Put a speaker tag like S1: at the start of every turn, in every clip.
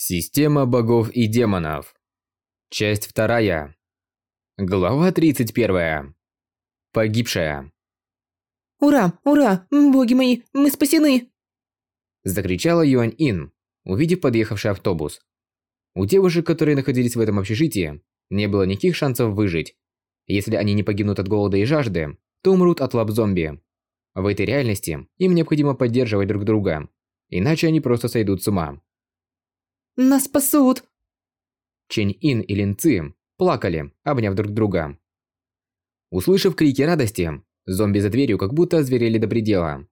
S1: Система богов и демонов. Часть вторая. Глава 31. Погибшая.
S2: «Ура! Ура! Боги мои, мы спасены!»
S1: Закричала Юань Ин, увидев подъехавший автобус. У девушек, которые находились в этом общежитии, не было никаких шансов выжить. Если они не погибнут от голода и жажды, то умрут от лап зомби. В этой реальности им необходимо поддерживать друг друга, иначе они просто сойдут с ума.
S2: Нас спасут!»
S1: Чень Ин и Лин Ци плакали, обняв друг друга. Услышав крики радости, зомби за дверью как будто озверели до предела.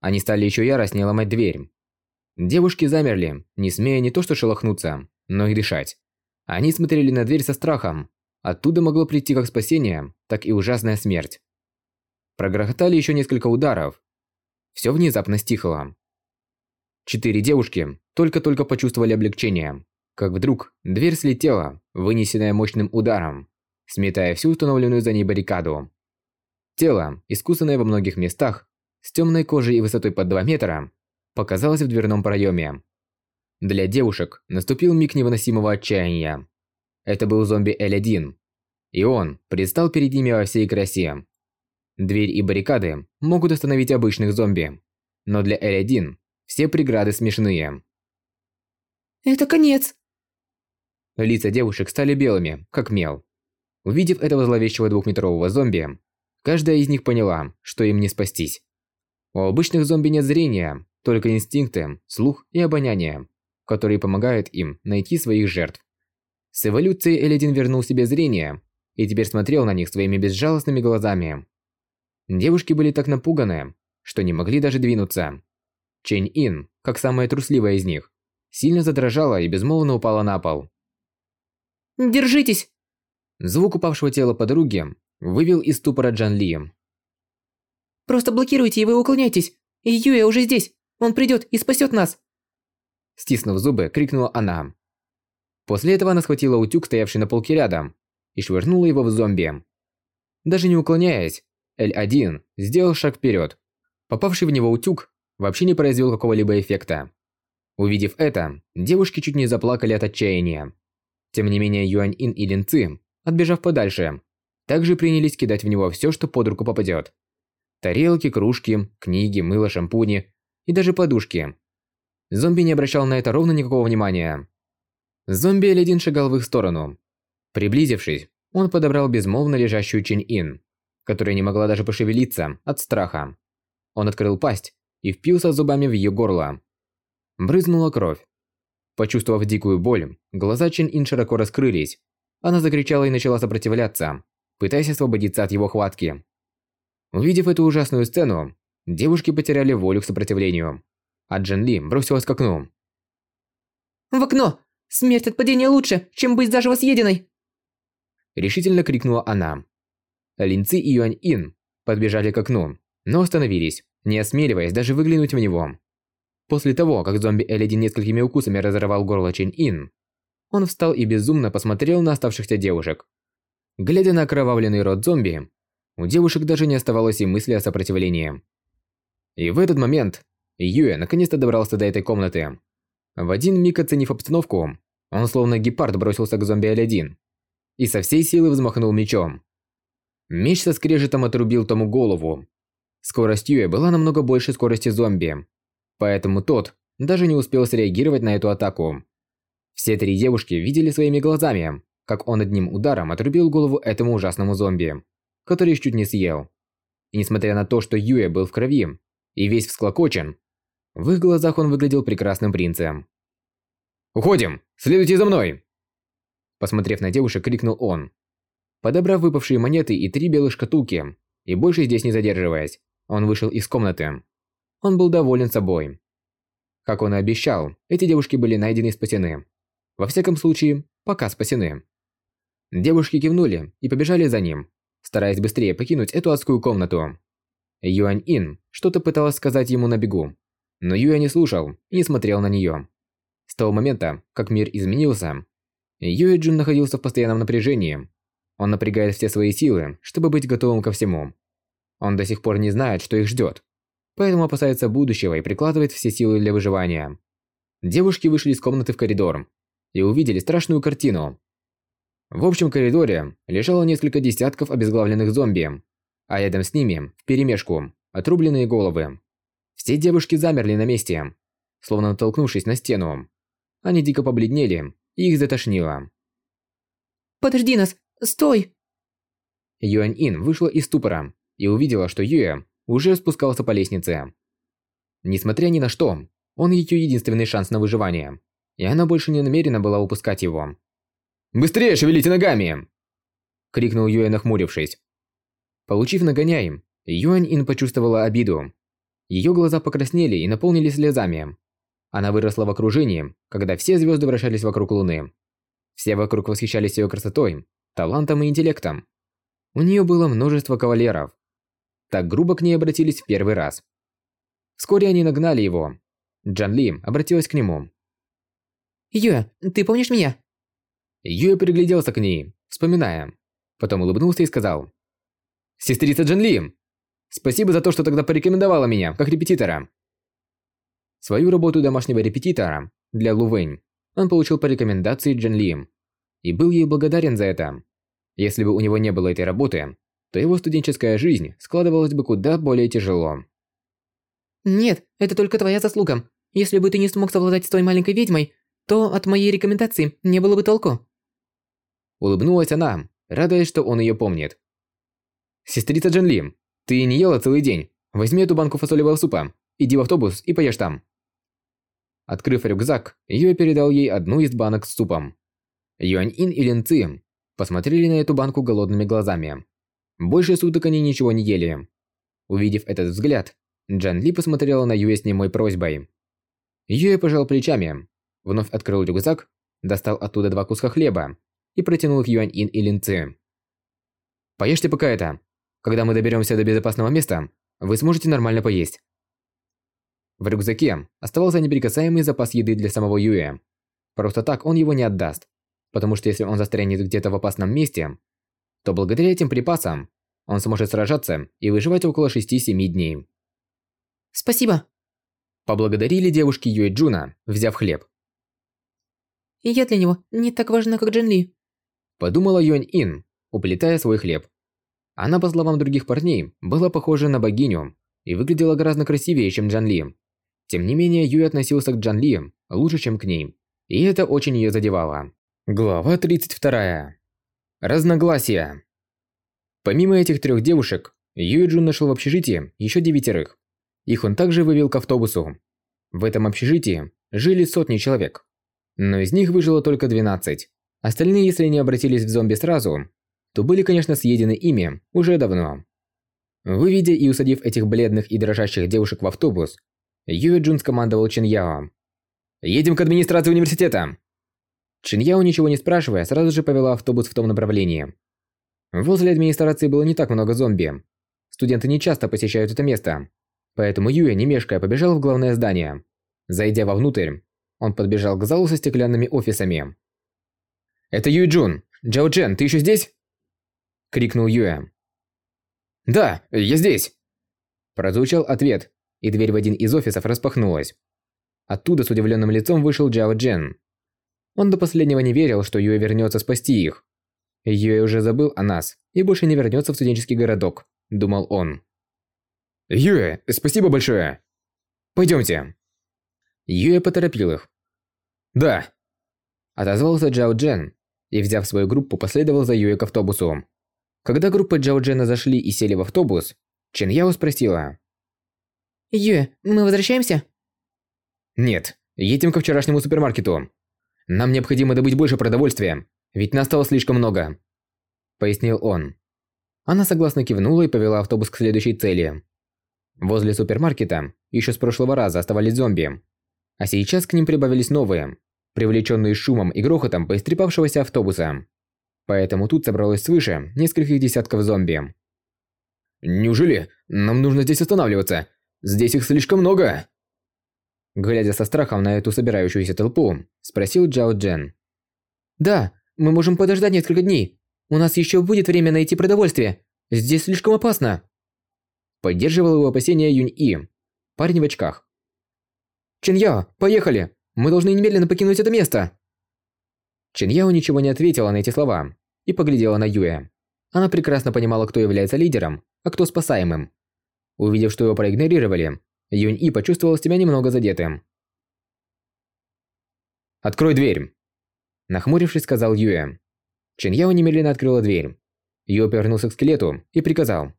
S1: Они стали еще яростнее ломать дверь. Девушки замерли, не смея не то что шелохнуться, но и дышать. Они смотрели на дверь со страхом. Оттуда могло прийти как спасение, так и ужасная смерть. Прогрохотали еще несколько ударов. Все внезапно стихло. Четыре девушки только-только почувствовали облегчение, как вдруг дверь слетела, вынесенная мощным ударом, сметая всю установленную за ней баррикаду. Тело, искусанное во многих местах, с темной кожей и высотой под 2 метра, показалось в дверном проеме. Для девушек наступил миг невыносимого отчаяния. Это был зомби L1, и он предстал перед ними во всей красе. Дверь и баррикады могут остановить обычных зомби, но для L1 все преграды смешные.
S2: «Это конец!»
S1: Лица девушек стали белыми, как мел. Увидев этого зловещего двухметрового зомби, каждая из них поняла, что им не спастись. У обычных зомби нет зрения, только инстинкты, слух и обоняние, которые помогают им найти своих жертв. С эволюцией Элидин вернул себе зрение и теперь смотрел на них своими безжалостными глазами. Девушки были так напуганы, что не могли даже двинуться. Чэнь Ин, как самая трусливая из них, сильно задрожала и безмолвно упала на пол.
S2: «Держитесь!»
S1: Звук упавшего тела подруги вывел из ступора Джан Ли.
S2: «Просто блокируйте и вы уклоняйтесь! И Юя уже здесь! Он придет и спасет нас!»
S1: Стиснув зубы, крикнула она. После этого она схватила утюг, стоявший на полке рядом, и швырнула его в зомби. Даже не уклоняясь, L1 сделал шаг вперед. Попавший в него утюг вообще не произвел какого-либо эффекта. Увидев это, девушки чуть не заплакали от отчаяния. Тем не менее, Юань Ин и Лин Ци, отбежав подальше, также принялись кидать в него все, что под руку попадет. Тарелки, кружки, книги, мыло, шампуни и даже подушки. Зомби не обращал на это ровно никакого внимания. Зомби Элидин шагал в их сторону. Приблизившись, он подобрал безмолвно лежащую Чинь Ин, которая не могла даже пошевелиться от страха. Он открыл пасть и впился зубами в ее горло. Брызнула кровь. Почувствовав дикую боль, глаза Чин Ин широко раскрылись. Она закричала и начала сопротивляться, пытаясь освободиться от его хватки. Увидев эту ужасную сцену, девушки потеряли волю к сопротивлению, а Джен Ли бросилась к окну.
S2: «В окно! Смерть от падения лучше, чем быть заживо съеденной!»
S1: Решительно крикнула она. Линцы и Юань Ин подбежали к окну, но остановились не осмеливаясь даже выглянуть в него. После того, как зомби Элиди несколькими укусами разорвал горло Чэнь Ин, он встал и безумно посмотрел на оставшихся девушек. Глядя на окровавленный рот зомби, у девушек даже не оставалось и мысли о сопротивлении. И в этот момент Юэ наконец-то добрался до этой комнаты. В один миг оценив обстановку, он словно гепард бросился к зомби Алядин и со всей силы взмахнул мечом. Меч со скрежетом отрубил тому голову, Скорость Юэ была намного больше скорости зомби, поэтому тот даже не успел среагировать на эту атаку. Все три девушки видели своими глазами, как он одним ударом отрубил голову этому ужасному зомби, который чуть не съел. И несмотря на то, что Юэ был в крови и весь всклокочен, в их глазах он выглядел прекрасным принцем. «Уходим! Следуйте за мной!» Посмотрев на девушек, крикнул он. Подобрав выпавшие монеты и три белых шкатулки, и больше здесь не задерживаясь, он вышел из комнаты. Он был доволен собой. Как он и обещал, эти девушки были найдены и спасены. Во всяком случае, пока спасены. Девушки кивнули и побежали за ним, стараясь быстрее покинуть эту адскую комнату. Юань Ин что-то пыталась сказать ему на бегу, но Юя не слушал и не смотрел на нее. С того момента, как мир изменился, Юэ Джун находился в постоянном напряжении. Он напрягает все свои силы, чтобы быть готовым ко всему. Он до сих пор не знает, что их ждет, поэтому опасается будущего и прикладывает все силы для выживания. девушки вышли из комнаты в коридор и увидели страшную картину. В общем коридоре лежало несколько десятков обезглавленных зомби, а рядом с ними, вперемешку, отрубленные головы. Все девушки замерли на месте, словно натолкнувшись на стену. Они дико побледнели, и их затошнило.
S2: «Подожди нас! Стой!»
S1: Юань Ин вышла из ступора и увидела, что Юэ уже спускался по лестнице. Несмотря ни на что, он ее единственный шанс на выживание, и она больше не намерена была упускать его. «Быстрее шевелите ногами!» – крикнул Юэ, нахмурившись. Получив нагоняй, Юань Ин почувствовала обиду. Ее глаза покраснели и наполнились слезами. Она выросла в окружении, когда все звезды вращались вокруг Луны. Все вокруг восхищались ее красотой, талантом и интеллектом. У нее было множество кавалеров. Так грубо к ней обратились в первый раз. Вскоре они нагнали его. Джан Ли обратилась к нему.
S2: «Юэ, ты помнишь меня?»
S1: Юэ пригляделся к ней, вспоминая. Потом улыбнулся и сказал. «Сестрица Джан Ли! Спасибо за то, что тогда порекомендовала меня, как репетитора. Свою работу домашнего репетитора для Лу Вэнь он получил по рекомендации Джан Ли и был ей благодарен за это. Если бы у него не было этой работы, то его студенческая жизнь складывалась бы куда более тяжело.
S2: «Нет, это только твоя заслуга. Если бы ты не смог совладать с той маленькой ведьмой, то от моей рекомендации не было бы толку».
S1: Улыбнулась она, радуясь, что он ее помнит. «Сестрица Джан Ли, ты не ела целый день. Возьми эту банку фасолевого супа, иди в автобус и поешь там». Открыв рюкзак, Юэ передал ей одну из банок с супом. Юань-Ин и Лин Ци посмотрели на эту банку голодными глазами. Больше суток они ничего не ели. Увидев этот взгляд, Джан Ли посмотрела на Юэ с немой просьбой. Юэ пожал плечами, вновь открыл рюкзак, достал оттуда два куска хлеба и протянул их Юань-Ин и Лин Ци. «Поешьте пока это. Когда мы доберемся до безопасного места, вы сможете нормально поесть. В рюкзаке оставался неприкасаемый запас еды для самого Юэ. Просто так он его не отдаст, потому что если он застрянет где-то в опасном месте, то благодаря этим припасам он сможет сражаться и выживать около 6-7 дней.
S2: «Спасибо!»
S1: Поблагодарили девушки Юэ Джуна, взяв хлеб.
S2: «И я для него не так важна, как Джен Ли»,
S1: подумала Юань Ин, уплетая свой хлеб. Она, по словам других парней, была похожа на богиню и выглядела гораздо красивее, чем Джан Ли. Тем не менее, Юй относился к Джан Ли лучше, чем к ней, и это очень ее задевало. Глава 32. Разногласия. Помимо этих трех девушек, Юй Джун нашел в общежитии еще девятерых. Их он также вывел к автобусу. В этом общежитии жили сотни человек, но из них выжило только 12. Остальные, если не обратились в зомби сразу, то были, конечно, съедены ими уже давно. Выведя и усадив этих бледных и дрожащих девушек в автобус, Юэ Джун скомандовал Чин Яо. «Едем к администрации университета!» Чин Яо, ничего не спрашивая, сразу же повела автобус в том направлении. Возле администрации было не так много зомби. Студенты не часто посещают это место. Поэтому Юэ, не мешкая, побежал в главное здание. Зайдя вовнутрь, он подбежал к залу со стеклянными офисами. «Это Юэ Джун! Джао Чен, ты еще здесь?» Крикнул Юэ. «Да, я здесь!» Прозвучал ответ, и дверь в один из офисов распахнулась. Оттуда с удивленным лицом вышел Джао Джен. Он до последнего не верил, что Юэ вернется спасти их. Юэ уже забыл о нас и больше не вернется в студенческий городок, думал он. Юэ, спасибо большое. Пойдемте. Юэ поторопил их. Да. Отозвался Джао Джен и, взяв свою группу, последовал за Юэ к автобусу. Когда группа Джао Джена зашли и сели в автобус, Чен Яо спросила.
S2: Юэ, мы возвращаемся?
S1: Нет, едем ко вчерашнему супермаркету. Нам необходимо добыть больше продовольствия, ведь нас стало слишком много. Пояснил он. Она согласно кивнула и повела автобус к следующей цели. Возле супермаркета еще с прошлого раза оставались зомби. А сейчас к ним прибавились новые, привлеченные шумом и грохотом поистрепавшегося автобуса. Поэтому тут собралось свыше нескольких десятков зомби. «Неужели нам нужно здесь останавливаться? Здесь их слишком много!» Глядя со страхом на эту собирающуюся толпу, спросил Джао Джен.
S2: «Да, мы можем подождать несколько дней. У нас еще будет время найти продовольствие. Здесь слишком опасно!»
S1: Поддерживал его опасения Юнь И, парень в очках.
S2: «Чин Яо, поехали!
S1: Мы должны немедленно покинуть это место!» Чин Яо ничего не ответила на эти слова и поглядела на Юэ. Она прекрасно понимала, кто является лидером, а кто спасаемым. Увидев, что его проигнорировали, Юнь И почувствовал себя немного задетым. «Открой дверь!» Нахмурившись, сказал Юэ. Чин Яо немедленно открыла дверь. Юэ повернулся к скелету и приказал.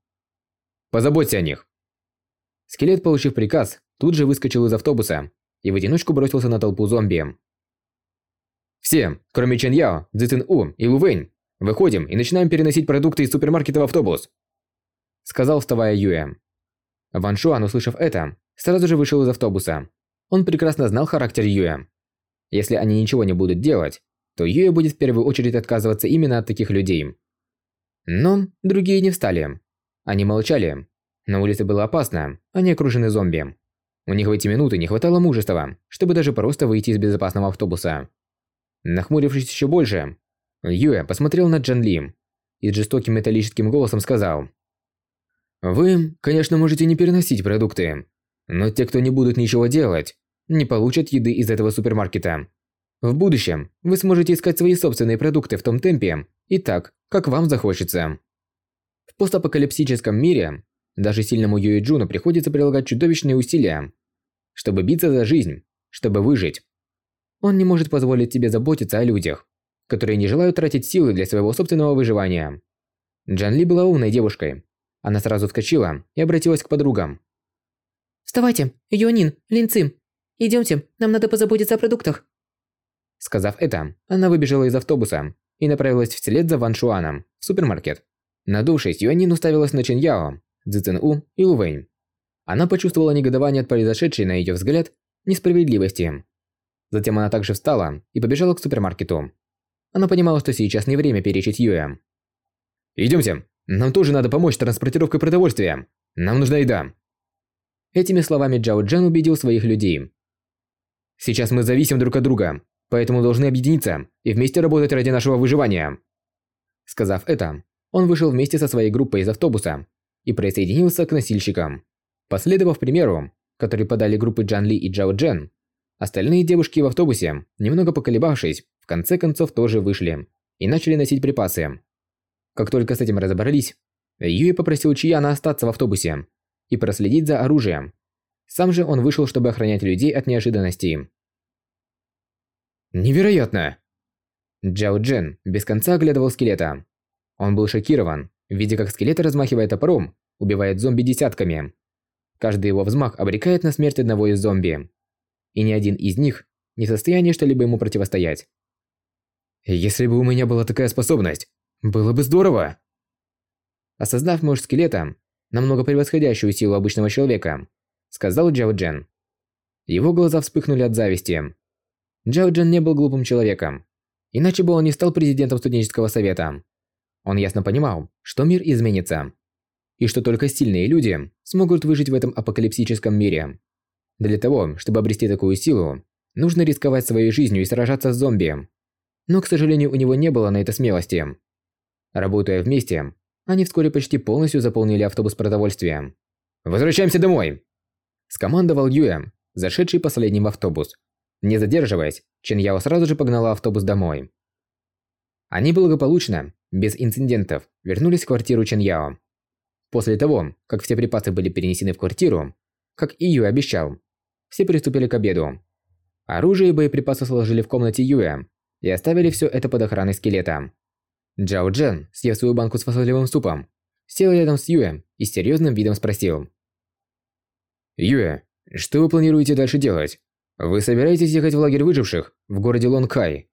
S1: «Позаботься о них!» Скелет, получив приказ, тут же выскочил из автобуса и в одиночку бросился на толпу зомби. «Все, кроме Чен Яо, Цзин У и Лу Вэнь, выходим и начинаем переносить продукты из супермаркета в автобус», сказал, вставая Юэ. Ван Шуан, услышав это, сразу же вышел из автобуса. Он прекрасно знал характер Юэ. Если они ничего не будут делать, то Юэ будет в первую очередь отказываться именно от таких людей. Но другие не встали. Они молчали. На улице было опасно, они окружены зомби. У них в эти минуты не хватало мужества, чтобы даже просто выйти из безопасного автобуса. Нахмурившись еще больше, Юэ посмотрел на Джан Ли и жестоким металлическим голосом сказал. «Вы, конечно, можете не переносить продукты, но те, кто не будут ничего делать, не получат еды из этого супермаркета. В будущем вы сможете искать свои собственные продукты в том темпе и так, как вам захочется». В постапокалипсическом мире даже сильному Юэ Джуну приходится прилагать чудовищные усилия, чтобы биться за жизнь, чтобы выжить. Он не может позволить тебе заботиться о людях, которые не желают тратить силы для своего собственного выживания. Джан Ли была умной девушкой. Она сразу вскочила и обратилась к подругам.
S2: «Вставайте, Юанин, Лин Цим. Идемте, нам надо позаботиться о продуктах».
S1: Сказав это, она выбежала из автобуса и направилась вслед за Ван Шуаном в супермаркет. Надувшись, Юанин уставилась на Чин Яо, Цзин У и Лу Вэнь. Она почувствовала негодование от произошедшей, на ее взгляд, несправедливости. Затем она также встала и побежала к супермаркету. Она понимала, что сейчас не время перечить Юэ. «Идемте, нам тоже надо помочь с транспортировкой продовольствия. Нам нужна еда». Этими словами Джао Джан убедил своих людей. «Сейчас мы зависим друг от друга, поэтому должны объединиться и вместе работать ради нашего выживания». Сказав это, он вышел вместе со своей группой из автобуса и присоединился к носильщикам. Последовав примеру, который подали группы Джан Ли и Джао Джен, остальные девушки в автобусе, немного поколебавшись, в конце концов тоже вышли и начали носить припасы. Как только с этим разобрались, Юи попросил Чияна остаться в автобусе и проследить за оружием. Сам же он вышел, чтобы охранять людей от неожиданностей. «Невероятно!» Джао Джен без конца оглядывал скелета. Он был шокирован, видя как скелет, размахивая топором, убивает зомби десятками. Каждый его взмах обрекает на смерть одного из зомби. И ни один из них не в состоянии что-либо ему противостоять. Если бы у меня была такая способность, было бы здорово. Осознав мощь скелета, намного превосходящую силу обычного человека, сказал Джао Джен. Его глаза вспыхнули от зависти. Джао Джен не был глупым человеком, иначе бы он не стал президентом студенческого совета. Он ясно понимал, что мир изменится, и что только сильные люди смогут выжить в этом апокалипсическом мире. Для того, чтобы обрести такую силу, нужно рисковать своей жизнью и сражаться с зомби. Но, к сожалению, у него не было на это смелости. Работая вместе, они вскоре почти полностью заполнили автобус продовольствием. «Возвращаемся домой!» Скомандовал Юэ, зашедший последним в автобус. Не задерживаясь, Чен Яо сразу же погнала автобус домой. Они благополучно, без инцидентов, вернулись в квартиру Чен Яо. После того, как все припасы были перенесены в квартиру, как и Юэ обещал, все приступили к обеду. Оружие и боеприпасы сложили в комнате Юэ и оставили все это под охраной скелета. Джао Джен, съев свою банку с фасолевым супом, сел рядом с Юэ и с серьезным видом спросил. «Юэ, что вы планируете дальше делать? Вы собираетесь ехать в лагерь выживших в городе Лонгхай?»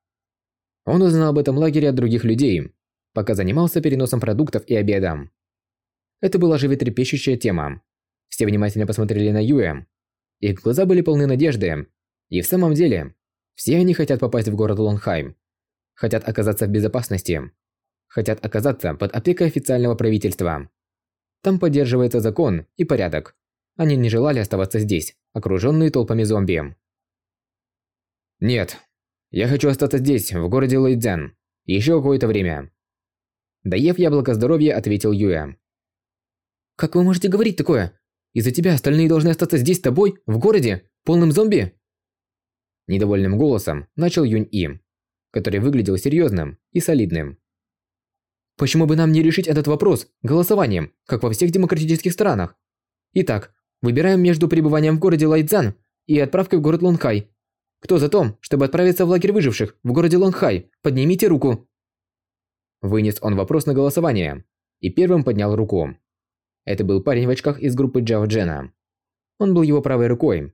S1: Он узнал об этом лагере от других людей, пока занимался переносом продуктов и обедом. Это была животрепещущая тема. Все внимательно посмотрели на Юэ. Их глаза были полны надежды. И в самом деле, все они хотят попасть в город Лонхайм. Хотят оказаться в безопасности. Хотят оказаться под опекой официального правительства. Там поддерживается закон и порядок. Они не желали оставаться здесь, окруженные толпами зомби. Нет, я хочу остаться здесь, в городе Лэйдзян, еще какое-то время. Доев яблоко здоровья, ответил Юэ. Как вы можете говорить такое? Из-за тебя остальные должны остаться здесь с тобой, в городе, полным зомби? Недовольным голосом начал Юнь И, который выглядел серьезным и солидным.
S2: Почему бы нам не решить этот вопрос голосованием, как во всех демократических странах? Итак, выбираем между пребыванием в городе Лайцзан и отправкой в город Лонхай. Кто за то, чтобы отправиться в лагерь выживших в городе Лонхай? Поднимите руку.
S1: Вынес он вопрос на голосование и первым поднял руку. Это был парень в очках из группы Джао Джена. Он был его правой рукой.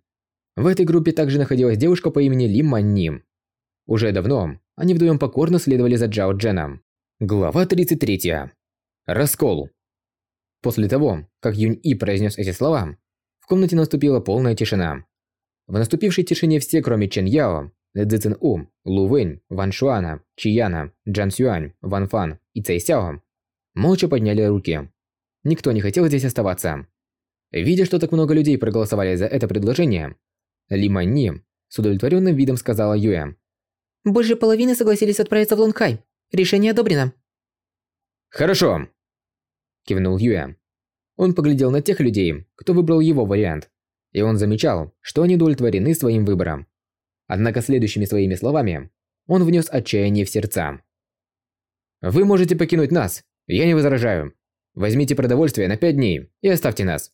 S1: В этой группе также находилась девушка по имени Ли Манни. Уже давно они вдвоем покорно следовали за Джао Дженом. Глава 33. Раскол. После того, как Юнь И произнес эти слова, в комнате наступила полная тишина. В наступившей тишине все, кроме Чен Яо, Цзи Цин У, Лу Вэнь, Ван Шуана, Чи Яна, Джан Сюань, Ван Фан и Цай Сяо, молча подняли руки. Никто не хотел здесь оставаться. Видя, что так много людей проголосовали за это предложение, Ли Манни с удовлетворенным видом сказала Юэ.
S2: «Больше половины согласились отправиться в Лонгхай. Решение одобрено».
S1: «Хорошо!» Кивнул Юэ. Он поглядел на тех людей, кто выбрал его вариант, и он замечал, что они удовлетворены своим выбором. Однако следующими своими словами он внес отчаяние в сердца. «Вы можете покинуть нас, я не возражаю. Возьмите продовольствие на пять дней и оставьте нас.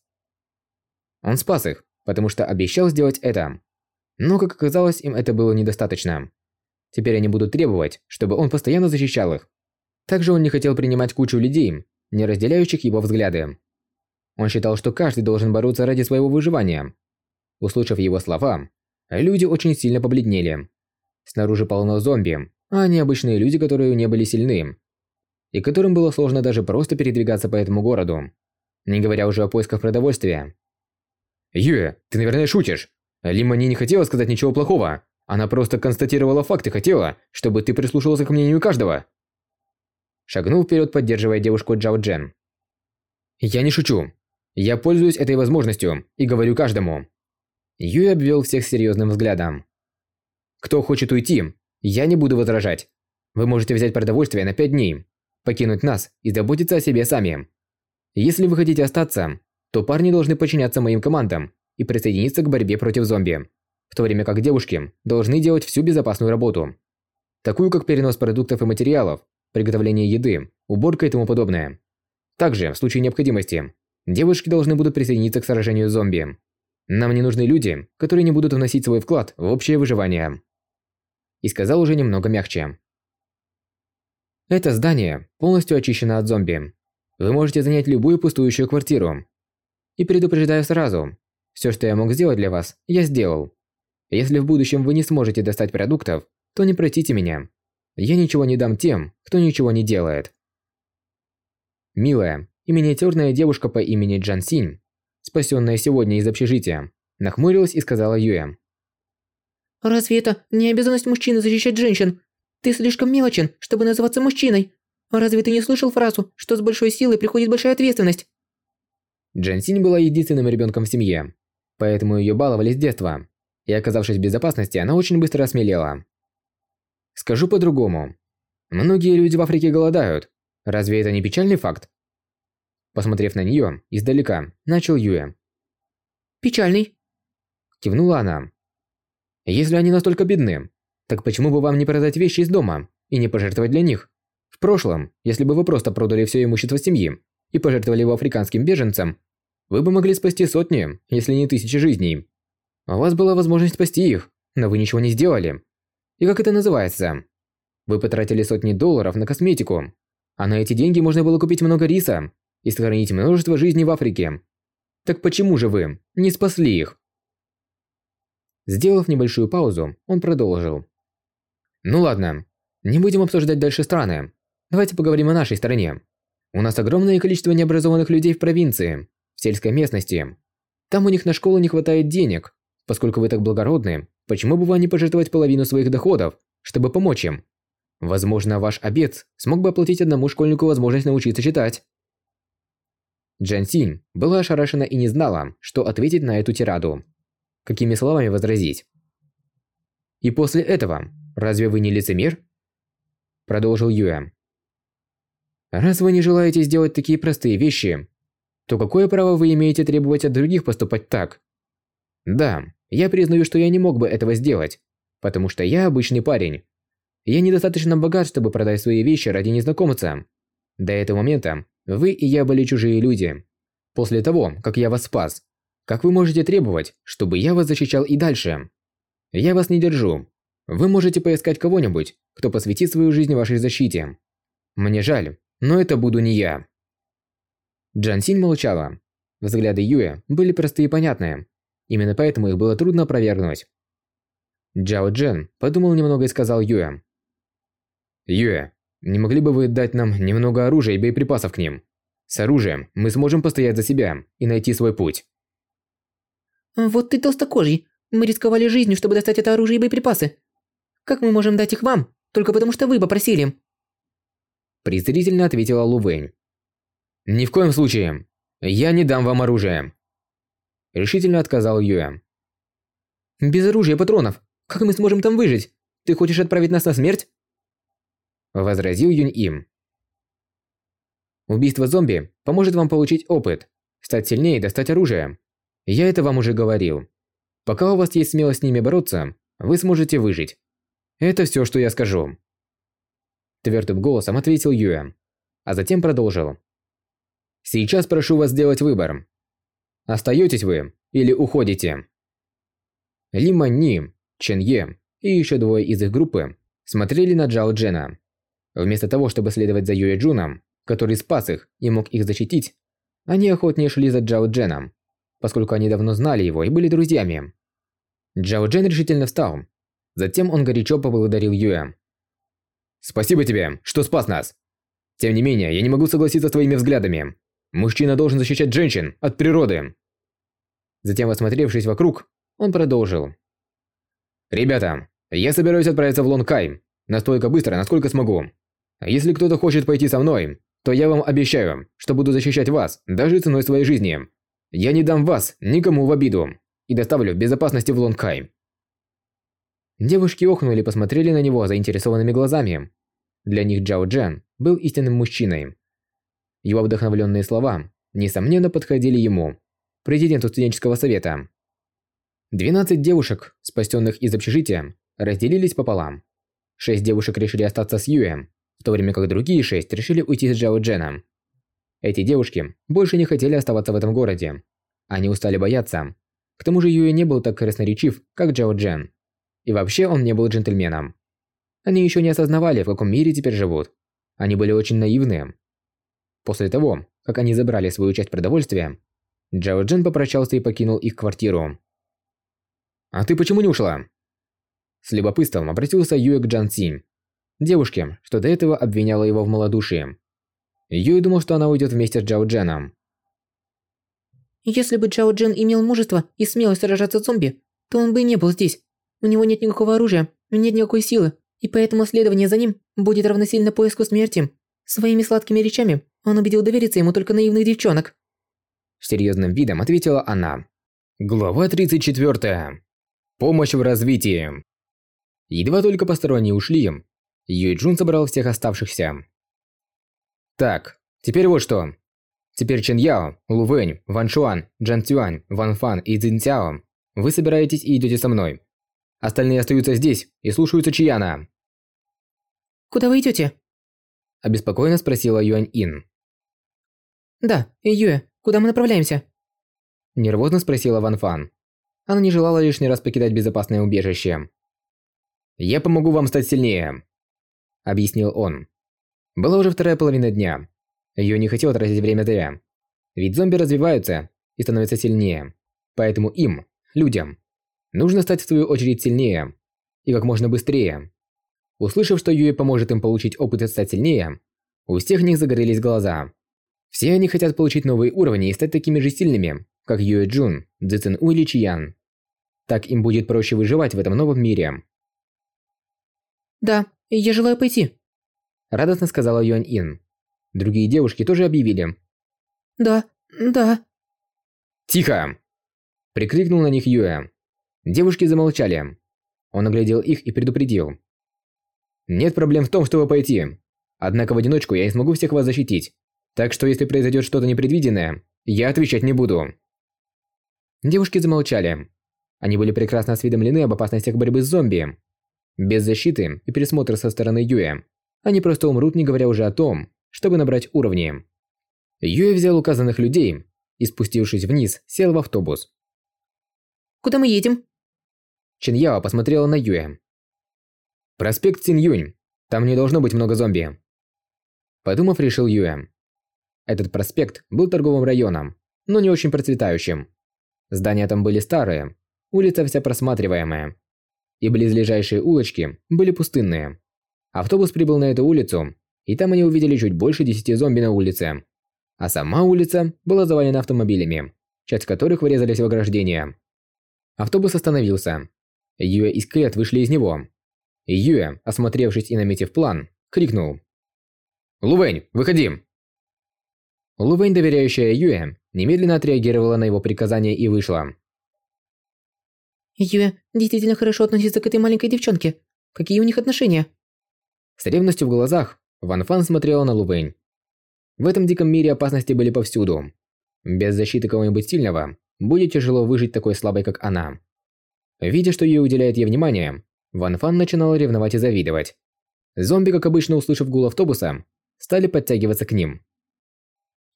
S1: Он спас их, потому что обещал сделать это. Но, как оказалось, им это было недостаточно. Теперь они будут требовать, чтобы он постоянно защищал их. Также он не хотел принимать кучу людей, не разделяющих его взгляды. Он считал, что каждый должен бороться ради своего выживания. Услышав его слова, люди очень сильно побледнели. Снаружи полно зомби, а они обычные люди, которые не были сильны, и которым было сложно даже просто передвигаться по этому городу, не говоря уже о поисках продовольствия. «Юэ, ты, наверное, шутишь. Лимани не хотела сказать ничего плохого. Она просто констатировала факт и хотела, чтобы ты прислушивался к мнению каждого». Шагнул вперед, поддерживая девушку Джао Джен. «Я не шучу. Я пользуюсь этой возможностью и говорю каждому». Юэ обвел всех серьезным взглядом. «Кто хочет уйти, я не буду возражать. Вы можете взять продовольствие на пять дней покинуть нас и заботиться о себе сами. Если вы хотите остаться, то парни должны подчиняться моим командам и присоединиться к борьбе против зомби, в то время как девушки должны делать всю безопасную работу, такую как перенос продуктов и материалов, приготовление еды, уборка и тому подобное. Также, в случае необходимости, девушки должны будут присоединиться к сражению с зомби. Нам не нужны люди, которые не будут вносить свой вклад в общее выживание. И сказал уже немного мягче. Это здание полностью очищено от зомби. Вы можете занять любую пустующую квартиру. И предупреждаю сразу, все, что я мог сделать для вас, я сделал. Если в будущем вы не сможете достать продуктов, то не просите меня. Я ничего не дам тем, кто ничего не делает. Милая и миниатюрная девушка по имени Джан Синь, спасенная сегодня из общежития, нахмурилась и сказала Юэ.
S2: «Разве это не обязанность мужчины защищать женщин? Ты слишком мелочен, чтобы называться мужчиной. Разве ты не слышал фразу, что с большой силой приходит большая ответственность?
S1: Джансинь была единственным ребенком в семье, поэтому ее баловали с детства. И оказавшись в безопасности, она очень быстро осмелела. Скажу по-другому. Многие люди в Африке голодают. Разве это не печальный факт? Посмотрев на нее издалека, начал Юэ.
S2: «Печальный?»
S1: Кивнула она. «Если они настолько бедны, так почему бы вам не продать вещи из дома и не пожертвовать для них? В прошлом, если бы вы просто продали все имущество семьи и пожертвовали его африканским беженцам, вы бы могли спасти сотни, если не тысячи жизней. У вас была возможность спасти их, но вы ничего не сделали. И как это называется? Вы потратили сотни долларов на косметику, а на эти деньги можно было купить много риса и сохранить множество жизней в Африке. Так почему же вы не спасли их? Сделав небольшую паузу, он продолжил. Ну ладно, не будем обсуждать дальше страны. Давайте поговорим о нашей стране. У нас огромное количество необразованных людей в провинции, в сельской местности. Там у них на школу не хватает денег. Поскольку вы так благородны, почему бы вам не пожертвовать половину своих доходов, чтобы помочь им? Возможно, ваш обед смог бы оплатить одному школьнику возможность научиться читать. Джан Синь была ошарашена и не знала, что ответить на эту тираду. Какими словами возразить? И после этого Разве вы не лицемер? Продолжил Юэ. Раз вы не желаете сделать такие простые вещи, то какое право вы имеете требовать от других поступать так? Да, я признаю, что я не мог бы этого сделать, потому что я обычный парень. Я недостаточно богат, чтобы продать свои вещи ради незнакомца. До этого момента вы и я были чужие люди. После того, как я вас спас, как вы можете требовать, чтобы я вас защищал и дальше? Я вас не держу. Вы можете поискать кого-нибудь, кто посвятит свою жизнь вашей защите. Мне жаль, но это буду не я. Джан Синь молчала. Взгляды Юя были простые и понятные. Именно поэтому их было трудно опровергнуть. Джао Джен подумал немного и сказал Юэ. «Юэ, не могли бы вы дать нам немного оружия и боеприпасов к ним? С оружием мы сможем постоять за себя и найти свой путь».
S2: «Вот ты толстокожий. Мы рисковали жизнью, чтобы достать это оружие и боеприпасы. Как мы можем дать их вам, только потому что вы попросили?»
S1: Презрительно ответила Лу Вэнь. «Ни в коем случае. Я не дам вам оружие». Решительно отказал Юэ.
S2: «Без оружия и патронов. Как мы сможем там выжить? Ты хочешь отправить нас на смерть?»
S1: Возразил Юнь Им. Убийство зомби поможет вам получить опыт, стать сильнее и достать оружие. Я это вам уже говорил. Пока у вас есть смелость с ними бороться, вы сможете выжить. Это все, что я скажу. Твердым голосом ответил Юэ, а затем продолжил. Сейчас прошу вас сделать выбор. Остаетесь вы или уходите? Ли Манни, Чен Е и еще двое из их группы смотрели на Джао Джена. Вместо того, чтобы следовать за Юэ Джуном, который спас их и мог их защитить, они охотнее шли за Джао Дженом, поскольку они давно знали его и были друзьями. Джао Джен решительно встал. Затем он горячо поблагодарил Юэ. «Спасибо тебе, что спас нас! Тем не менее, я не могу согласиться с твоими взглядами. Мужчина должен защищать женщин от природы!» Затем, осмотревшись вокруг, он продолжил. «Ребята, я собираюсь отправиться в Лонкай, настолько быстро, насколько смогу. Если кто-то хочет пойти со мной, то я вам обещаю, что буду защищать вас, даже ценой своей жизни. Я не дам вас никому в обиду и доставлю в безопасности в Лонкай». Девушки охнули и посмотрели на него заинтересованными глазами. Для них Джао Джан был истинным мужчиной. Его вдохновленные слова, несомненно, подходили ему, президенту студенческого совета. 12 девушек, спасенных из общежития, разделились пополам. Шесть девушек решили остаться с Юем, в то время как другие шесть решили уйти с Джао Дженом. Эти девушки больше не хотели оставаться в этом городе. Они устали бояться. К тому же Юэ не был так красноречив, как Джао Джен. И вообще он не был джентльменом. Они еще не осознавали, в каком мире теперь живут. Они были очень наивные. После того, как они забрали свою часть продовольствия, Джао Джен попрощался и покинул их квартиру. «А ты почему не ушла?» С любопытством обратился Юэ к Джан Цинь, девушке, что до этого обвиняла его в малодушии. Юэ думал, что она уйдет вместе с Джао Дженом.
S2: «Если бы Джао Джен имел мужество и смелость сражаться с зомби, то он бы не был здесь. У него нет никакого оружия, нет никакой силы, и поэтому следование за ним будет равносильно поиску смерти. Своими сладкими речами он убедил довериться ему только наивных девчонок».
S1: С серьезным видом ответила она. Глава 34. Помощь в развитии. Едва только посторонние ушли, Юй Джун собрал всех оставшихся. Так, теперь вот что. Теперь Чен Яо, Лу Вэнь, Ван Шуан, Джан Цюань, Ван Фан и Цзин Цяо, вы собираетесь и идете со мной. Остальные остаются здесь и слушаются Чияна.
S2: «Куда вы идете?
S1: Обеспокоенно спросила Юань Ин.
S2: «Да, Юэ, куда мы направляемся?»
S1: Нервозно спросила Ван Фан. Она не желала лишний раз покидать безопасное убежище. «Я помогу вам стать сильнее», – объяснил он. Была уже вторая половина дня. Ее не хотел тратить время зря. Ведь зомби развиваются и становятся сильнее. Поэтому им, людям, нужно стать в свою очередь сильнее. И как можно быстрее. Услышав, что Юэ поможет им получить опыт и стать сильнее, у всех них загорелись глаза. Все они хотят получить новые уровни и стать такими же сильными, как Юэ Джун, Цзэцэн У или Чиян. Так им будет проще выживать в этом новом мире.
S2: «Да, я желаю пойти», –
S1: радостно сказала Юань Ин. Другие девушки тоже объявили.
S2: «Да, да».
S1: «Тихо!» – прикрикнул на них Юэ. Девушки замолчали. Он оглядел их и предупредил. «Нет проблем в том, чтобы пойти. Однако в одиночку я не смогу всех вас защитить. Так что если произойдет что-то непредвиденное, я отвечать не буду». Девушки замолчали. Они были прекрасно осведомлены об опасностях борьбы с зомби. Без защиты и пересмотра со стороны Юэ, они просто умрут, не говоря уже о том, чтобы набрать уровни. Юэ взял указанных людей и, спустившись вниз, сел в автобус.
S2: «Куда мы едем?»
S1: Чиньяо посмотрела на Юэ. «Проспект Синьюнь. Там не должно быть много зомби». Подумав, решил Юэ. Этот проспект был торговым районом, но не очень процветающим. Здания там были старые, улица вся просматриваемая. И близлежащие улочки были пустынные. Автобус прибыл на эту улицу, и там они увидели чуть больше десяти зомби на улице. А сама улица была завалена автомобилями, часть которых врезались в ограждение. Автобус остановился. Юэ и Скелет вышли из него. Юэ, осмотревшись и наметив план, крикнул. «Лувэнь, выходи!» Лувэнь, доверяющая Юэ, немедленно отреагировала на его приказание и вышла.
S2: Юэ действительно хорошо относится к этой маленькой девчонке. Какие у них отношения?
S1: С ревностью в глазах, Ван Фан смотрела на Лувэнь. В этом диком мире опасности были повсюду. Без защиты кого-нибудь сильного будет тяжело выжить такой слабой, как она. Видя, что ей уделяет ей внимание, Ван Фан начинала ревновать и завидовать. Зомби, как обычно услышав гул автобуса, стали подтягиваться к ним.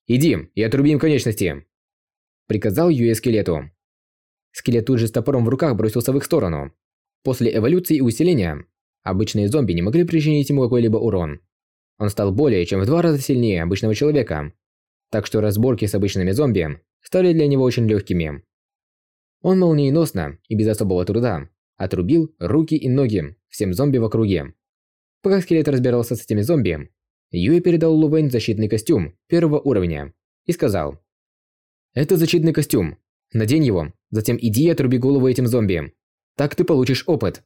S1: «Иди и отруби им конечности!» Приказал Юэ скелету. Скелет тут же с топором в руках бросился в их сторону. После эволюции и усиления, обычные зомби не могли причинить ему какой-либо урон. Он стал более чем в два раза сильнее обычного человека. Так что разборки с обычными зомби стали для него очень легкими. Он молниеносно и без особого труда отрубил руки и ноги всем зомби в округе. Пока скелет разбирался с этими зомби, Юэ передал Лувэнь защитный костюм первого уровня и сказал. «Это защитный костюм. Надень его, затем иди и отруби голову этим зомби. Так ты получишь опыт».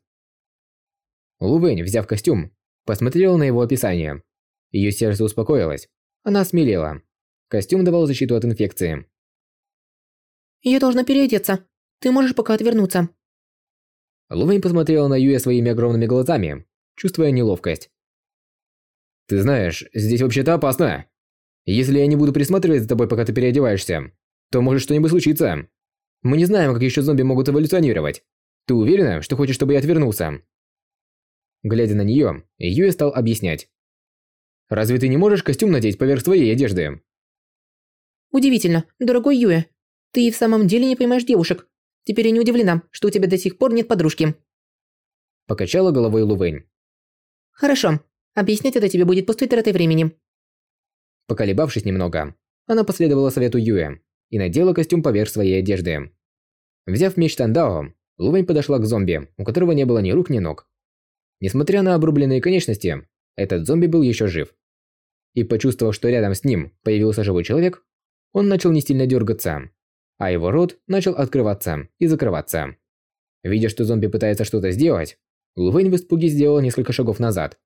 S1: Лувэнь, взяв костюм, посмотрела на его описание. Ее сердце успокоилось. Она смелела. Костюм давал защиту от инфекции.
S2: «Я должна переодеться. Ты можешь пока отвернуться».
S1: Лувэнь посмотрела на Юя своими огромными глазами, чувствуя неловкость. Ты знаешь, здесь вообще-то опасно. Если я не буду присматривать за тобой, пока ты переодеваешься, то может что-нибудь случиться. Мы не знаем, как еще зомби могут эволюционировать. Ты уверена, что хочешь, чтобы я отвернулся?» Глядя на нее, Юэ стал объяснять. «Разве ты не можешь костюм надеть поверх твоей одежды?»
S2: «Удивительно, дорогой Юэ. Ты и в самом деле не понимаешь девушек. Теперь я не удивлена, что у тебя до сих пор нет подружки».
S1: Покачала головой Лувэнь.
S2: «Хорошо, Объяснять это тебе будет пустой тратой времени.
S1: Поколебавшись немного, она последовала совету Юэ и надела костюм поверх своей одежды. Взяв меч Тандао, Лувэнь подошла к зомби, у которого не было ни рук, ни ног. Несмотря на обрубленные конечности, этот зомби был еще жив. И почувствовав, что рядом с ним появился живой человек, он начал не сильно дергаться, а его рот начал открываться и закрываться. Видя, что зомби пытается что-то сделать, Лувэнь в испуге сделал несколько шагов назад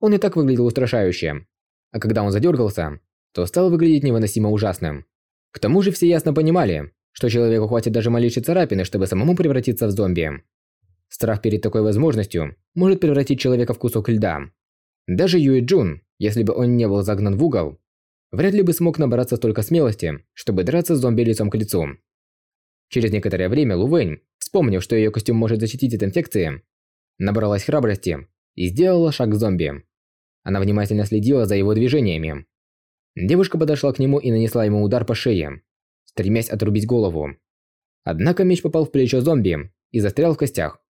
S1: он и так выглядел устрашающе. А когда он задергался, то стал выглядеть невыносимо ужасным. К тому же все ясно понимали, что человеку хватит даже малейшей царапины, чтобы самому превратиться в зомби. Страх перед такой возможностью может превратить человека в кусок льда. Даже Юэ Джун, если бы он не был загнан в угол, вряд ли бы смог набраться столько смелости, чтобы драться с зомби лицом к лицу. Через некоторое время Лу Вэнь, вспомнив, что ее костюм может защитить от инфекции, набралась храбрости и сделала шаг к зомби. Она внимательно следила за его движениями. Девушка подошла к нему и нанесла ему удар по шее, стремясь отрубить голову. Однако меч попал в плечо зомби и застрял в костях.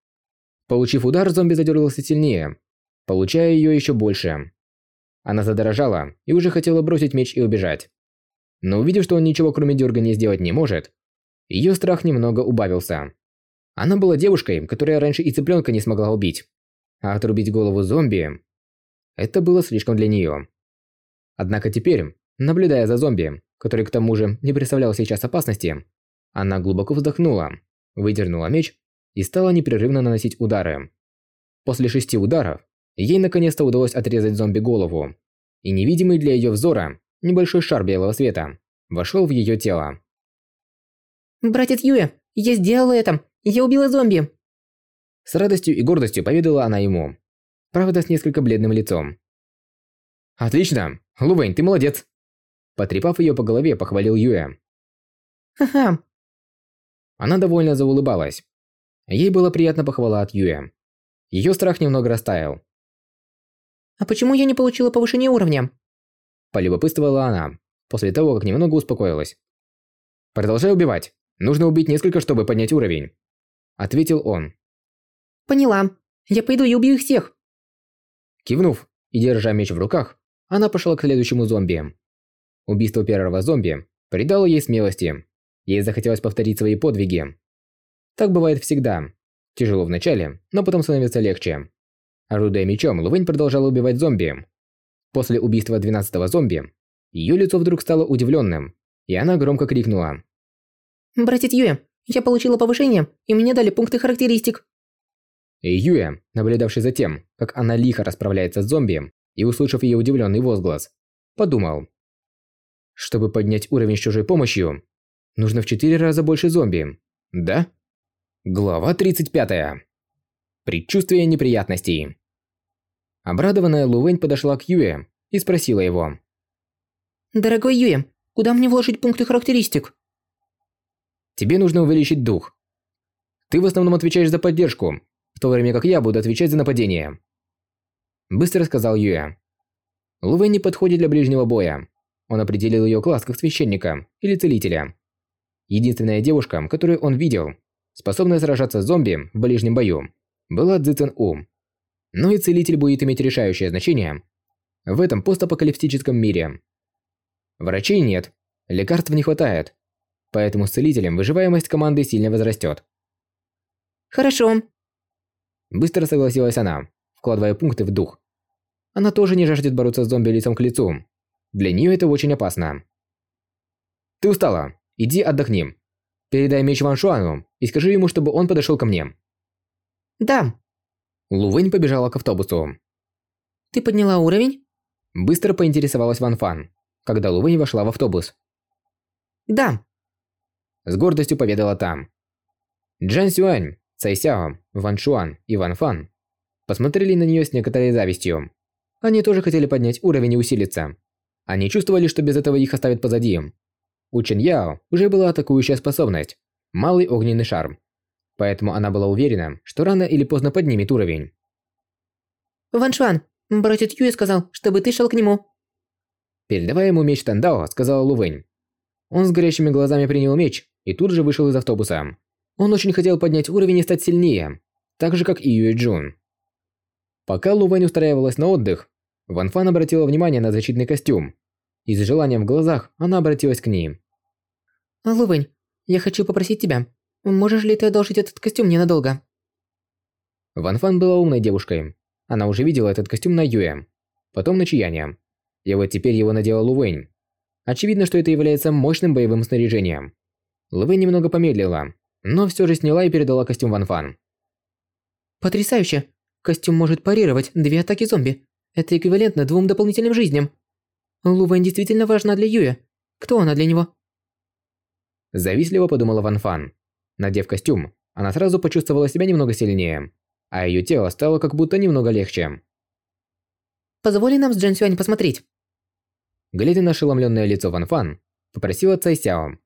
S1: Получив удар, зомби задергался сильнее, получая ее еще больше. Она задрожала и уже хотела бросить меч и убежать. Но увидев, что он ничего кроме дергания сделать не может, ее страх немного убавился. Она была девушкой, которая раньше и цыпленка не смогла убить. А отрубить голову зомби... Это было слишком для нее. Однако теперь, наблюдая за зомби, который к тому же не представлял сейчас опасности, она глубоко вздохнула, выдернула меч и стала непрерывно наносить удары. После шести ударов, ей наконец-то удалось отрезать зомби голову, и невидимый для ее взора небольшой шар белого света вошел в ее тело.
S2: «Братец Юэ, я сделала это! Я убила зомби!»
S1: С радостью и гордостью поведала она ему. Правда, с несколько бледным лицом. «Отлично! Лувэнь, ты молодец!» Потрепав ее по голове, похвалил Юэ.
S2: «Ха-ха!»
S1: Она довольно заулыбалась. Ей была приятна похвала от Юэ. Ее страх немного растаял.
S2: «А почему я не получила повышение уровня?»
S1: Полюбопытствовала она, после того, как немного успокоилась. «Продолжай убивать. Нужно убить несколько, чтобы поднять уровень», – ответил он.
S2: «Поняла. Я пойду и убью их всех».
S1: Кивнув и держа меч в руках, она пошла к следующему зомби. Убийство первого зомби придало ей смелости. Ей захотелось повторить свои подвиги. Так бывает всегда. Тяжело вначале, но потом становится легче. Орудуя мечом, Лувень продолжала убивать зомби. После убийства 12-го зомби, ее лицо вдруг стало удивленным, и она громко крикнула.
S2: «Братец Юэ, я получила повышение, и мне дали пункты характеристик».
S1: И Юэ, наблюдавший за тем, как она лихо расправляется с зомби, и услышав ее удивленный возглас, подумал. Чтобы поднять уровень с чужой помощью, нужно в 4 раза больше зомби, да? Глава 35. Предчувствие неприятностей. Обрадованная Лувень подошла к Юэ и спросила его.
S2: «Дорогой Юэ, куда мне вложить пункты характеристик?»
S1: «Тебе нужно увеличить дух. Ты в основном отвечаешь за поддержку, в то время как я буду отвечать за нападение». Быстро сказал Юэ. Лувень не подходит для ближнего боя. Он определил ее класс как священника или целителя. Единственная девушка, которую он видел, способная сражаться с зомби в ближнем бою, была Цзэцэн У. Но и целитель будет иметь решающее значение в этом постапокалиптическом мире. Врачей нет, лекарств не хватает, поэтому с целителем выживаемость команды сильно возрастет.
S2: «Хорошо», –
S1: быстро согласилась она, вкладывая пункты в дух. Она тоже не жаждет бороться с зомби лицом к лицу. Для нее это очень опасно. «Ты устала. Иди отдохни. Передай меч Ван Шуану и скажи ему, чтобы он подошел ко мне».
S2: «Да».
S1: Лувэнь побежала к автобусу.
S2: «Ты подняла уровень?»
S1: Быстро поинтересовалась Ван Фан, когда Лувэнь вошла в автобус.
S2: «Да».
S1: С гордостью поведала там. Джан Сюань, Цай Сяо, Ван Шуан и Ван Фан посмотрели на нее с некоторой завистью. Они тоже хотели поднять уровень и усилиться. Они чувствовали, что без этого их оставят позади. У Чен Яо уже была атакующая способность – малый огненный шар. Поэтому она была уверена, что рано или поздно поднимет уровень.
S2: «Ван Шуан, братец Юэ сказал, чтобы ты шел к нему».
S1: Передавая ему меч Тандао, сказала Лувэнь. Он с горящими глазами принял меч и тут же вышел из автобуса. Он очень хотел поднять уровень и стать сильнее, так же как и Юэ Джун. Пока Лувэнь устраивалась на отдых, Ван Фан обратила внимание на защитный костюм. И с желанием в глазах она обратилась к ним.
S2: «Лувэнь, я хочу попросить тебя, можешь ли ты одолжить этот костюм ненадолго?»
S1: Ван Фан была умной девушкой. Она уже видела этот костюм на Юэ, потом на Чияне. И вот теперь его надела Лувэнь. Очевидно, что это является мощным боевым снаряжением. Лувэнь немного помедлила, но все же сняла и передала костюм Ван Фан.
S2: «Потрясающе! Костюм может парировать две атаки зомби. Это эквивалентно двум дополнительным жизням. Лувэнь действительно важна для Юя. Кто она для него?»
S1: Завистливо подумала Ван Фан. Надев костюм, она сразу почувствовала себя немного сильнее, а ее тело стало как будто немного легче.
S2: «Позволи нам с Джен Сюань посмотреть».
S1: Глядя на ошеломленное лицо Ван Фан, попросила Цай Сяо.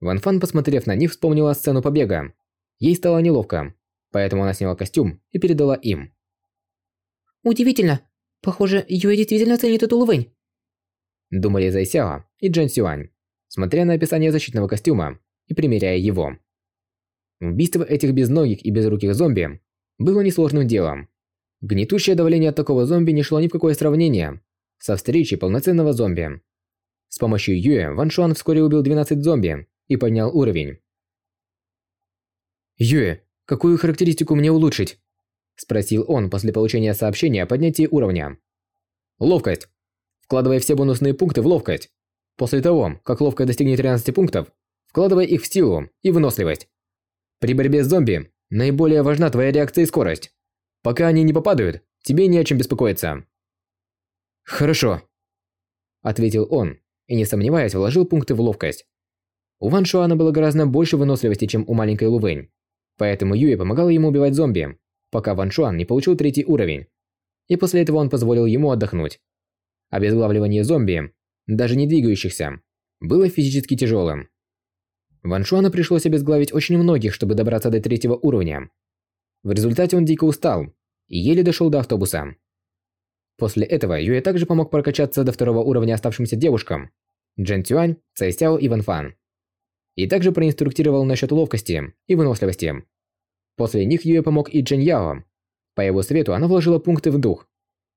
S1: Ван Фан, посмотрев на них, вспомнила сцену побега. Ей стало неловко, поэтому она сняла костюм и передала им.
S2: «Удивительно. Похоже, Юэ действительно ценит эту Лувэнь».
S1: Думали Цай Сяо и Джан Сюань, смотря на описание защитного костюма и примеряя его. Убийство этих безногих и безруких зомби было несложным делом. Гнетущее давление от такого зомби не шло ни в какое сравнение со встречей полноценного зомби. С помощью Юэ Ван Шуан вскоре убил 12 зомби и поднял уровень. «Юэ, какую характеристику мне улучшить?» Спросил он после получения сообщения о поднятии уровня. «Ловкость. Вкладывай все бонусные пункты в ловкость. После того, как ловкость достигнет 13 пунктов, вкладывай их в силу и выносливость. При борьбе с зомби наиболее важна твоя реакция и скорость. Пока они не попадают, тебе не о чем беспокоиться. Хорошо, ответил он и не сомневаясь вложил пункты в ловкость. У Ван Шуана было гораздо больше выносливости, чем у маленькой Лувэнь, поэтому Юэ помогала ему убивать зомби, пока Ван Шуан не получил третий уровень. И после этого он позволил ему отдохнуть. Обезглавливание зомби, даже не двигающихся, было физически тяжелым. Ван Шуану пришлось обезглавить очень многих, чтобы добраться до третьего уровня. В результате он дико устал и еле дошел до автобуса. После этого Юэ также помог прокачаться до второго уровня оставшимся девушкам Джен Тюань, Цай Сяо и Ван Фан. И также проинструктировал насчет ловкости и выносливости. После них Юэ помог и Джен Яо. По его совету она вложила пункты в дух.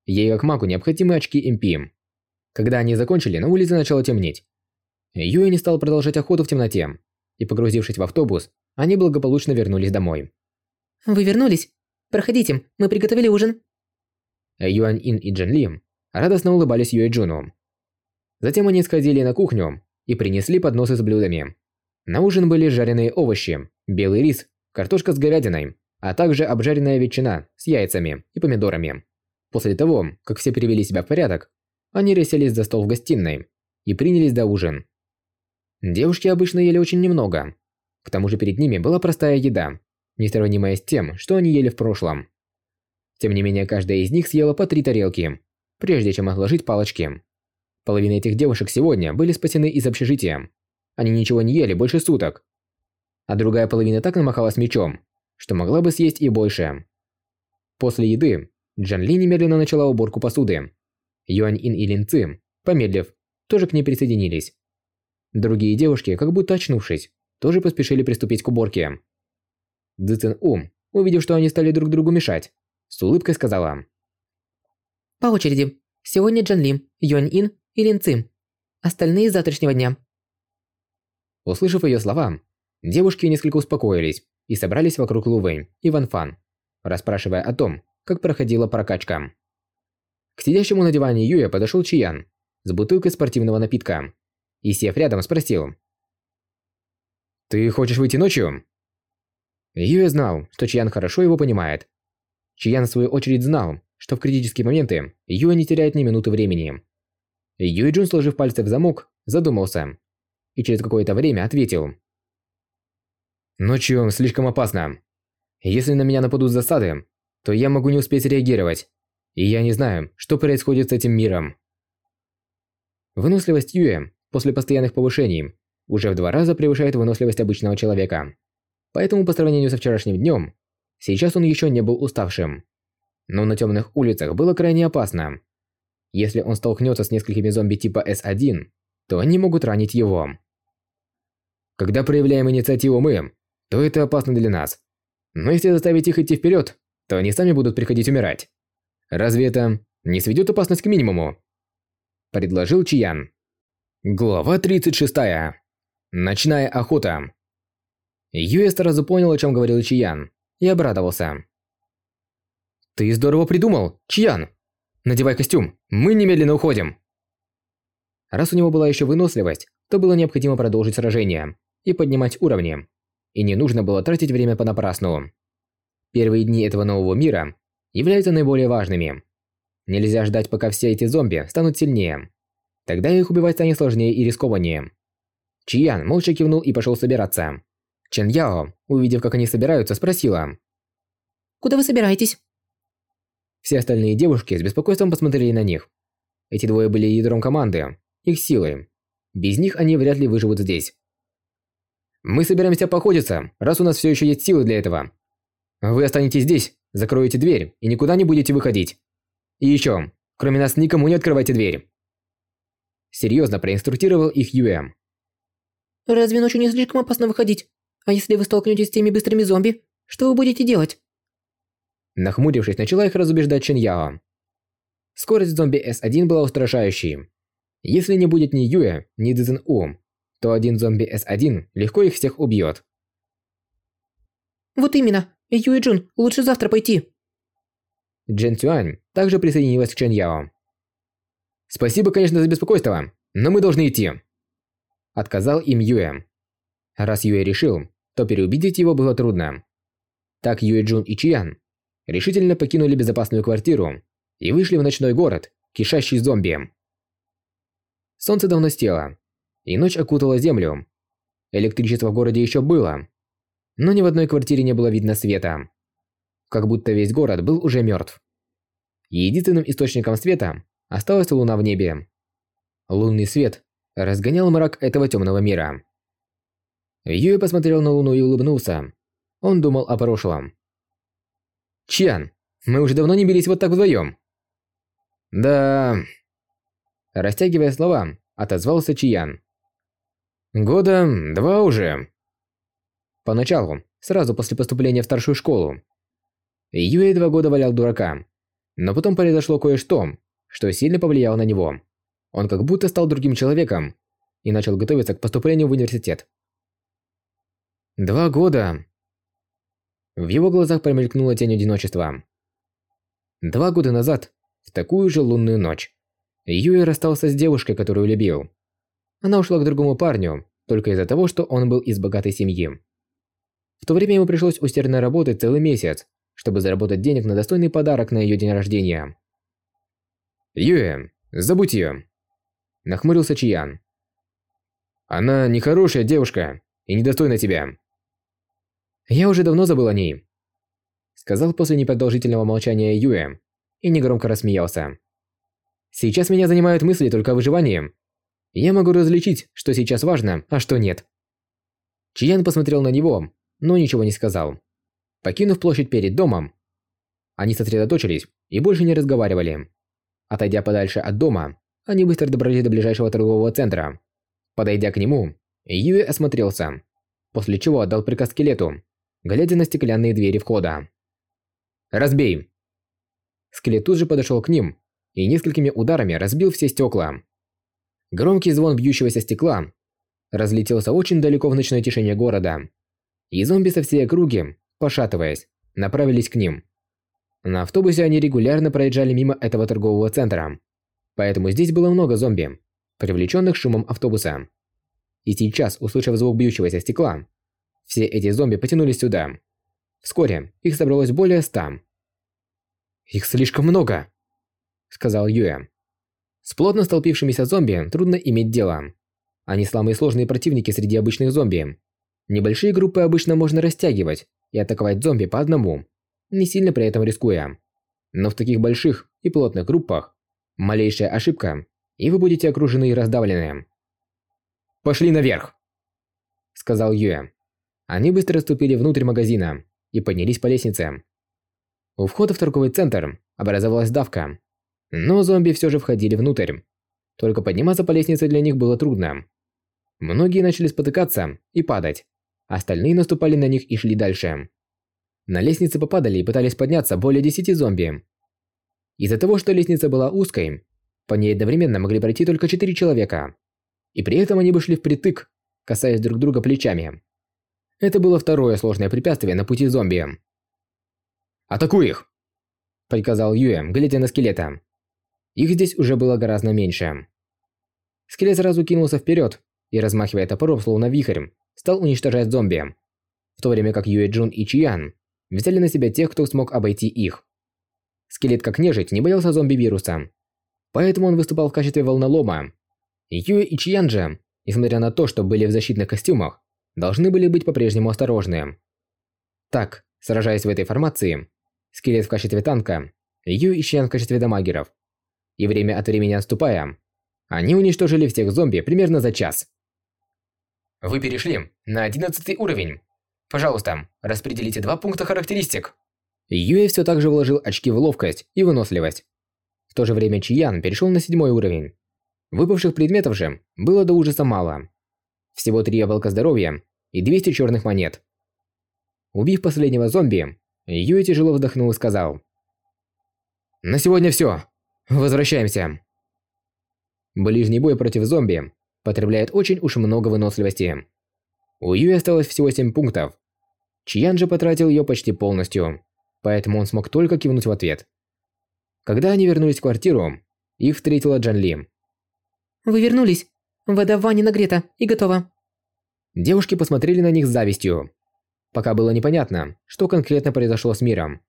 S1: Ей как магу необходимы очки МП. Когда они закончили, на улице начало темнеть. Юэ не стал продолжать охоту в темноте, и погрузившись в автобус, они благополучно вернулись домой.
S2: «Вы вернулись? Проходите, мы приготовили ужин».
S1: Юань Ин и Джен Ли радостно улыбались Юэ Джуну. Затем они сходили на кухню и принесли подносы с блюдами. На ужин были жареные овощи, белый рис, картошка с говядиной, а также обжаренная ветчина с яйцами и помидорами. После того, как все привели себя в порядок, они расселись за стол в гостиной и принялись за ужин. Девушки обычно ели очень немного. К тому же перед ними была простая еда, несравнимая с тем, что они ели в прошлом. Тем не менее, каждая из них съела по три тарелки, прежде чем отложить палочки. Половина этих девушек сегодня были спасены из общежития. Они ничего не ели больше суток. А другая половина так намахалась мечом, что могла бы съесть и больше. После еды Джан Ли немедленно начала уборку посуды. Юань Ин и Лин Ци, помедлив, тоже к ней присоединились. Другие девушки, как будто очнувшись, тоже поспешили приступить к уборке. Цзэн Ум, увидев, что они стали друг другу мешать, с улыбкой сказала.
S2: «По очереди. Сегодня Джан Ли, Юань Ин и Лин Цим. Остальные с завтрашнего дня».
S1: Услышав ее слова, девушки несколько успокоились и собрались вокруг Лу Вэнь и Ван Фан, расспрашивая о том, как проходила прокачка. К сидящему на диване Юя подошел Чиян с бутылкой спортивного напитка и, сев рядом, спросил. «Ты хочешь выйти ночью?» Юя знал, что Чиян хорошо его понимает. Чиян в свою очередь знал, что в критические моменты Юя не теряет ни минуты времени. Юй Джун, сложив пальцы в замок, задумался и через какое-то время ответил. «Ночью слишком опасно. Если на меня нападут засады, то я могу не успеть реагировать, и я не знаю, что происходит с этим миром». Выносливость Юэ после постоянных повышений уже в два раза превышает выносливость обычного человека. Поэтому по сравнению со вчерашним днем, сейчас он еще не был уставшим. Но на темных улицах было крайне опасно. Если он столкнется с несколькими зомби типа С1, то они могут ранить его. Когда проявляем инициативу мы, то это опасно для нас. Но если заставить их идти вперед, то они сами будут приходить умирать. Разве это не сведет опасность к минимуму? Предложил Чиян. Глава 36. Ночная охота. Юэ сразу понял, о чем говорил Чиян, и обрадовался. «Ты здорово придумал, Чиян! Надевай костюм, мы немедленно уходим!» Раз у него была еще выносливость, то было необходимо продолжить сражение и поднимать уровни, и не нужно было тратить время понапрасну. Первые дни этого нового мира являются наиболее важными. Нельзя ждать, пока все эти зомби станут сильнее. Тогда их убивать станет сложнее и рискованнее. Чиян молча кивнул и пошел собираться. Чен Яо, увидев, как они собираются, спросила.
S2: «Куда вы собираетесь?»
S1: Все остальные девушки с беспокойством посмотрели на них. Эти двое были ядром команды, их силы. Без них они вряд ли выживут здесь. Мы собираемся походиться, раз у нас все еще есть силы для этого. Вы останетесь здесь, закроете дверь и никуда не будете выходить. И еще, кроме нас никому не открывайте дверь. Серьезно проинструктировал их Юэм.
S2: Разве ночью не слишком опасно выходить? А если вы столкнетесь с теми быстрыми зомби, что вы будете делать?
S1: Нахмурившись, начала их разубеждать Чин Яо. Скорость зомби С1 была устрашающей. Если не будет ни Юэ, ни Цзэн У, то один зомби С1 легко их всех убьет.
S2: Вот именно. Юэ Джун, лучше завтра пойти.
S1: Джен Цюань также присоединилась к Чен Яо. Спасибо, конечно, за беспокойство, но мы должны идти. Отказал им Юэ. Раз Юэ решил, то переубедить его было трудно. Так Юэ Джун и Чиян решительно покинули безопасную квартиру и вышли в ночной город, кишащий зомби. Солнце давно село, и ночь окутала землю. Электричество в городе еще было, но ни в одной квартире не было видно света. Как будто весь город был уже мертв. Единственным источником света осталась луна в небе. Лунный свет разгонял мрак этого темного мира. Юй посмотрел на луну и улыбнулся. Он думал о прошлом. «Чьян, Мы уже давно не бились вот так вдвоем. Да... Растягивая слова, отозвался Чиян. Года два уже. Поначалу, сразу после поступления в старшую школу. Юэ два года валял дурака. Но потом произошло кое-что, что сильно повлияло на него. Он как будто стал другим человеком и начал готовиться к поступлению в университет. Два года. В его глазах промелькнула тень одиночества. Два года назад, в такую же лунную ночь, Юэ расстался с девушкой, которую любил. Она ушла к другому парню, только из-за того, что он был из богатой семьи. В то время ему пришлось усердно работать целый месяц, чтобы заработать денег на достойный подарок на ее день рождения. «Юэ, забудь ее!» Нахмурился Чиян. «Она нехорошая девушка и недостойна тебя». «Я уже давно забыл о ней», сказал после непродолжительного молчания Юэ и негромко рассмеялся. «Сейчас меня занимают мысли только о выживании. Я могу различить, что сейчас важно, а что нет». Чиян посмотрел на него, но ничего не сказал. Покинув площадь перед домом, они сосредоточились и больше не разговаривали. Отойдя подальше от дома, они быстро добрались до ближайшего торгового центра. Подойдя к нему, Юи осмотрелся, после чего отдал приказ скелету, глядя на стеклянные двери входа. «Разбей!» Скелет тут же подошел к ним и несколькими ударами разбил все стекла. Громкий звон бьющегося стекла разлетелся очень далеко в ночной тишине города. И зомби со всей округи пошатываясь, направились к ним. На автобусе они регулярно проезжали мимо этого торгового центра, поэтому здесь было много зомби, привлеченных шумом автобуса. И сейчас, услышав звук бьющегося стекла, все эти зомби потянулись сюда. Вскоре их собралось более ста. «Их слишком много», — сказал Юэ. С плотно столпившимися зомби трудно иметь дело. Они самые сложные противники среди обычных зомби. Небольшие группы обычно можно растягивать, и атаковать зомби по одному, не сильно при этом рискуя. Но в таких больших и плотных группах малейшая ошибка, и вы будете окружены и раздавлены. «Пошли наверх!» Сказал Юэ. Они быстро ступили внутрь магазина и поднялись по лестнице. У входа в торговый центр образовалась давка, но зомби все же входили внутрь. Только подниматься по лестнице для них было трудно. Многие начали спотыкаться и падать. Остальные наступали на них и шли дальше. На лестнице попадали и пытались подняться более десяти зомби. Из-за того, что лестница была узкой, по ней одновременно могли пройти только четыре человека. И при этом они бы шли впритык, касаясь друг друга плечами. Это было второе сложное препятствие на пути зомби. «Атакуй их!» – приказал Юэ, глядя на скелета. Их здесь уже было гораздо меньше. Скелет сразу кинулся вперед и, размахивая топором, словно вихрь, стал уничтожать зомби, в то время как Юэ Джун и Чиян взяли на себя тех, кто смог обойти их. Скелет как нежить не боялся зомби-вируса, поэтому он выступал в качестве волнолома. Юэ и Чиян же, несмотря на то, что были в защитных костюмах, должны были быть по-прежнему осторожны. Так, сражаясь в этой формации, скелет в качестве танка, Юэ и Чиян в качестве дамагеров, и время от времени отступая, они уничтожили всех зомби примерно за час. Вы перешли на одиннадцатый уровень. Пожалуйста, распределите два пункта характеристик. Юэ все так же вложил очки в ловкость и выносливость. В то же время Чиян перешел на седьмой уровень. Выпавших предметов же было до ужаса мало. Всего три яблока здоровья и 200 черных монет. Убив последнего зомби, Юэ тяжело вздохнул и сказал. «На сегодня все. Возвращаемся». Ближний бой против зомби потребляет очень уж много выносливости. У Юи осталось всего 7 пунктов. Чиян же потратил ее почти полностью, поэтому он смог только кивнуть в ответ. Когда они вернулись в квартиру, их встретила Джан Ли.
S3: «Вы вернулись. Вода в ванне нагрета и готова».
S1: Девушки посмотрели на них с завистью. Пока было непонятно, что конкретно произошло с миром.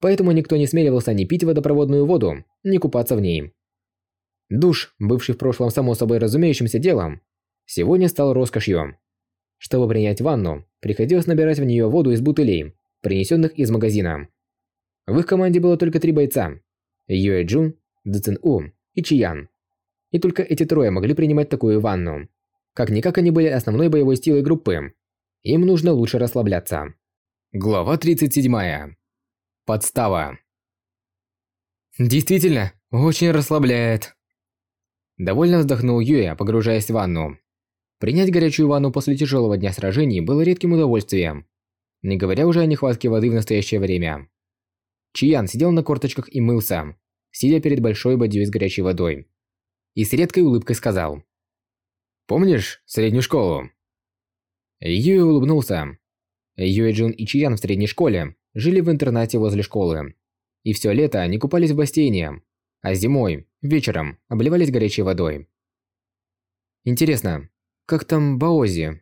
S1: Поэтому никто не смеливался ни пить водопроводную воду, ни купаться в ней. Душ, бывший в прошлом само собой разумеющимся делом, сегодня стал роскошью. Чтобы принять ванну, приходилось набирать в нее воду из бутылей, принесенных из магазина. В их команде было только три бойца – Юэ Джун, Дэцин У и Чиян. И только эти трое могли принимать такую ванну. Как-никак они были основной боевой силой группы. Им нужно лучше расслабляться. Глава 37. Подстава. Действительно, очень расслабляет. Довольно вздохнул Юя, погружаясь в ванну. Принять горячую ванну после тяжелого дня сражений было редким удовольствием, не говоря уже о нехватке воды в настоящее время. Чиян сидел на корточках и мылся, сидя перед большой бадьей с горячей водой. И с редкой улыбкой сказал. «Помнишь среднюю школу?» Юй улыбнулся. Юэ Джун и Чиян в средней школе жили в интернате возле школы. И все лето они купались в бассейне, а зимой, вечером, обливались горячей водой. Интересно, как там Баози?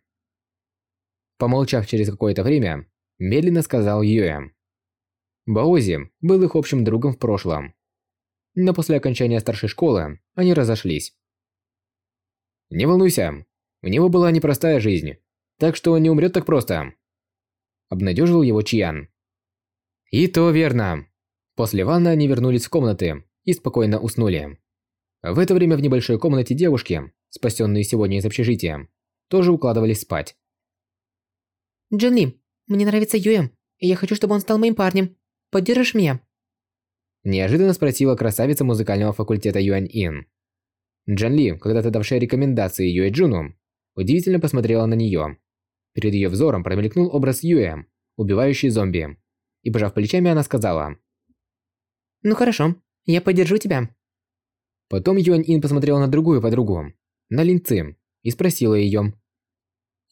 S1: Помолчав через какое-то время, медленно сказал Юэ. Баози был их общим другом в прошлом. Но после окончания старшей школы они разошлись. «Не волнуйся, у него была непростая жизнь, так что он не умрет так просто», – обнадежил его Чиян. «И то верно». После ванны они вернулись в комнаты и спокойно уснули. В это время в небольшой комнате девушки, спасенные сегодня из общежития, тоже укладывались спать.
S3: «Джин Ли, мне нравится Юэм, и я хочу, чтобы он стал моим парнем. Поддержишь меня?»
S1: Неожиданно спросила красавица музыкального факультета Юань Ин. Джан Ли, когда-то давшая рекомендации Юэ Джуну, удивительно посмотрела на нее. Перед ее взором промелькнул образ Юэ, убивающий зомби. И пожав плечами, она сказала.
S3: «Ну хорошо, я поддержу тебя».
S1: Потом Юань Ин посмотрела на другую подругу, на Лин Цим, и спросила ее.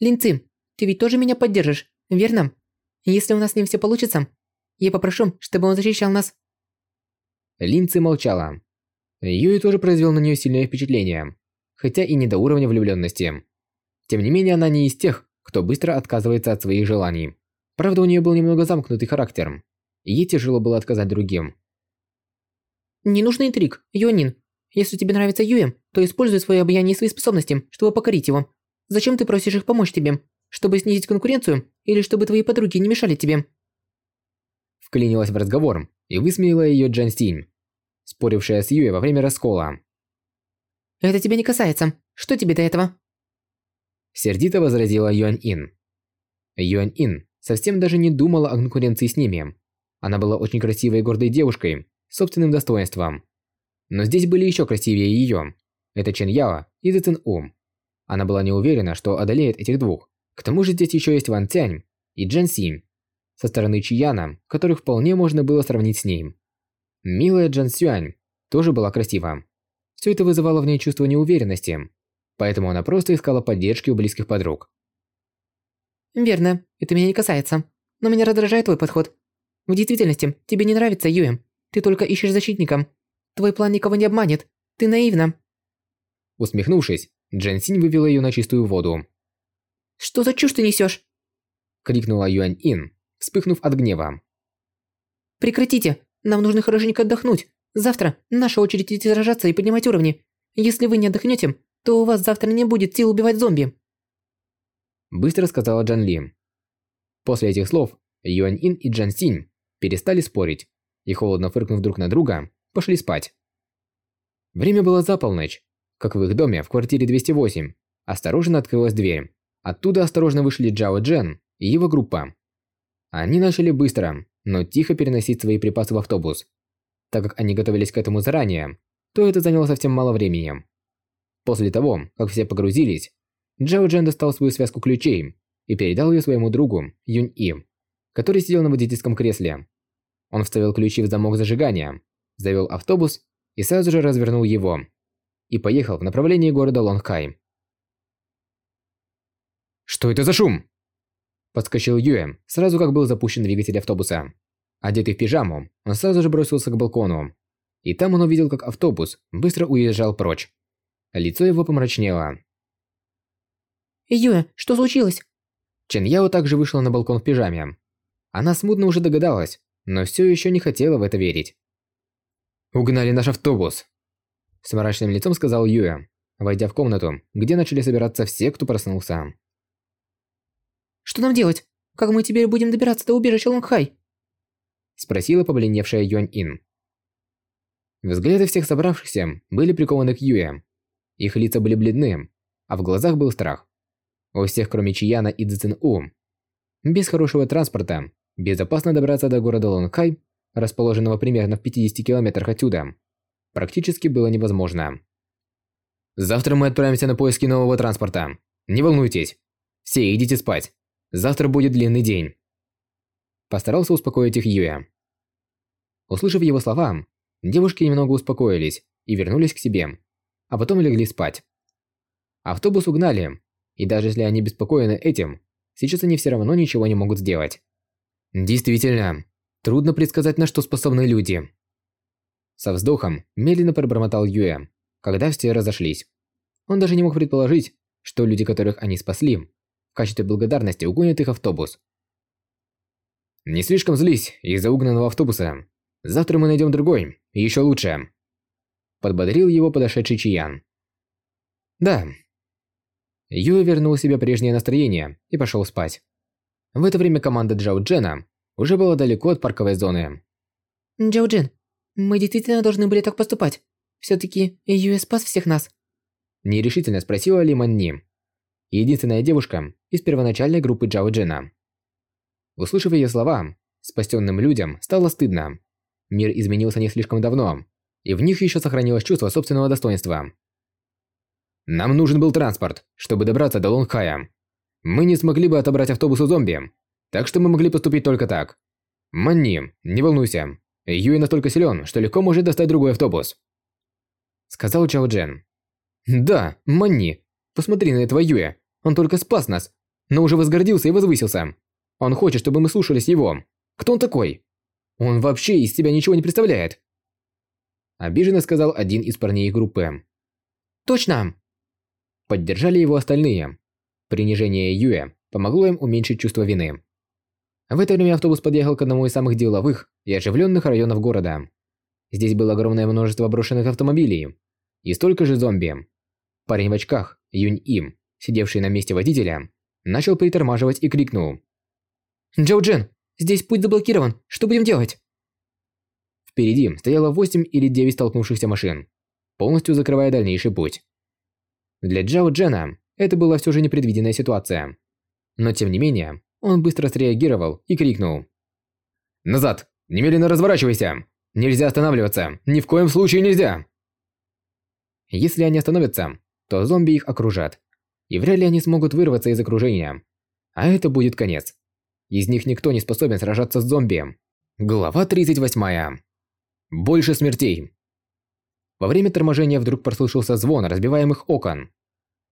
S3: «Лин Цим, ты ведь тоже меня поддержишь, верно? Если у нас с ним все получится, я попрошу, чтобы он защищал нас.
S1: Линци молчала. Юи тоже произвел на нее сильное впечатление, хотя и не до уровня влюбленности. Тем не менее, она не из тех, кто быстро отказывается от своих желаний. Правда, у нее был немного замкнутый характер, и ей тяжело было отказать другим.
S3: «Не нужный интриг, Юанин. Если тебе нравится Юэм, то используй свои обаяние и свои способности, чтобы покорить его. Зачем ты просишь их помочь тебе? Чтобы снизить конкуренцию или чтобы твои подруги не мешали тебе?»
S1: вклинилась в разговор и высмеяла ее Джан Синь, спорившая с Юэ во время раскола.
S3: «Это тебя не касается. Что тебе до этого?»
S1: Сердито возразила Юань Ин. Юань Ин совсем даже не думала о конкуренции с ними. Она была очень красивой и гордой девушкой, собственным достоинством. Но здесь были еще красивее ее. Это Чен Яо и Цзи Цин У. Она была не уверена, что одолеет этих двух. К тому же здесь еще есть Ван Цянь и Джан Синь, со стороны Чияна, которых вполне можно было сравнить с ним. Милая Джан Сюань тоже была красива. Все это вызывало в ней чувство неуверенности, поэтому она просто искала поддержки у близких подруг.
S3: «Верно, это меня не касается, но меня раздражает твой подход. В действительности, тебе не нравится Юэм, ты только ищешь защитника. Твой план никого не обманет, ты наивна».
S1: Усмехнувшись, Джен Синь вывела ее на чистую воду.
S3: «Что за чушь ты несешь?
S1: крикнула Юань Ин, вспыхнув от гнева.
S3: «Прекратите! Нам нужно хорошенько отдохнуть. Завтра наша очередь идти сражаться и поднимать уровни. Если вы не отдохнете, то у вас завтра не будет сил убивать зомби».
S1: Быстро сказала Джан Ли. После этих слов Юань Ин и Джан Синь перестали спорить и, холодно фыркнув друг на друга, пошли спать. Время было за полночь, как в их доме в квартире 208. Осторожно открылась дверь. Оттуда осторожно вышли Джао Джен и его группа. Они начали быстро, но тихо переносить свои припасы в автобус. Так как они готовились к этому заранее, то это заняло совсем мало времени. После того, как все погрузились, Джао Джен достал свою связку ключей и передал ее своему другу Юнь И, который сидел на водительском кресле. Он вставил ключи в замок зажигания, завел автобус и сразу же развернул его и поехал в направлении города Лонгхай. «Что это за шум?» Подскочил Юэ, сразу как был запущен двигатель автобуса. Одетый в пижаму, он сразу же бросился к балкону. И там он увидел, как автобус быстро уезжал прочь. Лицо его помрачнело.
S3: «Юэ, что случилось?»
S1: Чен Яо также вышла на балкон в пижаме. Она смутно уже догадалась, но все еще не хотела в это верить. «Угнали наш автобус!» С мрачным лицом сказал Юэ, войдя в комнату, где начали собираться все, кто проснулся.
S3: Что нам делать? Как мы теперь будем добираться до убежища Лонгхай?
S1: Спросила побледневшая Юань Ин. Взгляды всех собравшихся были прикованы к Юе. Их лица были бледны, а в глазах был страх. У всех, кроме Чияна и Цзин У. Без хорошего транспорта, безопасно добраться до города Лонгхай расположенного примерно в 50 километрах отсюда, практически было невозможно. Завтра мы отправимся на поиски нового транспорта. Не волнуйтесь. Все идите спать. Завтра будет длинный день. Постарался успокоить их Юя. Услышав его слова, девушки немного успокоились и вернулись к себе, а потом легли спать. Автобус угнали, и даже если они беспокоены этим, сейчас они все равно ничего не могут сделать. Действительно, трудно предсказать, на что способны люди. Со вздохом медленно пробормотал Юэ, когда все разошлись. Он даже не мог предположить, что люди, которых они спасли, в качестве благодарности угонят их автобус. «Не слишком злись из-за угнанного автобуса. Завтра мы найдем другой, и еще лучше». Подбодрил его подошедший Чиян. «Да». Юэ вернул себе прежнее настроение и пошел спать. В это время команда Джао Джена уже была далеко от парковой зоны.
S3: «Джао Джен, мы действительно должны были так поступать. Все-таки Юэ спас всех нас.
S1: Нерешительно спросила Ли Манни. Единственная девушка из первоначальной группы Джао Джена. Услышав ее слова, спасенным людям стало стыдно. Мир изменился не слишком давно, и в них еще сохранилось чувство собственного достоинства. Нам нужен был транспорт, чтобы добраться до Лонгхая. Мы не смогли бы отобрать автобус у зомби, так что мы могли поступить только так. Манни, не волнуйся. Юй настолько силен, что легко может достать другой автобус. Сказал Чао Джен. Да, Манни. Посмотри на этого Юя. Он только спас нас, но уже возгордился и возвысился. Он хочет, чтобы мы слушались его. Кто он такой? Он вообще из себя ничего не представляет. Обиженно сказал один из парней группы.
S3: Точно!
S1: Поддержали его остальные. Принижение Юя помогло им уменьшить чувство вины. В это время автобус подъехал к одному из самых деловых и оживленных районов города. Здесь было огромное множество брошенных автомобилей и столько же зомби. Парень в очках, Юнь Им, сидевший на месте водителя, начал притормаживать и крикнул.
S3: «Джоу Джен, здесь путь заблокирован, что будем делать?»
S1: Впереди стояло 8 или 9 столкнувшихся машин, полностью закрывая дальнейший путь. Для Джао Джена это была все же непредвиденная ситуация. Но тем не менее, он быстро среагировал и крикнул. «Назад! Немедленно разворачивайся! Нельзя останавливаться! Ни в коем случае нельзя!» Если они остановятся, то зомби их окружат. И вряд ли они смогут вырваться из окружения. А это будет конец. Из них никто не способен сражаться с зомби. Глава 38. Больше смертей. Во время торможения вдруг послышался звон разбиваемых окон.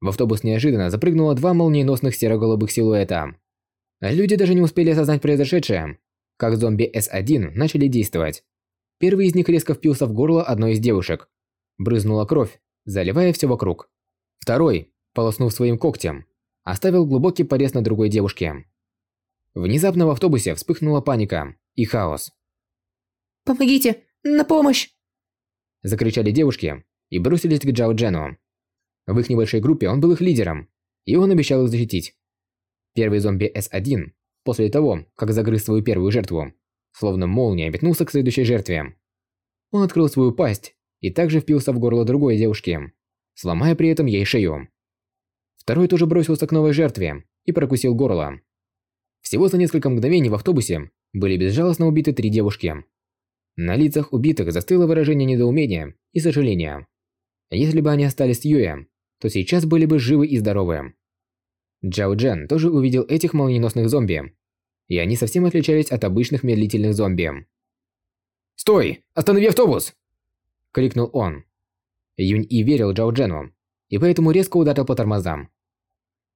S1: В автобус неожиданно запрыгнуло два молниеносных серо-голубых силуэта. Люди даже не успели осознать произошедшее, как зомби С1 начали действовать. Первый из них резко впился в горло одной из девушек. Брызнула кровь, заливая все вокруг. Второй, полоснув своим когтем, оставил глубокий порез на другой девушке. Внезапно в автобусе вспыхнула паника и хаос.
S3: «Помогите! На помощь!»
S1: Закричали девушки и бросились к Джао Джену. В их небольшой группе он был их лидером, и он обещал их защитить. Первый зомби С1, после того, как загрыз свою первую жертву, словно молния метнулся к следующей жертве. Он открыл свою пасть и также впился в горло другой девушки, сломая при этом ей шею. Второй тоже бросился к новой жертве и прокусил горло. Всего за несколько мгновений в автобусе были безжалостно убиты три девушки. На лицах убитых застыло выражение недоумения и сожаления. Если бы они остались с Юэ, то сейчас были бы живы и здоровы. Джао Джен тоже увидел этих молниеносных зомби, и они совсем отличались от обычных медлительных зомби. «Стой! Останови автобус!» – крикнул он. Юнь И верил Джао Джену, и поэтому резко ударил по тормозам.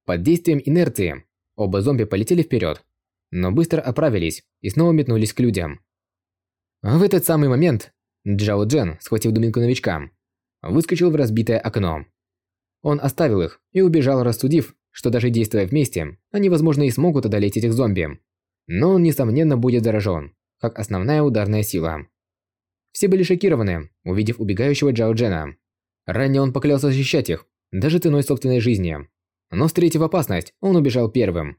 S1: Под действием инерции оба зомби полетели вперед, но быстро оправились и снова метнулись к людям. В этот самый момент Джао Джен, схватив дубинку новичка, выскочил в разбитое окно. Он оставил их и убежал, рассудив, что даже действуя вместе, они, возможно, и смогут одолеть этих зомби. Но он, несомненно, будет заражен, как основная ударная сила. Все были шокированы, увидев убегающего Джао Джена. Ранее он поклялся защищать их, даже ценой собственной жизни. Но встретив опасность, он убежал первым.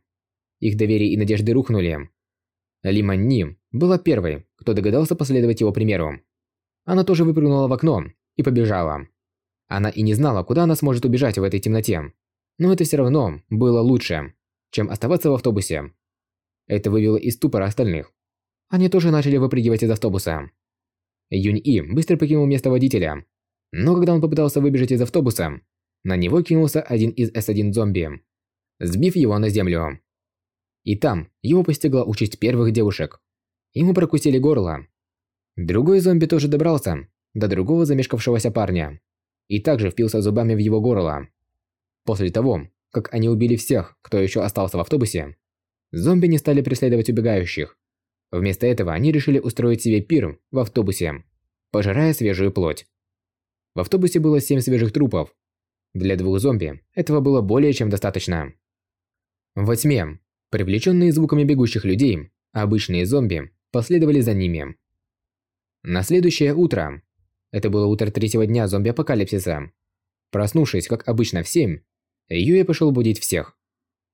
S1: Их доверие и надежды рухнули. Ли Манни была первой, кто догадался последовать его примеру. Она тоже выпрыгнула в окно и побежала. Она и не знала, куда она сможет убежать в этой темноте. Но это все равно было лучше, чем оставаться в автобусе. Это вывело из ступора остальных. они тоже начали выпрыгивать из автобуса. Юнь И быстро покинул место водителя, но когда он попытался выбежать из автобуса, на него кинулся один из С1 зомби, сбив его на землю. И там его постигла участь первых девушек. Ему прокусили горло. Другой зомби тоже добрался до другого замешкавшегося парня и также впился зубами в его горло. После того, как они убили всех, кто еще остался в автобусе, зомби не стали преследовать убегающих. Вместо этого они решили устроить себе пир в автобусе, пожирая свежую плоть. В автобусе было семь свежих трупов. Для двух зомби этого было более чем достаточно. Во тьме, привлеченные звуками бегущих людей, обычные зомби последовали за ними. На следующее утро, это было утро третьего дня зомби-апокалипсиса, проснувшись, как обычно, в семь, Юя пошел будить всех.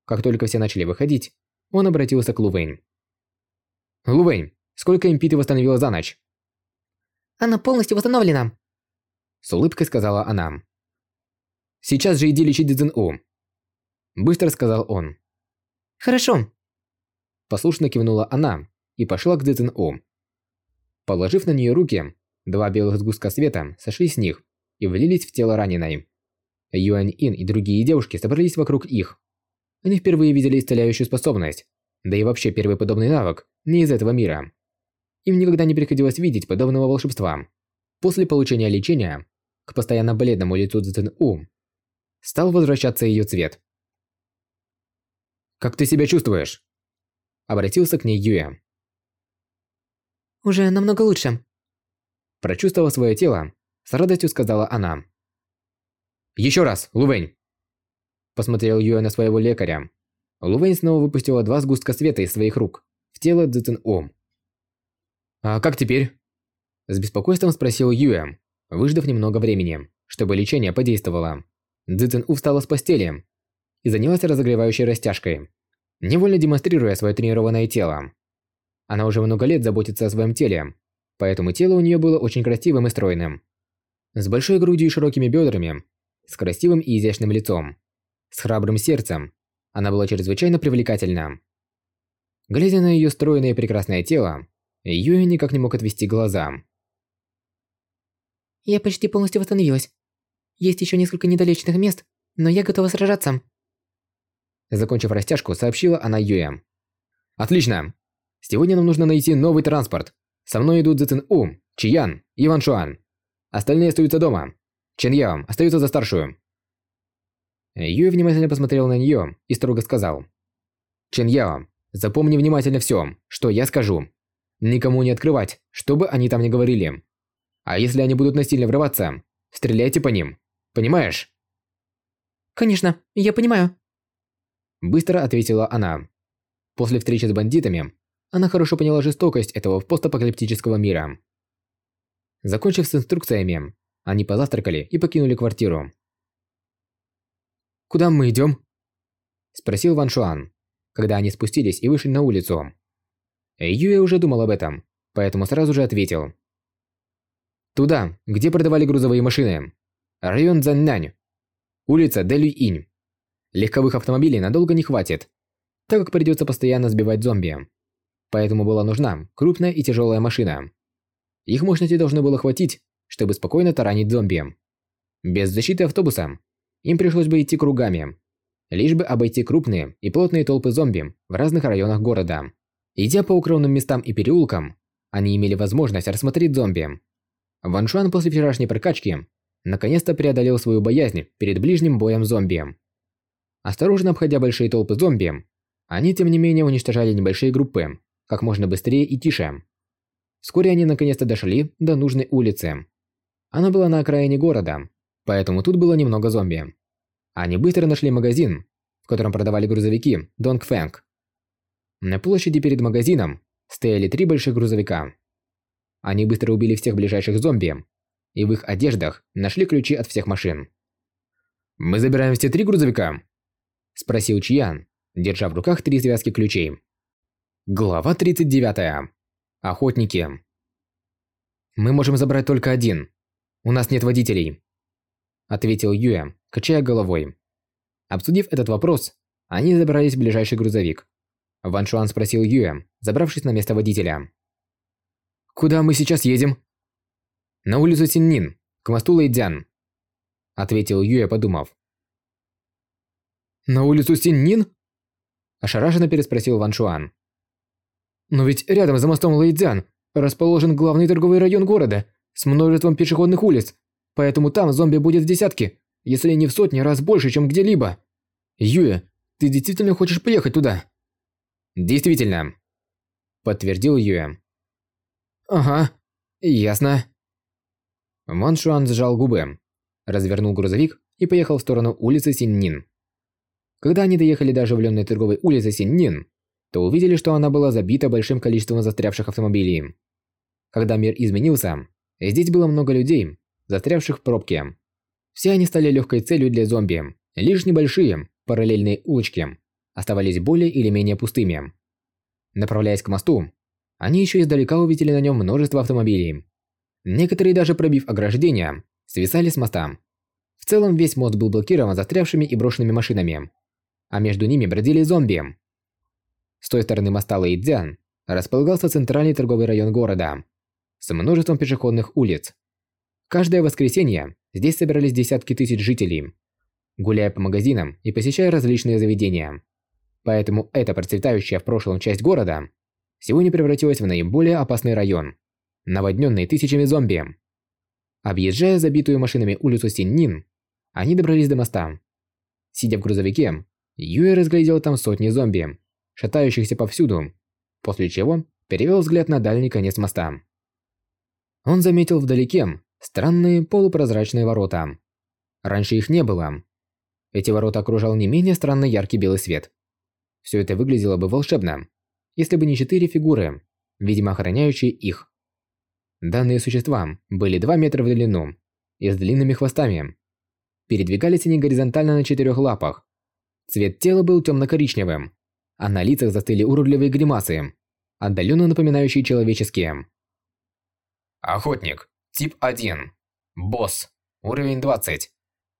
S1: Как только все начали выходить, он обратился к Лувэнь. «Лувэнь, сколько импи ты восстановила за ночь?»
S3: «Она полностью восстановлена!»
S1: С улыбкой сказала она. «Сейчас же иди лечить Цзэн-У!» Быстро сказал он.
S3: «Хорошо!»
S1: Послушно кивнула она и пошла к Цзэн-У. Положив на нее руки, два белых сгустка света сошли с них и влились в тело раненой. Юань Ин и другие девушки собрались вокруг их. Они впервые видели исцеляющую способность, да и вообще первый подобный навык не из этого мира. Им никогда не приходилось видеть подобного волшебства. После получения лечения, к постоянно бледному лицу Цзэн У, стал возвращаться ее цвет. «Как ты себя чувствуешь?» Обратился к ней Юэ.
S3: «Уже намного лучше».
S1: Прочувствовав свое тело, с радостью сказала она. Еще раз, Лувень!» Посмотрел Юэ на своего лекаря. Лувень снова выпустила два сгустка света из своих рук в тело Цзэцэн О. «А как теперь?» С беспокойством спросил Юэ, выждав немного времени, чтобы лечение подействовало. Цзэцэн У встала с постели и занялась разогревающей растяжкой, невольно демонстрируя свое тренированное тело. Она уже много лет заботится о своем теле, поэтому тело у нее было очень красивым и стройным. С большой грудью и широкими бедрами с красивым и изящным лицом, с храбрым сердцем. Она была чрезвычайно привлекательна. Глядя на ее стройное и прекрасное тело, Юэ никак не мог отвести глаза.
S3: «Я почти полностью восстановилась. Есть еще несколько недолеченных мест, но я готова сражаться».
S1: Закончив растяжку, сообщила она Юэ. «Отлично! Сегодня нам нужно найти новый транспорт. Со мной идут Зицин У, Чиян и Ван Шуан. Остальные остаются дома. Чен Яо остается за старшую. Юй внимательно посмотрел на нее и строго сказал. Чен Яо, запомни внимательно все, что я скажу. Никому не открывать, что бы они там ни говорили. А если они будут насильно врываться, стреляйте по ним. Понимаешь?
S3: Конечно, я понимаю.
S1: Быстро ответила она. После встречи с бандитами, она хорошо поняла жестокость этого постапокалиптического мира. Закончив с инструкциями, они позавтракали и покинули квартиру. «Куда мы идем?» Спросил Ван Шуан, когда они спустились и вышли на улицу. Юэ уже думал об этом, поэтому сразу же ответил. «Туда, где продавали грузовые машины. Район Цзаннань. Улица Дэлюинь. Легковых автомобилей надолго не хватит, так как придется постоянно сбивать зомби. Поэтому была нужна крупная и тяжелая машина. Их мощности должно было хватить, чтобы спокойно таранить зомби. Без защиты автобуса им пришлось бы идти кругами, лишь бы обойти крупные и плотные толпы зомби в разных районах города. Идя по укромным местам и переулкам, они имели возможность рассмотреть зомби. Ван Шуан после вчерашней прокачки наконец-то преодолел свою боязнь перед ближним боем зомби. Осторожно обходя большие толпы зомби, они тем не менее уничтожали небольшие группы, как можно быстрее и тише. Вскоре они наконец-то дошли до нужной улицы. Она была на окраине города, поэтому тут было немного зомби. Они быстро нашли магазин, в котором продавали грузовики Донг Фэнг. На площади перед магазином стояли три больших грузовика. Они быстро убили всех ближайших зомби, и в их одеждах нашли ключи от всех машин. «Мы забираем все три грузовика?» – спросил Чиян, держа в руках три связки ключей. Глава 39. Охотники. «Мы можем забрать только один», «У нас нет водителей», – ответил Юэ, качая головой. Обсудив этот вопрос, они забрались в ближайший грузовик. Ван Шуан спросил Юэ, забравшись на место водителя.
S2: куда мы сейчас едем?»
S1: «На улицу Синнин, к мосту Лэйдзян», – ответил Юя, подумав.
S2: «На улицу Синнин?»
S1: – ошарашенно переспросил Ван Шуан.
S2: «Но ведь рядом за мостом Лэйдзян расположен главный торговый район города с множеством пешеходных улиц, поэтому там зомби будет в десятки, если не в сотни раз больше, чем где-либо. Юя, ты действительно хочешь поехать туда?»
S1: «Действительно», – подтвердил Юя.
S2: «Ага, ясно».
S1: Ван Шуан сжал губы, развернул грузовик и поехал в сторону улицы Синнин. Когда они доехали до оживленной торговой улицы Синнин, то увидели, что она была забита большим количеством застрявших автомобилей. Когда мир изменился, здесь было много людей, застрявших в пробке. Все они стали легкой целью для зомби. Лишь небольшие, параллельные улочки оставались более или менее пустыми. Направляясь к мосту, они еще издалека увидели на нем множество автомобилей. Некоторые даже пробив ограждение, свисали с моста. В целом весь мост был блокирован застрявшими и брошенными машинами, а между ними бродили зомби. С той стороны моста Лэйдзян располагался центральный торговый район города с множеством пешеходных улиц. Каждое воскресенье здесь собирались десятки тысяч жителей, гуляя по магазинам и посещая различные заведения. Поэтому эта процветающая в прошлом часть города сегодня превратилась в наиболее опасный район, наводненный тысячами зомби. Объезжая забитую машинами улицу Синнин, они добрались до моста. Сидя в грузовике, Юэ разглядел там сотни зомби, шатающихся повсюду, после чего перевел взгляд на дальний конец моста. Он заметил вдалеке странные полупрозрачные ворота. Раньше их не было. Эти ворота окружал не менее странный яркий белый свет. Все это выглядело бы волшебно, если бы не четыре фигуры, видимо охраняющие их. Данные существа были 2 метра в длину и с длинными хвостами. Передвигались они горизонтально на четырех лапах. Цвет тела был темно-коричневым, а на лицах застыли уродливые гримасы, отдаленно напоминающие человеческие. Охотник. Тип 1. Босс. Уровень 20.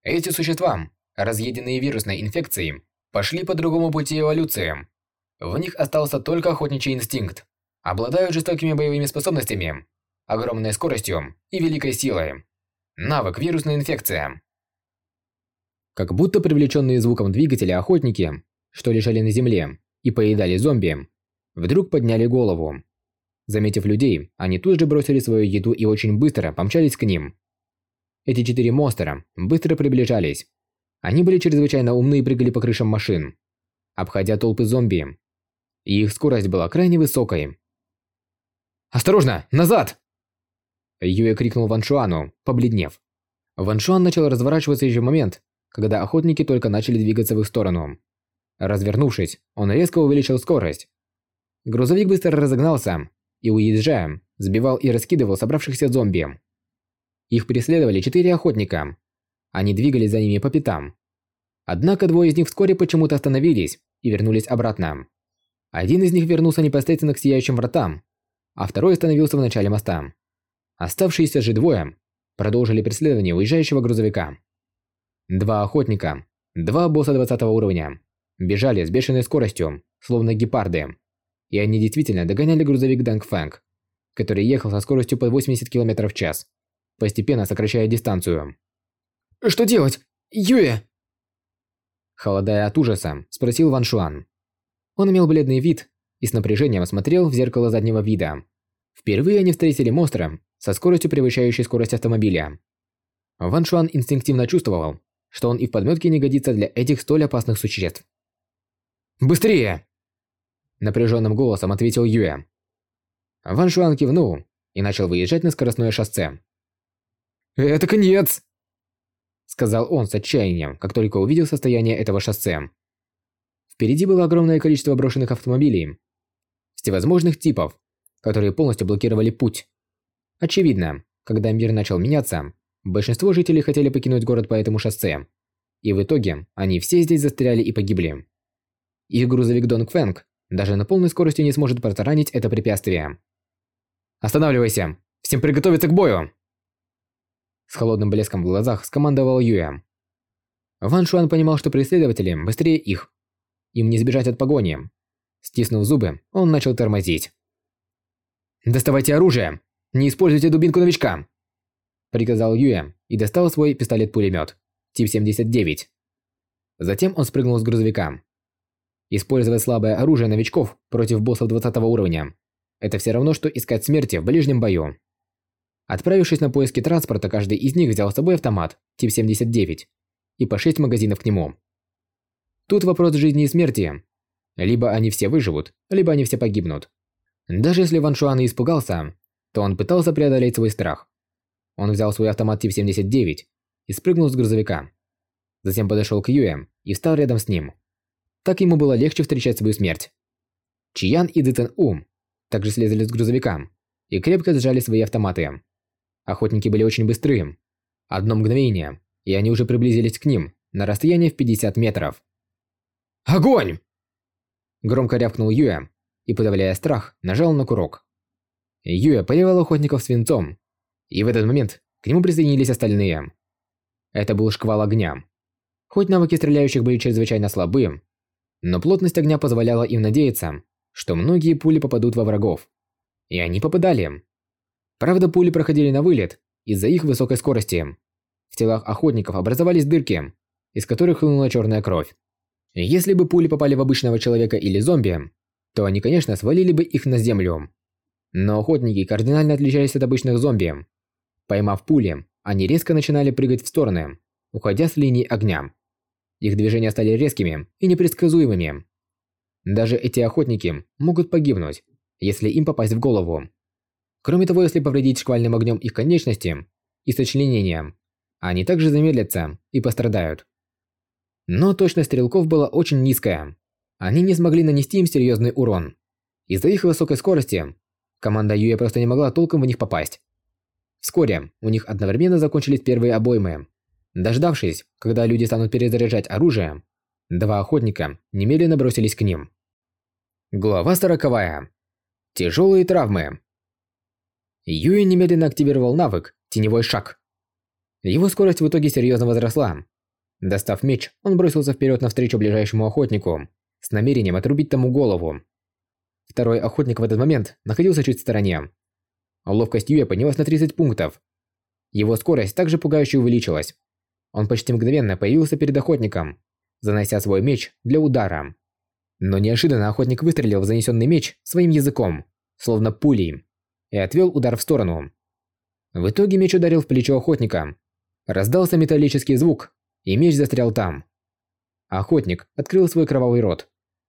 S1: Эти существа, разъеденные вирусной инфекцией, пошли по другому пути эволюции. В них остался только охотничий инстинкт. Обладают жестокими боевыми способностями, огромной скоростью и великой силой. Навык вирусная инфекция. Как будто привлеченные звуком двигателя охотники, что лежали на земле и поедали зомби, вдруг подняли голову. Заметив людей, они тут же бросили свою еду и очень быстро помчались к ним. Эти четыре монстра быстро приближались, они были чрезвычайно умны и прыгали по крышам машин, обходя толпы зомби. И их скорость была крайне высокой. «Осторожно! Назад!» Юэ крикнул Ван Шуану, побледнев. Ван Шуан начал разворачиваться еще в момент, когда охотники только начали двигаться в их сторону. Развернувшись, он резко увеличил скорость. Грузовик быстро разогнался и, уезжая, сбивал и раскидывал собравшихся зомби. Их преследовали четыре охотника, они двигались за ними по пятам. Однако двое из них вскоре почему-то остановились и вернулись обратно. Один из них вернулся непосредственно к сияющим вратам, а второй остановился в начале моста. Оставшиеся же двое продолжили преследование уезжающего грузовика. Два охотника, два босса 20 уровня, бежали с бешеной скоростью, словно гепарды. И они действительно догоняли грузовик Данг Фэнг, который ехал со скоростью под 80 км в час, постепенно сокращая дистанцию.
S2: Что делать? Юэ!»
S1: Холодая от ужаса, спросил Ван Шуан. Он имел бледный вид и с напряжением смотрел в зеркало заднего вида. Впервые они встретили монстра со скоростью превышающей скорость автомобиля. Ван Шуан инстинктивно чувствовал, что он и в подметке не годится для этих столь опасных существ.
S2: «Быстрее!»
S1: Напряженным голосом ответил Юэ. Ван Шуан кивнул и начал выезжать на скоростное шоссе.
S2: «Это конец!»
S1: сказал он с отчаянием, как только увидел состояние этого шоссе. Впереди было огромное количество брошенных автомобилей, всевозможных типов, которые полностью блокировали путь. Очевидно, когда мир начал меняться, большинство жителей хотели покинуть город по этому шоссе, и в итоге они все здесь застряли и погибли. Их грузовик Донг Фэнг даже на полной скорости не сможет протаранить это препятствие. «Останавливайся! Всем приготовиться к бою!» С холодным блеском в глазах скомандовал Юэ. Ван Шуан понимал, что преследователи быстрее их. Им не сбежать от погони. Стиснув зубы, он начал тормозить. Доставайте оружие! Не используйте дубинку новичка!» Приказал Юэ и достал свой пистолет-пулемет тип 79. Затем он спрыгнул с грузовика. Использовать слабое оружие новичков против боссов 20 уровня – это все равно, что искать смерти в ближнем бою. Отправившись на поиски транспорта, каждый из них взял с собой автомат тип 79 и по 6 магазинов к нему. Тут вопрос жизни и смерти. Либо они все выживут, либо они все погибнут. Даже если Ван Шуан и испугался, то он пытался преодолеть свой страх. Он взял свой автомат тип 79 и спрыгнул с грузовика. Затем подошел к Юэ и встал рядом с ним. Так ему было легче встречать свою смерть. Чиян и Дитен Ум также слезли с грузовика и крепко сжали свои автоматы. Охотники были очень быстры. Одно мгновение, и они уже приблизились к ним на расстояние в 50 метров. «Огонь!» Громко рявкнул Юэ и, подавляя страх, нажал на курок. Юэ поливал охотников свинцом, и в этот момент к нему присоединились остальные. Это был шквал огня. Хоть навыки стреляющих были чрезвычайно слабы, но плотность огня позволяла им надеяться, что многие пули попадут во врагов. И они попадали. Правда, пули проходили на вылет из-за их высокой скорости. В телах охотников образовались дырки, из которых хлынула черная кровь. Если бы пули попали в обычного человека или зомби, то они, конечно, свалили бы их на землю. Но охотники кардинально отличались от обычных зомби. Поймав пули, они резко начинали прыгать в стороны, уходя с линии огня. Их движения стали резкими и непредсказуемыми. Даже эти охотники могут погибнуть, если им попасть в голову. Кроме того, если повредить шквальным огнем их конечности и сочленения, они также замедлятся и пострадают. Но точность стрелков была очень низкая. Они не смогли нанести им серьезный урон. Из-за их высокой скорости, команда Юя просто не могла толком в них попасть. Вскоре у них одновременно закончились первые обоймы. Дождавшись, когда люди станут перезаряжать оружие, два охотника немедленно бросились к ним. Глава сороковая. Тяжелые травмы. Юи немедленно активировал навык «Теневой шаг». Его скорость в итоге серьезно возросла. Достав меч, он бросился вперед навстречу ближайшему охотнику с намерением отрубить тому голову. Второй охотник в этот момент находился чуть в стороне, Ловкость Юя поднялась на 30 пунктов. Его скорость также пугающе увеличилась. Он почти мгновенно появился перед охотником, занося свой меч для удара. Но неожиданно охотник выстрелил в занесенный меч своим языком, словно пулей, и отвел удар в сторону. В итоге меч ударил в плечо охотника. Раздался металлический звук, и меч застрял там. Охотник открыл свой кровавый рот.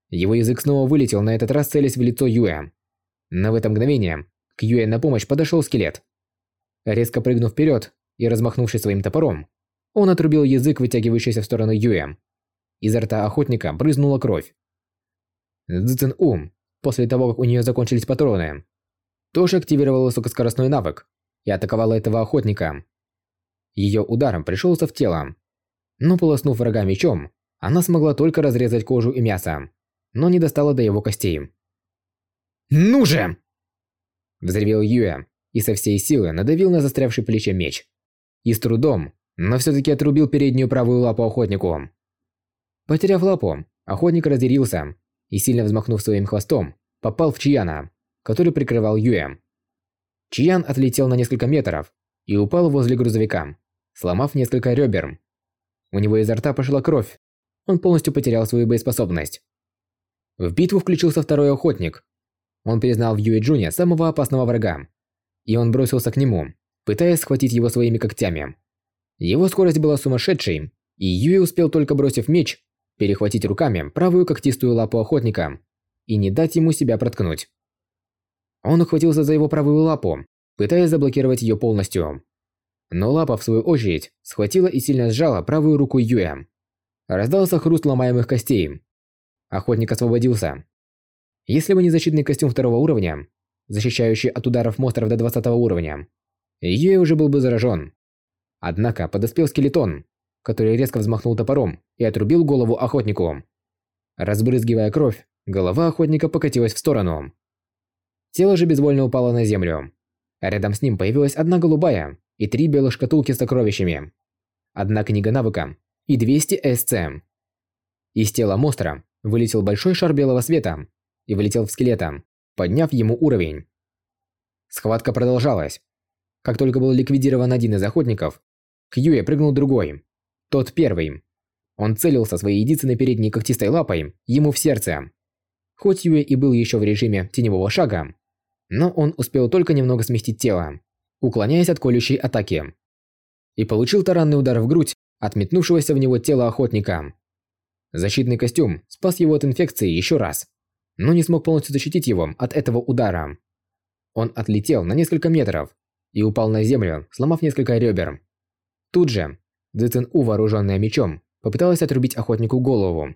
S1: Его язык снова вылетел, на этот раз целясь в лицо Юэ. Но в это мгновение к Юэ на помощь подошел скелет. Резко прыгнув вперед и размахнувшись своим топором, он отрубил язык, вытягивающийся в сторону Юэ. Изо рта охотника брызнула кровь. Цзэн Ум, после того, как у нее закончились патроны, тоже активировала высокоскоростной навык и атаковала этого охотника. Ее ударом пришелся в тело. Но полоснув врага мечом, она смогла только разрезать кожу и мясо, но не достала до его костей. «Ну же!» Взревел Юэ и со всей силы надавил на застрявший плече меч. И с трудом, но все-таки отрубил переднюю правую лапу охотнику. Потеряв лапу, охотник разъярился и, сильно взмахнув своим хвостом, попал в Чияна, который прикрывал Юэ. Чиян отлетел на несколько метров и упал возле грузовика, сломав несколько ребер. У него изо рта пошла кровь. Он полностью потерял свою боеспособность. В битву включился второй охотник, он признал в Юэ Джуне самого опасного врага. И он бросился к нему, пытаясь схватить его своими когтями. Его скорость была сумасшедшей, и Юэ успел только бросив меч, перехватить руками правую когтистую лапу охотника и не дать ему себя проткнуть. Он ухватился за его правую лапу, пытаясь заблокировать ее полностью. Но лапа, в свою очередь, схватила и сильно сжала правую руку Юэ. Раздался хруст ломаемых костей. Охотник освободился, если бы не защитный костюм второго уровня, защищающий от ударов монстров до 20 уровня, Юэ уже был бы заражен. Однако подоспел скелетон, который резко взмахнул топором и отрубил голову охотнику. Разбрызгивая кровь, голова охотника покатилась в сторону. Тело же безвольно упало на землю. рядом с ним появилась одна голубая и три белых шкатулки с сокровищами. Одна книга навыка и 200 СЦ. Из тела монстра вылетел большой шар белого света и влетел в скелета, подняв ему уровень. Схватка продолжалась. Как только был ликвидирован один из охотников, к Юе прыгнул другой. Тот первый. Он целился своей единственной передней когтистой лапой ему в сердце. Хоть Юэ и был еще в режиме теневого шага, но он успел только немного сместить тело, уклоняясь от колющей атаки. И получил таранный удар в грудь от метнувшегося в него тела охотника. Защитный костюм спас его от инфекции еще раз, но не смог полностью защитить его от этого удара. Он отлетел на несколько метров и упал на землю, сломав несколько ребер. Тут же Цзэцэн У, вооруженная мечом, попыталась отрубить охотнику голову.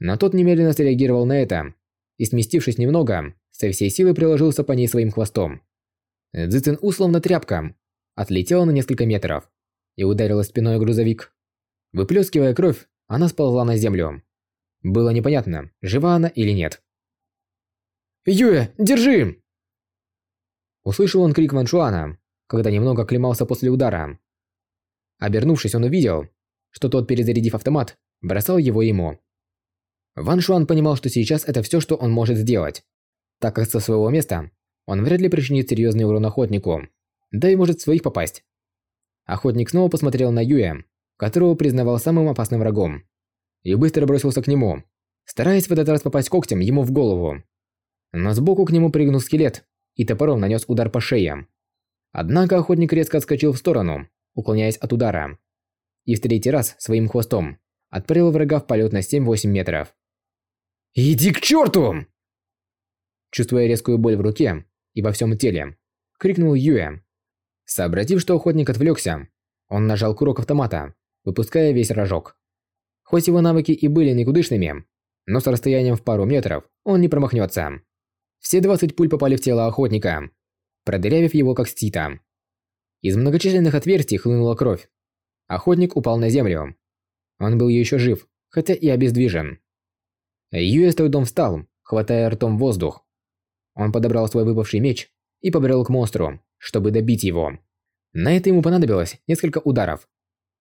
S1: Но тот немедленно среагировал на это и, сместившись немного, со всей силы приложился по ней своим хвостом. Цзэцэн У, словно тряпка, отлетела на несколько метров и ударила спиной грузовик. Выплескивая кровь, она сползла на землю. Было непонятно, жива она или нет.
S2: «Юэ, держи!»
S1: Услышал он крик Ван Шуана, когда немного оклемался после удара. Обернувшись, он увидел, что тот, перезарядив автомат, бросал его ему. Ван Шуан понимал, что сейчас это все, что он может сделать, так как со своего места он вряд ли причинит серьезный урон охотнику, да и может своих попасть. Охотник снова посмотрел на Юя, которого признавал самым опасным врагом, и быстро бросился к нему, стараясь в этот раз попасть когтем ему в голову. Но сбоку к нему прыгнул скелет и топором нанес удар по шее. Однако охотник резко отскочил в сторону, уклоняясь от удара. И в третий раз своим хвостом отправил врага в полет на 7-8 метров.
S2: «Иди к черту!»
S1: Чувствуя резкую боль в руке и во всем теле, крикнул Юэ. Сообразив, что охотник отвлекся, он нажал курок автомата, выпуская весь рожок. Хоть его навыки и были никудышными, но с расстоянием в пару метров он не промахнется. Все 20 пуль попали в тело охотника, продырявив его как стита. Из многочисленных отверстий хлынула кровь. Охотник упал на землю. Он был еще жив, хотя и обездвижен. Юэ с трудом встал, хватая ртом воздух. Он подобрал свой выпавший меч и побрел к монстру, чтобы добить его. На это ему понадобилось несколько ударов,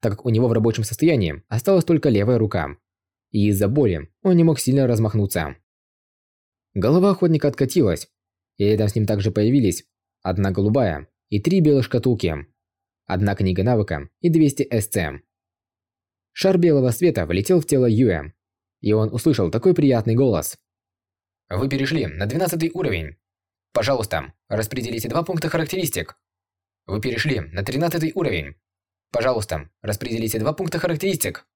S1: так как у него в рабочем состоянии осталась только левая рука. И из-за боли он не мог сильно размахнуться. Голова охотника откатилась, и рядом с ним также появились одна голубая и три белых шкатулки, одна книга навыка и 200 СЦ. Шар белого света влетел в тело Юэ, и он услышал такой приятный голос. «Вы перешли на 12 уровень. Пожалуйста, распределите два пункта характеристик. Вы перешли на 13 уровень. Пожалуйста, распределите два пункта характеристик».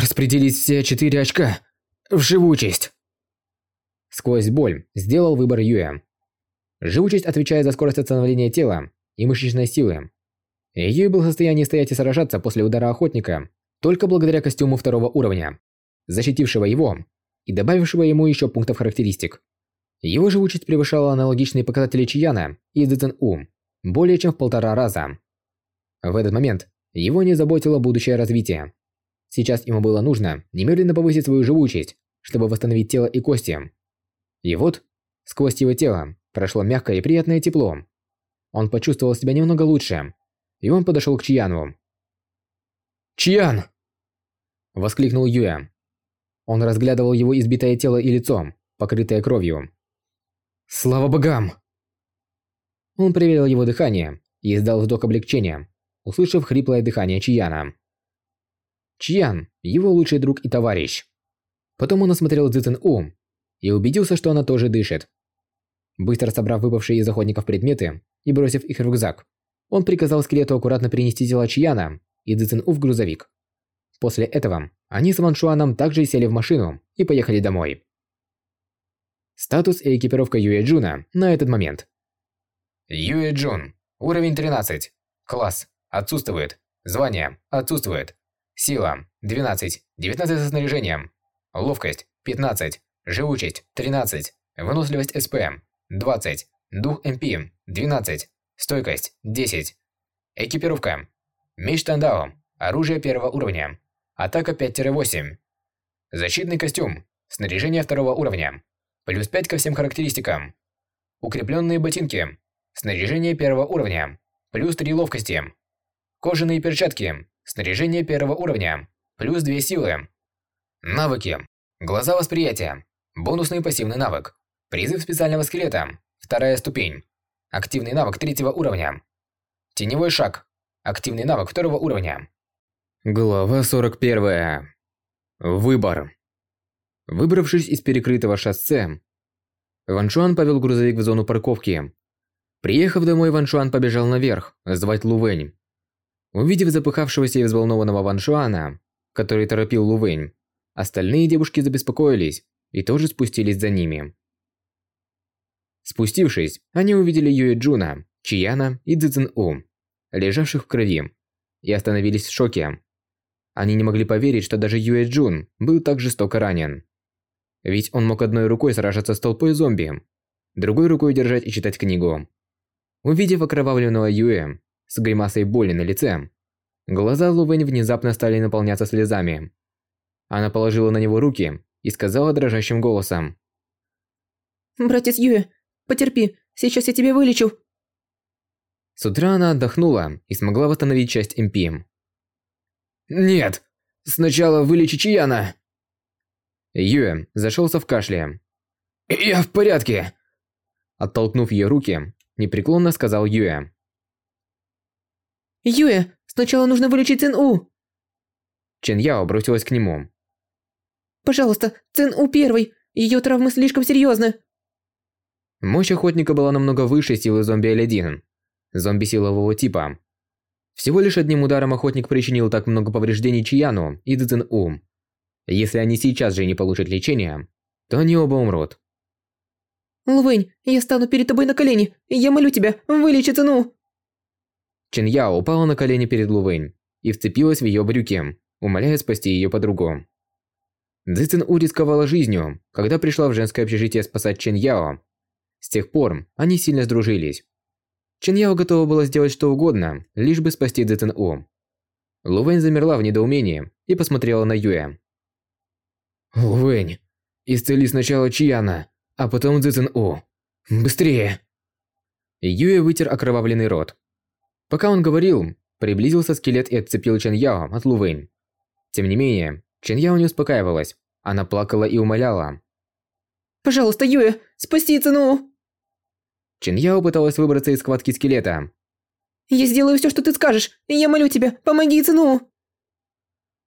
S2: «Распределить все четыре очка в живучесть».
S1: Сквозь боль сделал выбор Юэ. Живучесть отвечает за скорость восстановления тела и мышечной силы. Юэ был в состоянии стоять и сражаться после удара охотника только благодаря костюму второго уровня, защитившего его и добавившего ему еще пунктов характеристик. Его живучесть превышала аналогичные показатели Чияна и Цзэцэн-У более чем в полтора раза. В этот момент его не заботило будущее развитие. Сейчас ему было нужно немедленно повысить свою живучесть, чтобы восстановить тело и кости. И вот, сквозь его тело прошло мягкое и приятное тепло. Он почувствовал себя немного лучше, и он подошел к Чияну.
S2: «Чиян!»
S1: Воскликнул Юэ. Он разглядывал его избитое тело и лицо, покрытое кровью.
S2: «Слава богам!»
S1: Он проверил его дыхание и издал вздох облегчения, услышав хриплое дыхание Чияна. Чиян – его лучший друг и товарищ. Потом он осмотрел Цзэцэн У и убедился, что она тоже дышит. Быстро собрав выпавшие из охотников предметы и бросив их в рюкзак, он приказал скелету аккуратно перенести тело Чияна и Цзэцэн У в грузовик. После этого они с Ваншуаном также сели в машину и поехали домой. Статус и экипировка Юэ Джуна на этот момент. Юэ Джун. Уровень 13. Класс. Отсутствует. Звание. Отсутствует. Сила. 12. 19 со снаряжением. Ловкость. 15. Живучесть – 13. Выносливость СП – 20. Дух МП – 12. Стойкость – 10. Экипировка. Меч Тандао. Оружие первого уровня. Атака 5-8. Защитный костюм. Снаряжение второго уровня. Плюс 5 ко всем характеристикам. Укрепленные ботинки. Снаряжение первого уровня. Плюс 3 ловкости. Кожаные перчатки. Снаряжение первого уровня. Плюс 2 силы. Навыки. Глаза восприятия. Бонусный пассивный навык. Призыв специального скелета. Вторая ступень.
S4: Активный навык третьего уровня. Теневой шаг. Активный навык второго уровня.
S1: Глава 41. Выбор. Выбравшись из перекрытого шоссе, Ван Шуан повел грузовик в зону парковки. Приехав домой, Ван Шуан побежал наверх, звать Лу Вэнь. Увидев запыхавшегося и взволнованного Ван Шуана, который торопил Лу Вэнь, остальные девушки забеспокоились и тоже спустились за ними. Спустившись, они увидели Юэ Джуна, Чияна и Цзин У, лежавших в крови, и остановились в шоке. Они не могли поверить, что даже Юэ Джун был так жестоко ранен. Ведь он мог одной рукой сражаться с толпой зомби, другой рукой держать и читать книгу. Увидев окровавленного Юэ с гримасой боли на лице, глаза Лувэнь внезапно стали наполняться слезами. Она положила на него руки и сказала дрожащим голосом.
S3: «Братец Юэ, потерпи, сейчас я тебя вылечу».
S1: С утра она отдохнула и смогла восстановить часть МП.
S4: «Нет, сначала вылечи Чияна!»
S1: Юэ зашелся в кашле.
S4: «Я в порядке!»
S1: Оттолкнув ее руки, непреклонно сказал Юэ.
S3: «Юэ, сначала нужно вылечить Цин У!»
S1: Чен Яо бросилась к нему.
S3: «Пожалуйста, Цин У первый, ее травмы слишком серьезны!»
S1: Мощь охотника была намного выше силы зомби L1, зомби силового типа. Всего лишь одним ударом охотник причинил так много повреждений Чияну и Цзин У. Если они сейчас же не получат лечения, то они оба умрут.
S3: Лвэнь, я стану перед тобой на колени. Я молю тебя, вылечи цену.
S1: Чин Яо упала на колени перед Лувэнь и вцепилась в ее брюки, умоляя спасти ее подругу. Цзин У рисковала жизнью, когда пришла в женское общежитие спасать Чин Яо. С тех пор они сильно сдружились. Чин Яо готова была сделать что угодно, лишь бы спасти Цзин У. Лувэнь замерла в недоумении и посмотрела на Юэ.
S4: Лувэнь, исцели сначала Чияна, а потом Цзин У. Быстрее!
S1: Юэ вытер окровавленный рот. Пока он говорил, приблизился скелет и отцепил Чен Яо от Лувэнь. Тем не менее, Чен Яо не успокаивалась. Она плакала и умоляла.
S3: «Пожалуйста, Юэ, спаси цену!»
S1: Чен Яо пыталась выбраться из схватки скелета.
S3: «Я сделаю все, что ты скажешь. Я молю тебя, помоги цену!»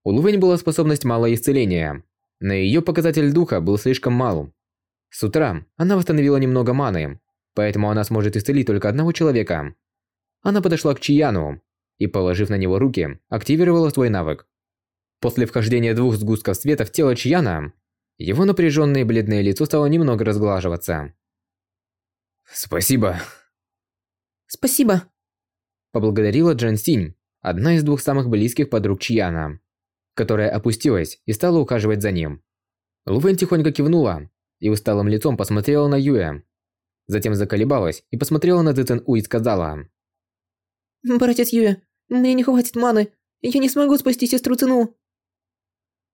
S1: У Лувэнь была способность малого исцеления но ее показатель духа был слишком мал. С утра она восстановила немного маны, поэтому она сможет исцелить только одного человека. Она подошла к Чияну и, положив на него руки, активировала свой навык. После вхождения двух сгустков света в тело Чияна, его напряженное бледное лицо стало немного разглаживаться.
S4: «Спасибо».
S3: «Спасибо», –
S1: поблагодарила Джан Синь, одна из двух самых близких подруг Чияна которая опустилась и стала ухаживать за ним. Лувен тихонько кивнула и усталым лицом посмотрела на Юэ. Затем заколебалась и посмотрела на Цзэн У и сказала.
S3: «Братец Юэ, мне не хватит маны. Я не смогу спасти сестру Цину».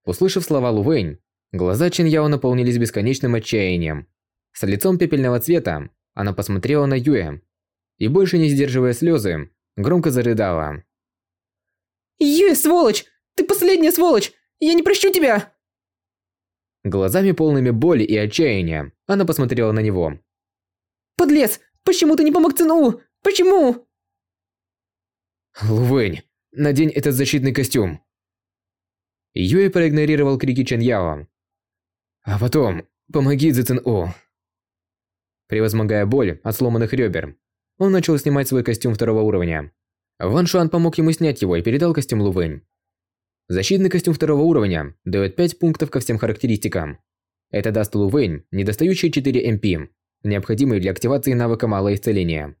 S1: Услышав слова Лувэнь, глаза Чин Яо наполнились бесконечным отчаянием. С лицом пепельного цвета она посмотрела на Юэ и, больше не сдерживая слезы, громко зарыдала.
S3: «Юэ, сволочь! Ты последняя сволочь! Я не прощу тебя!»
S1: Глазами полными боли и отчаяния, она посмотрела на него.
S3: «Подлец! Почему ты не помог Цину? Почему?»
S4: «Лувэнь, надень этот защитный костюм!»
S1: Юэ проигнорировал крики Чен Яо.
S4: «А потом, помоги Цзэн У!»
S1: Превозмогая боль от сломанных ребер, он начал снимать свой костюм второго уровня. Ван Шуан помог ему снять его и передал костюм Лувэнь. Защитный костюм второго уровня дает 5 пунктов ко всем характеристикам. Это даст Лу Вэнь недостающие 4 МП, необходимые для активации навыка Малое Исцеление.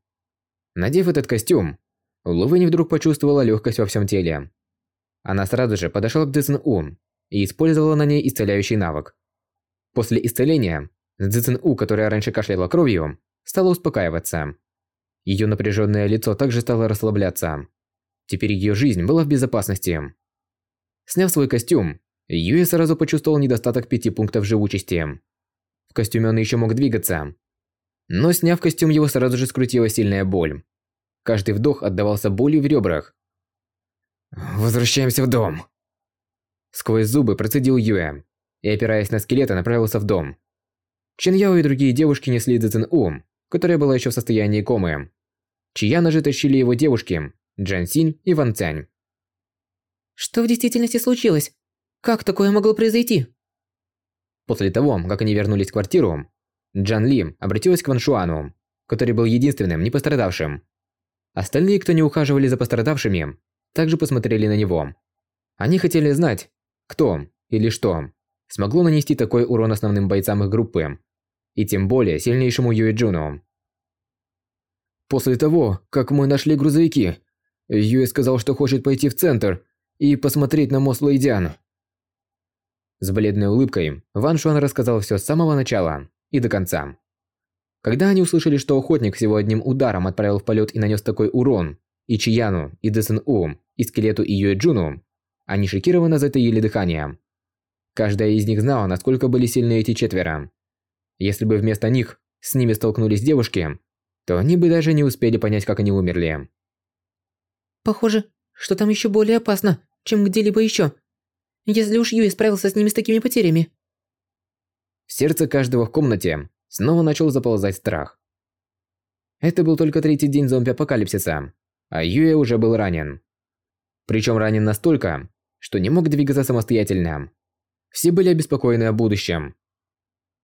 S1: Надев этот костюм, Лу Вэнь вдруг почувствовала легкость во всем теле. Она сразу же подошла к Цзэн У и использовала на ней исцеляющий навык. После исцеления, Цзэн У, которая раньше кашляла кровью, стала успокаиваться. Ее напряженное лицо также стало расслабляться. Теперь ее жизнь была в безопасности. Сняв свой костюм, Юэ сразу почувствовал недостаток пяти пунктов живучести. В костюме он еще мог двигаться. Но сняв костюм, его сразу же скрутила сильная боль. Каждый вдох отдавался болью в ребрах.
S4: «Возвращаемся в дом!»
S1: Сквозь зубы процедил Юэ и, опираясь на скелета, направился в дом. Чен Яо и другие девушки несли Цзэн У которая была еще в состоянии комы. Чияна же тащили его девушки, Джан Синь и Ван Цянь.
S3: Что в действительности случилось? Как такое могло произойти?
S1: После того, как они вернулись в квартиру, Джан Ли обратилась к Ван Шуану, который был единственным не пострадавшим. Остальные, кто не ухаживали за пострадавшими, также посмотрели на него. Они хотели знать, кто или что смогло нанести такой урон основным бойцам их группы, и тем более сильнейшему Юэ Джуну. После того, как мы нашли грузовики, Юэ сказал, что хочет пойти в центр и посмотреть на мост Лэйдиан. С бледной улыбкой Ван Шуан рассказал все с самого начала и до конца. Когда они услышали, что охотник всего одним ударом отправил в полет и нанес такой урон и Чияну, и Дэсэн У, и скелету и Юэ Джуну, они шокированно затаили дыхание. Каждая из них знала, насколько были сильны эти четверо. Если бы вместо них с ними столкнулись девушки, то они бы даже не успели понять, как они умерли.
S3: Похоже, что там еще более опасно, чем где-либо еще. Если уж Юй справился с ними с такими потерями.
S1: В сердце каждого в комнате снова начал заползать страх. Это был только третий день зомби-апокалипсиса, а Юэ уже был ранен. Причем ранен настолько, что не мог двигаться самостоятельно. Все были обеспокоены о будущем.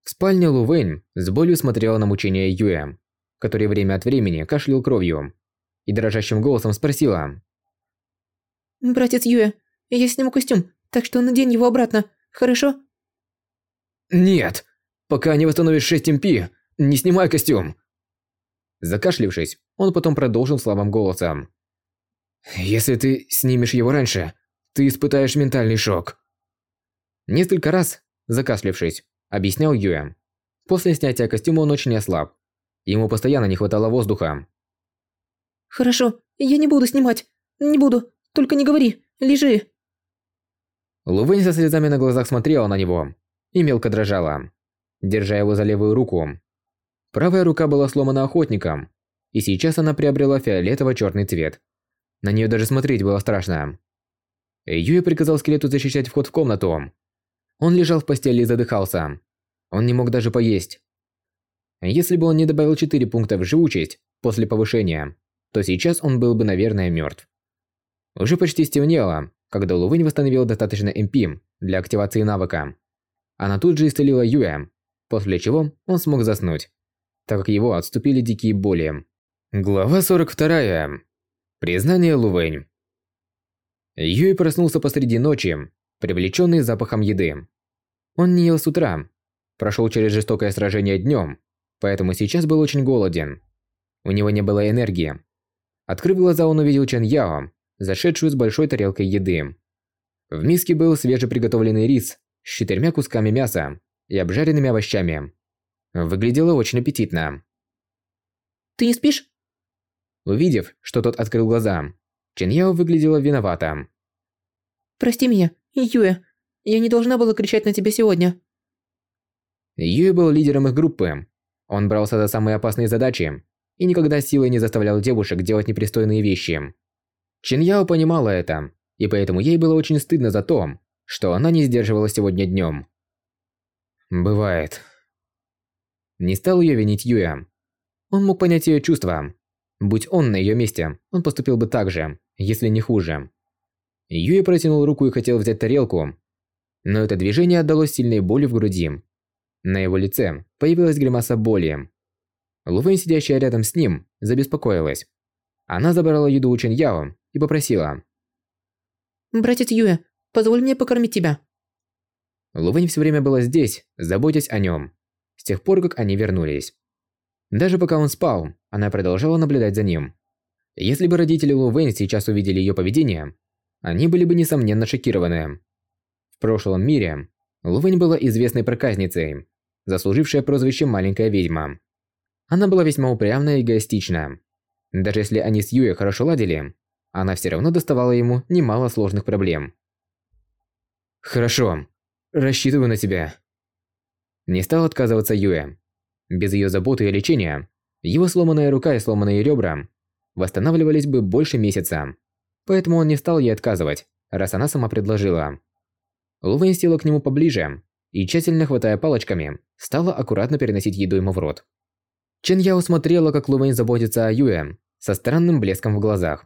S1: В спальне Лу Вэнь с болью смотрела на мучения Юэ, который время от времени кашлял кровью, и дрожащим голосом спросила.
S3: «Братец Юэ, я сниму костюм, так что надень его обратно, хорошо?»
S1: «Нет, пока не восстановишь 6 МП, не снимай костюм!» Закашлившись, он потом продолжил слабым голосом. «Если ты снимешь его раньше, ты испытаешь ментальный шок». Несколько раз, закашлившись, объяснял Юэ. После снятия костюма он очень ослаб. Ему постоянно не хватало воздуха.
S3: «Хорошо, я не буду снимать. Не буду. Только не говори. Лежи».
S1: Лувэнь со слезами на глазах смотрела на него и мелко дрожала, держа его за левую руку. Правая рука была сломана охотником, и сейчас она приобрела фиолетово-черный цвет. На нее даже смотреть было страшно. Юэ приказал скелету защищать вход в комнату. Он лежал в постели и задыхался. Он не мог даже поесть. Если бы он не добавил 4 пункта в живучесть после повышения, то сейчас он был бы, наверное, мертв. Уже почти стемнело, когда Лувынь восстановил достаточно МП для активации навыка. Она тут же исцелила Юэ, после чего он смог заснуть, так как его отступили дикие боли. Глава 42. Признание Лувэнь. Юй проснулся посреди ночи, привлеченный запахом еды. Он не ел с утра, прошел через жестокое сражение днем, поэтому сейчас был очень голоден. У него не было энергии. Открыв глаза, он увидел Чен Яо, зашедшую с большой тарелкой еды. В миске был свежеприготовленный рис с четырьмя кусками мяса и обжаренными овощами. Выглядело очень аппетитно.
S3: «Ты не спишь?»
S1: Увидев, что тот открыл глаза, Чен Яо выглядела виновата.
S3: «Прости меня, Юэ. Я не должна была кричать на тебя сегодня».
S1: Юэ был лидером их группы. Он брался за самые опасные задачи и никогда силой не заставлял девушек делать непристойные вещи. Чин Яо понимала это, и поэтому ей было очень стыдно за то, что она не сдерживала сегодня днем. Бывает. Не стал ее винить Юя. Он мог понять ее чувства. Будь он на ее месте, он поступил бы так же, если не хуже. Юя протянул руку и хотел взять тарелку, но это движение отдалось сильной боли в груди. На его лице появилась гримаса боли. Лувэнь, сидящая рядом с ним, забеспокоилась. Она забрала еду у Яо и попросила.
S3: «Братец Юэ, позволь мне покормить тебя».
S1: Лувэнь все время была здесь, заботясь о нем, с тех пор, как они вернулись. Даже пока он спал, она продолжала наблюдать за ним. Если бы родители Лувэнь сейчас увидели ее поведение, они были бы несомненно шокированы. В прошлом мире Лувэнь была известной проказницей, заслужившая прозвище «маленькая ведьма». Она была весьма упрямна и эгоистична. Даже если они с Юэ хорошо ладили, она все равно доставала ему немало сложных проблем. «Хорошо. Рассчитываю на тебя». Не стал отказываться Юэ. Без ее заботы и лечения, его сломанная рука и сломанные ребра восстанавливались бы больше месяца. Поэтому он не стал ей отказывать, раз она сама предложила. Лувэнь села к нему поближе и, тщательно хватая палочками, стала аккуратно переносить еду ему в рот. Чен Яо смотрела, как Лувэнь заботится о Юэ, со странным блеском в глазах.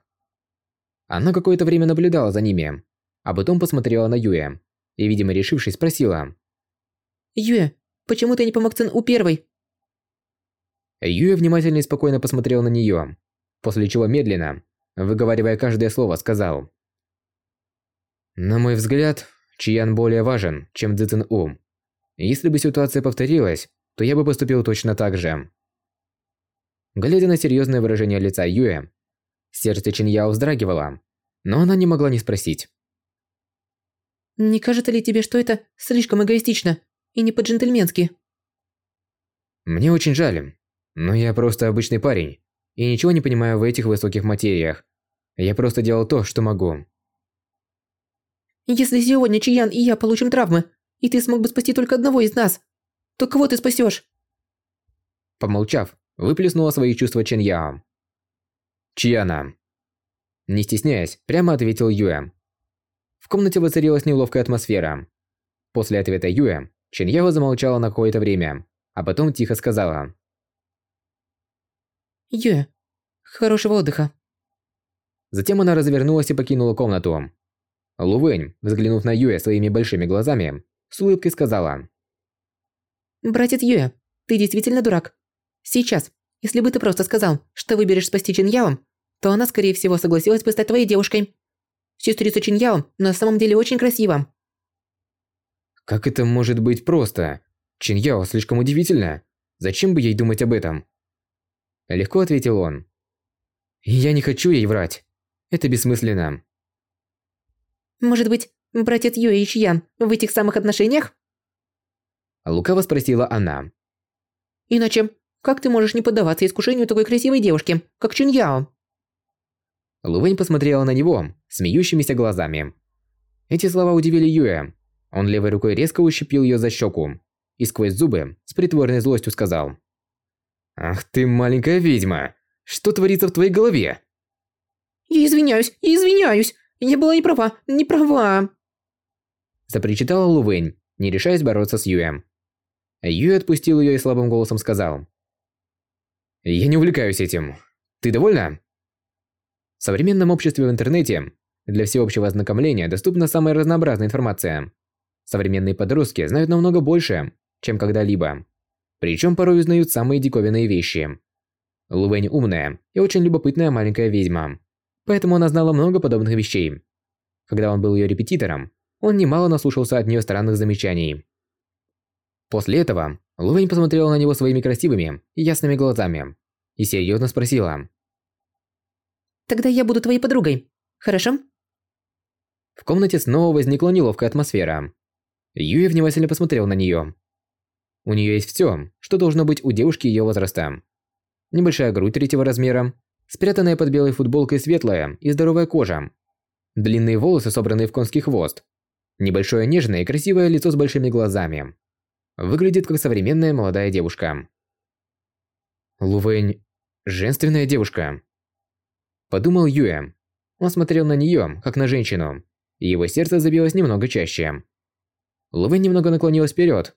S1: Она какое-то время наблюдала за ними, а потом посмотрела на Юэ и, видимо, решившись, спросила.
S3: «Юэ, почему ты не помог Цин У первой?»
S1: Юэ внимательно и спокойно посмотрел на нее, после чего медленно, выговаривая каждое слово, сказал. «На мой взгляд, Чиян более важен, чем Цзэцэн У. Если бы ситуация повторилась, то я бы поступил точно так же». Глядя на серьезное выражение лица Юэ, сердце Чин Яо вздрагивало, но она не могла не спросить.
S3: «Не кажется ли тебе, что это слишком эгоистично и не по-джентльменски?»
S1: «Мне очень жаль, но я просто обычный парень и ничего не понимаю в этих высоких материях. Я просто делал то, что могу».
S3: «Если сегодня Чиян и я получим травмы, и ты смог бы спасти только одного из нас, то кого ты спасешь?»
S1: Помолчав, выплеснула свои чувства Чен Яо. «Чьяна?» Не стесняясь, прямо ответил Юэ. В комнате воцарилась неловкая атмосфера. После ответа Юэ, Чен Яо замолчала на какое-то время, а потом тихо сказала.
S3: «Юэ, хорошего отдыха».
S1: Затем она развернулась и покинула комнату. Лувэнь, взглянув на Юэ своими большими глазами, с улыбкой сказала.
S3: «Братец Юэ, ты действительно дурак. Сейчас, если бы ты просто сказал, что выберешь спасти Чин Яо, то она, скорее всего, согласилась бы стать твоей девушкой. Сестрица Чин Яо на самом деле очень красива».
S1: «Как это может быть просто? Чин Яо слишком удивительна. Зачем бы ей думать об этом?» Легко ответил он. «Я не хочу ей врать. Это бессмысленно».
S3: «Может быть, братец Юэ и Чьян в этих самых отношениях?»
S1: Лукаво спросила она.
S3: «Иначе, как ты можешь не поддаваться искушению такой красивой девушки, как Чун Яо?»
S1: Лувэнь посмотрела на него смеющимися глазами. Эти слова удивили Юэ. Он левой рукой резко ущипил ее за щеку и сквозь зубы с притворной злостью сказал. «Ах ты маленькая ведьма! Что творится в твоей голове?»
S3: «Я извиняюсь, я извиняюсь! Я была не права, не права!»
S1: Запричитала Лувэнь, не решаясь бороться с Юэ. Юэ отпустил ее и слабым голосом сказал. Я не увлекаюсь этим. Ты довольна? В современном обществе в интернете для всеобщего ознакомления доступна самая разнообразная информация. Современные подростки знают намного больше, чем когда-либо. Причем порой узнают самые диковинные вещи. Лувэнь умная и очень любопытная маленькая ведьма. Поэтому она знала много подобных вещей. Когда он был ее репетитором, он немало наслушался от нее странных замечаний. После этого Лувень посмотрела на него своими красивыми и ясными глазами и серьезно спросила.
S3: «Тогда я буду твоей подругой, хорошо?»
S1: В комнате снова возникла неловкая атмосфера. Юя внимательно посмотрел на нее. У нее есть все, что должно быть у девушки ее возраста. Небольшая грудь третьего размера, спрятанная под белой футболкой светлая и здоровая кожа, длинные волосы, собранные в конский хвост, небольшое нежное и красивое лицо с большими глазами. Выглядит как современная молодая девушка. Лувэнь – женственная девушка. Подумал Юэ. Он смотрел на нее, как на женщину, и его сердце забилось немного чаще. Лувэнь немного наклонилась вперед.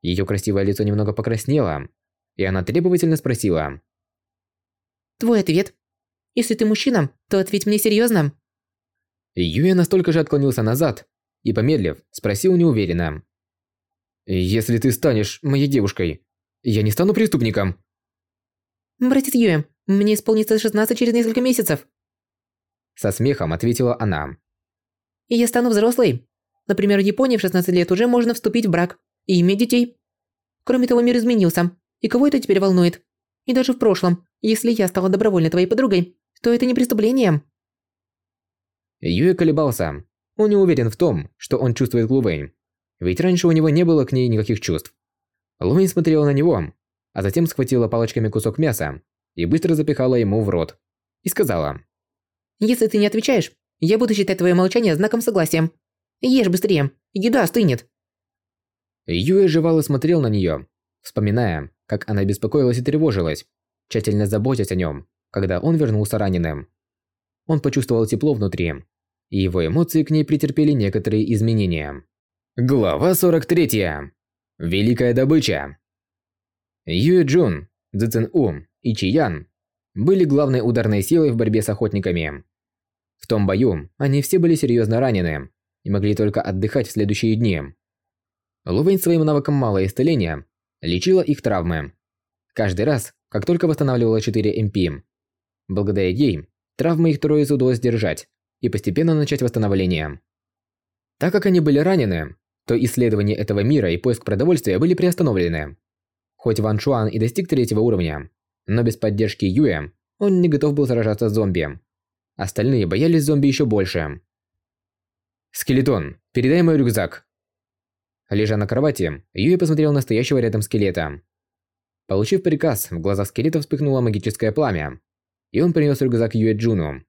S1: Ее красивое лицо немного покраснело, и она требовательно спросила.
S3: «Твой ответ? Если ты мужчина, то ответь мне серьезно.
S1: Юэ настолько же отклонился назад и, помедлив, спросил неуверенно. Если ты станешь моей девушкой, я не стану преступником.
S3: Братец Юэ, мне исполнится 16 через несколько месяцев.
S1: Со смехом ответила она.
S3: И я стану взрослой. Например, в Японии в 16 лет уже можно вступить в брак и иметь детей. Кроме того, мир изменился. И кого это теперь волнует? И даже в прошлом, если я стала добровольно твоей подругой, то это не преступление.
S1: Юэ колебался. Он не уверен в том, что он чувствует Глувэнь. Ведь раньше у него не было к ней никаких чувств. Луин смотрела на него, а затем схватила палочками кусок мяса и быстро запихала ему в рот. И сказала.
S3: «Если ты не отвечаешь, я буду считать твое молчание знаком согласия. Ешь быстрее, еда остынет».
S1: Юэ жевал и смотрел на нее, вспоминая, как она беспокоилась и тревожилась, тщательно заботясь о нем, когда он вернулся раненым. Он почувствовал тепло внутри, и его эмоции к ней претерпели некоторые изменения. Глава 43. Великая добыча. Юэ Джун, Цзэцэн У и Чиян были главной ударной силой в борьбе с охотниками. В том бою они все были серьезно ранены и могли только отдыхать в следующие дни. Лувень своим навыком малое исцеление лечила их травмы. Каждый раз, как только восстанавливала 4 МП. Благодаря ей, травмы их троиц удалось держать и постепенно начать восстановление. Так как они были ранены, то исследование этого мира и поиск продовольствия были приостановлены. Хоть Ван Шуан и достиг третьего уровня, но без поддержки Юэ он не готов был сражаться с зомби. Остальные боялись зомби еще больше. «Скелетон, передай мой рюкзак!» Лежа на кровати, Юэ посмотрел на стоящего рядом скелета. Получив приказ, в глазах скелета вспыхнуло магическое пламя, и он принес рюкзак Юэ Джуну.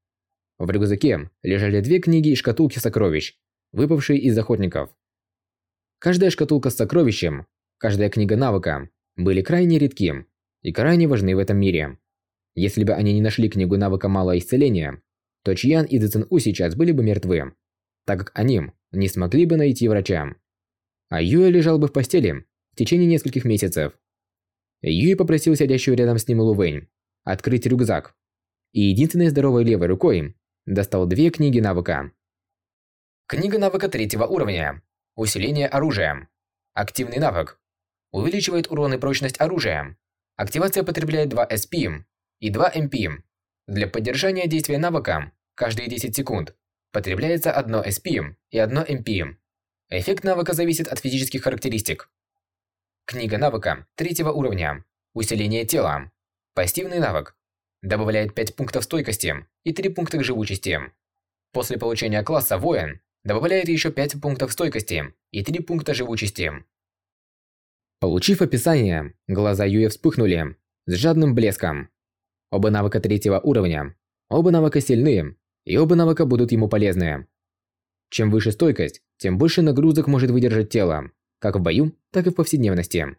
S1: В рюкзаке лежали две книги и шкатулки сокровищ, выпавшие из охотников. Каждая шкатулка с сокровищем, каждая книга навыка были крайне редки и крайне важны в этом мире. Если бы они не нашли книгу навыка Малое Исцеление, то Чьян и Цзэн У сейчас были бы мертвы, так как они не смогли бы найти врача. А Юэ лежал бы в постели в течение нескольких месяцев. Юэ попросил сидящую рядом с ним Лувэнь открыть рюкзак, и единственной здоровой левой рукой достал две книги навыка. Книга навыка третьего уровня. Усиление оружия. Активный навык. Увеличивает урон и прочность оружия. Активация потребляет 2 SP и 2 MP. Для поддержания действия навыка каждые 10 секунд потребляется 1 SP и 1 MP. Эффект навыка зависит от физических характеристик. Книга навыка третьего уровня. Усиление тела. Пассивный навык. Добавляет 5 пунктов стойкости и 3 пункта к живучести. После получения класса воин добавляет еще 5 пунктов стойкости и 3 пункта живучести. Получив описание, глаза Юи вспыхнули с жадным блеском. Оба навыка третьего уровня, оба навыка сильные, и оба навыка будут ему полезны. Чем выше стойкость, тем больше нагрузок может выдержать тело, как в бою, так и в повседневности.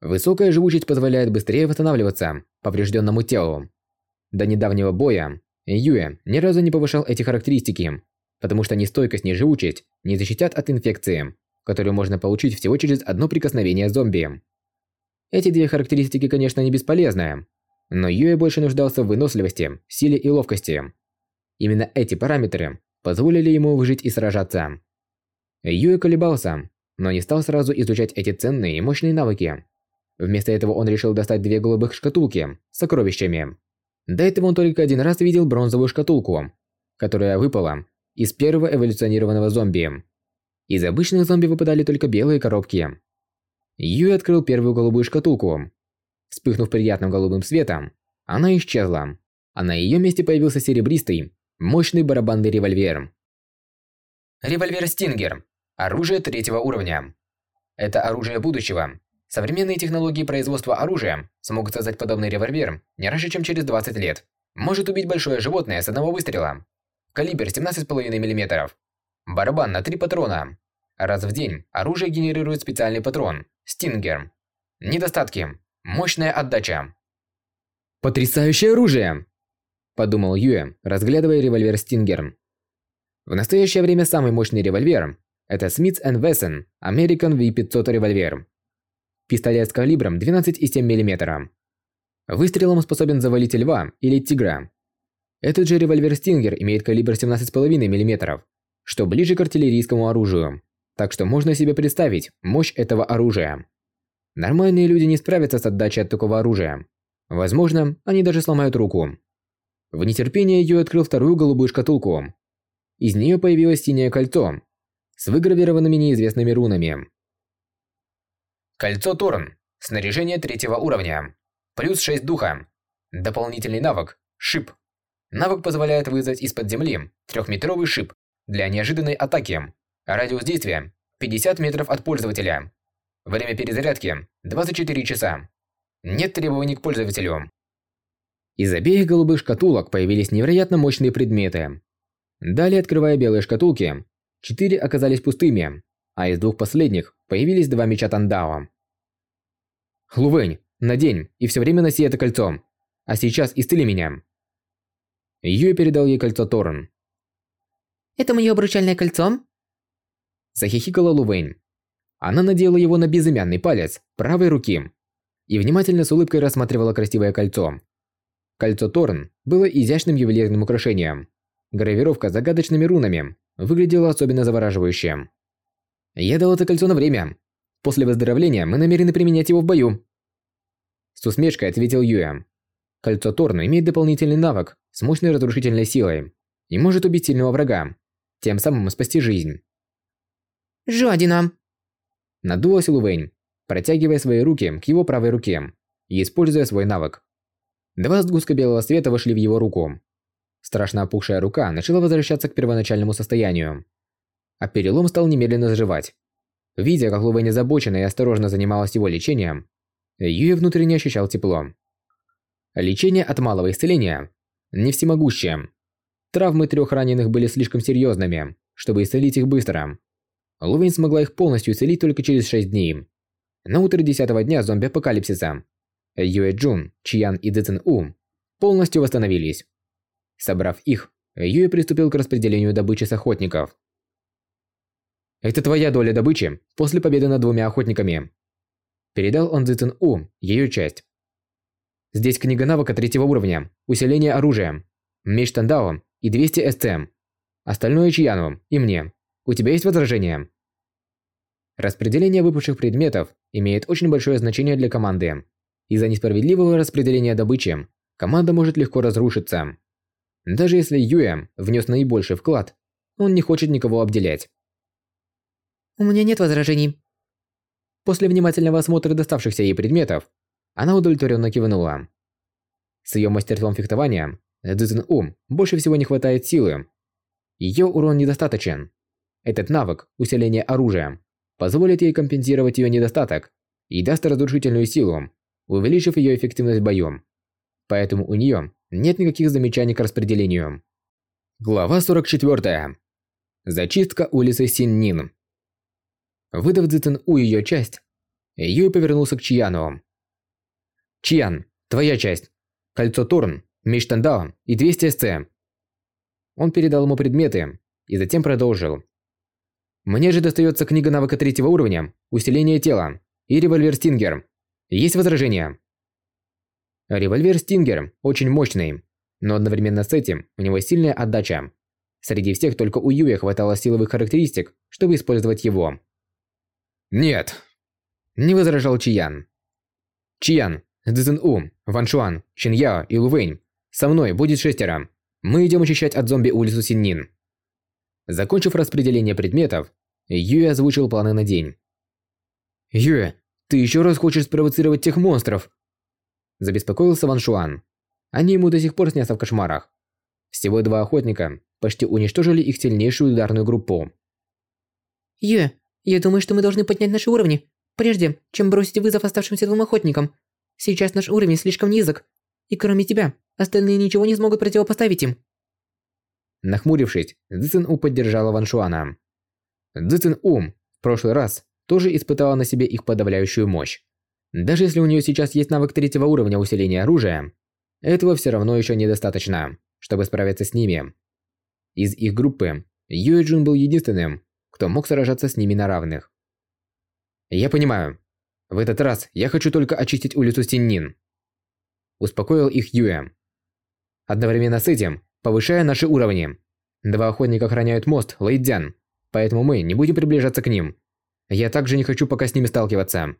S1: Высокая живучесть позволяет быстрее восстанавливаться поврежденному телу. До недавнего боя Юэ ни разу не повышал эти характеристики, потому что ни стойкость, ни живучесть не защитят от инфекции, которую можно получить всего через одно прикосновение зомби. Эти две характеристики, конечно, не бесполезны, но Юэ больше нуждался в выносливости, силе и ловкости. Именно эти параметры позволили ему выжить и сражаться. Юэ колебался, но не стал сразу изучать эти ценные и мощные навыки. Вместо этого он решил достать две голубых шкатулки с сокровищами. До этого он только один раз видел бронзовую шкатулку, которая выпала из первого эволюционированного зомби. Из обычных зомби выпадали только белые коробки. Юй открыл первую голубую шкатулку. Вспыхнув приятным голубым светом, она исчезла, а на ее месте появился серебристый, мощный барабанный револьвер. Револьвер Стингер. Оружие третьего уровня. Это оружие будущего. Современные технологии производства оружия смогут создать подобный револьвер не раньше, чем через 20 лет. Может убить большое животное с одного выстрела. Калибр 17,5 мм. Барабан на 3 патрона. Раз в день оружие генерирует специальный патрон – Стингер. Недостатки. Мощная отдача. «Потрясающее оружие!» – подумал Юэ, разглядывая револьвер Стингер. В настоящее время самый мощный револьвер – это Smith Wesson American V500 револьвер. Пистолет с калибром 12,7 мм. Выстрелом способен завалить льва или тигра. Этот же револьвер Стингер имеет калибр 17,5 мм, что ближе к артиллерийскому оружию. Так что можно себе представить мощь этого оружия. Нормальные люди не справятся с отдачей от такого оружия. Возможно, они даже сломают руку. В нетерпении Ю открыл вторую голубую шкатулку. Из нее появилось синее кольцо с выгравированными неизвестными рунами. Кольцо Торн. Снаряжение третьего уровня. Плюс 6 духа. Дополнительный навык. Шип. Навык позволяет вызвать из-под земли трехметровый шип для неожиданной атаки. Радиус действия 50 метров от пользователя. Время перезарядки 24 часа. Нет требований к пользователю. Из обеих голубых шкатулок появились невероятно мощные предметы. Далее, открывая белые шкатулки, четыре оказались пустыми, а из двух последних появились два меча Тандао. «Лувэнь, надень и все время носи это кольцо. А сейчас исцели меня». Юй передал ей кольцо Торн.
S3: «Это мое обручальное кольцо?»
S1: Захихикала Лувейн. Она надела его на безымянный палец правой руки. и внимательно с улыбкой рассматривала красивое кольцо. Кольцо Торн было изящным ювелирным украшением. Гравировка загадочными рунами выглядела особенно завораживающе. «Я дал это кольцо на время. После выздоровления мы намерены применять его в бою». С усмешкой ответил Юэ. Кольцо Торн имеет дополнительный навык с мощной разрушительной силой и может убить сильного врага, тем самым спасти жизнь.
S3: «Жадина!»
S1: Надулась Лувейн, протягивая свои руки к его правой руке и используя свой навык. Два сгустка белого света вошли в его руку. Страшно опухшая рука начала возвращаться к первоначальному состоянию. А перелом стал немедленно заживать. Видя, как Лувейн озабоченно и осторожно занималась его лечением, Юя внутренне ощущал тепло. Лечение от малого исцеления не всемогущее. Травмы трех раненых были слишком серьезными, чтобы исцелить их быстро. Лувень смогла их полностью исцелить только через 6 дней. На утро десятого дня зомби-апокалипсиса Юэ Джун, Чиян и Цзэн У полностью восстановились. Собрав их, Юэ приступил к распределению добычи с охотников. «Это твоя доля добычи после победы над двумя охотниками». Передал он Цзэн У ее часть. Здесь книга навыка третьего уровня, усиление оружия, меч Тандао и 200 СЦМ. Остальное Чияну и мне. У тебя есть возражения? Распределение выпавших предметов имеет очень большое значение для команды. Из-за несправедливого распределения добычи команда может легко разрушиться. Даже если Юэ внес наибольший вклад, он не хочет никого обделять.
S3: У меня нет возражений.
S1: После внимательного осмотра доставшихся ей предметов, она удовлетворенно кивнула. С ее мастерством фехтования Цзэн Ум больше всего не хватает силы. Ее урон недостаточен. Этот навык, усиление оружия, позволит ей компенсировать ее недостаток и даст разрушительную силу, увеличив ее эффективность в бою. Поэтому у нее нет никаких замечаний к распределению. Глава 44. Зачистка улицы Синнин. Выдав Цзэн У ее часть, Юй повернулся к Чияну. «Чиян, твоя часть. Кольцо Торн, меч Тандао и 200 СЦ». Он передал ему предметы и затем продолжил. Мне же достается книга навыка третьего уровня, усиление тела и револьвер Стингер. Есть возражения? Револьвер Стингер очень мощный, но одновременно с этим у него сильная отдача. Среди всех только у Юя хватало силовых характеристик, чтобы использовать его. Нет, не возражал Чиян. Чиян, Цзэн У, Ван Шуан, Чин Яо и Лу Вэнь. Со мной будет шестеро. Мы идем очищать от зомби улицу Синнин. Закончив распределение предметов, Юэ озвучил планы на день. «Юэ, ты еще раз хочешь спровоцировать тех монстров?» Забеспокоился Ван Шуан. Они ему до сих пор снятся в кошмарах. Всего два охотника почти уничтожили их сильнейшую ударную группу.
S3: «Юэ, я думаю, что мы должны поднять наши уровни, прежде чем бросить вызов оставшимся двум охотникам. Сейчас наш уровень слишком низок, и кроме тебя, остальные ничего не смогут противопоставить им».
S1: Нахмурившись, Цзэн У поддержала Ван Шуана. Цзэн У в прошлый раз тоже испытала на себе их подавляющую мощь. Даже если у нее сейчас есть навык третьего уровня усиления оружия, этого все равно еще недостаточно, чтобы справиться с ними. Из их группы Юэ Джун был единственным, кто мог сражаться с ними на равных. «Я понимаю. В этот раз я хочу только очистить улицу Синнин», успокоил их Юэ. Одновременно с этим повышая наши уровни. Два охотника охраняют мост Лэйдзян, поэтому мы не будем приближаться к ним. Я также не хочу пока с ними сталкиваться.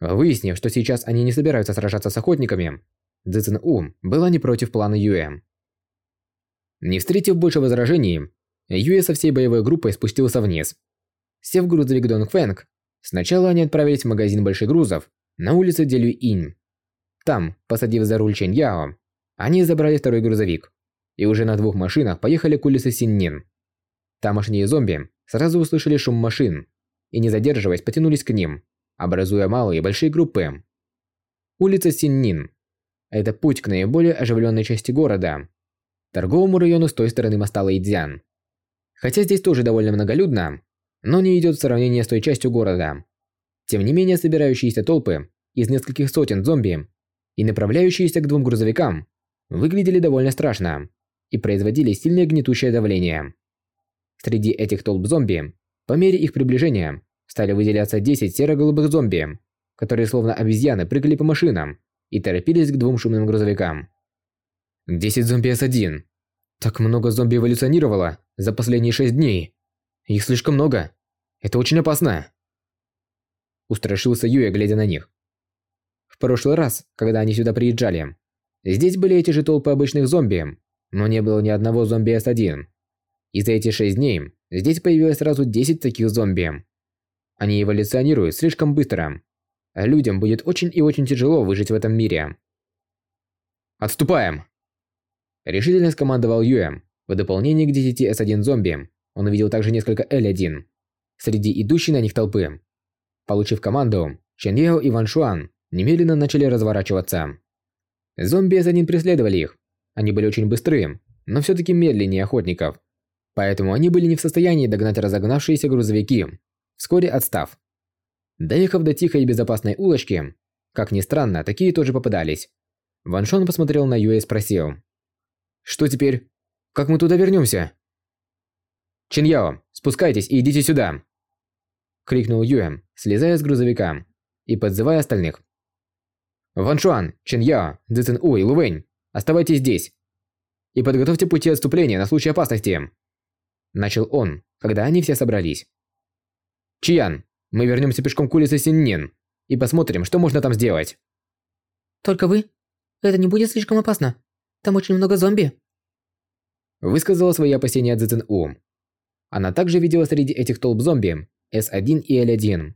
S1: Выяснив, что сейчас они не собираются сражаться с охотниками, Цзэцэн У была не против плана Юэ. Не встретив больше возражений, Юэ со всей боевой группой спустился вниз. Сев в грузовик Донг Фэнг, сначала они отправились в магазин больших грузов на улице Делю Инь. Там, посадив за руль Чэнь Яо, они забрали второй грузовик и уже на двух машинах поехали к улице Синнин. Тамошние зомби сразу услышали шум машин и, не задерживаясь, потянулись к ним, образуя малые и большие группы. Улица Синнин – это путь к наиболее оживленной части города, торговому району с той стороны моста Лэйдзян. Хотя здесь тоже довольно многолюдно, но не идет в сравнение с той частью города. Тем не менее, собирающиеся толпы из нескольких сотен зомби и направляющиеся к двум грузовикам выглядели довольно страшно и производили сильное гнетущее давление. Среди этих толп зомби, по мере их приближения, стали выделяться 10 серо-голубых зомби, которые словно обезьяны прыгали по машинам и торопились к двум шумным грузовикам. 10 зомби С1. Так много зомби эволюционировало за последние 6 дней. Их слишком много. Это очень опасно. Устрашился Юя, глядя на них. В прошлый раз, когда они сюда приезжали, здесь были эти же толпы обычных зомби, но не было ни одного зомби С1. И за эти 6 дней здесь появилось сразу 10 таких зомби. Они эволюционируют слишком быстро. Людям будет очень и очень тяжело выжить в этом мире. «Отступаем!» Решительно скомандовал Юэ. В дополнение к 10 С1 зомби, он увидел также несколько Л1 среди идущей на них толпы. Получив команду, Чен Яо и Ван Шуан немедленно начали разворачиваться. Зомби С1 преследовали их. Они были очень быстрые, но все-таки медленнее охотников. Поэтому они были не в состоянии догнать разогнавшиеся грузовики, вскоре отстав. Доехав до тихой и безопасной улочки, как ни странно, такие тоже попадались. Ван Шон посмотрел на Юэ и спросил. «Что теперь? Как мы туда вернемся?» «Чин Яо, спускайтесь и идите сюда!» Крикнул Юэ, слезая с грузовика и подзывая остальных. «Ван Шуан, Чин Яо, Цзэн У и Лувэнь, оставайтесь здесь. И подготовьте пути отступления на случай опасности!» Начал он, когда они все собрались. «Чиян, мы вернемся пешком к улице Синнин и посмотрим, что можно там сделать».
S3: «Только вы? Это не будет слишком опасно. Там очень много зомби».
S1: Высказала свои опасения Цзэн У. Она также видела среди этих толп зомби S1 и L1,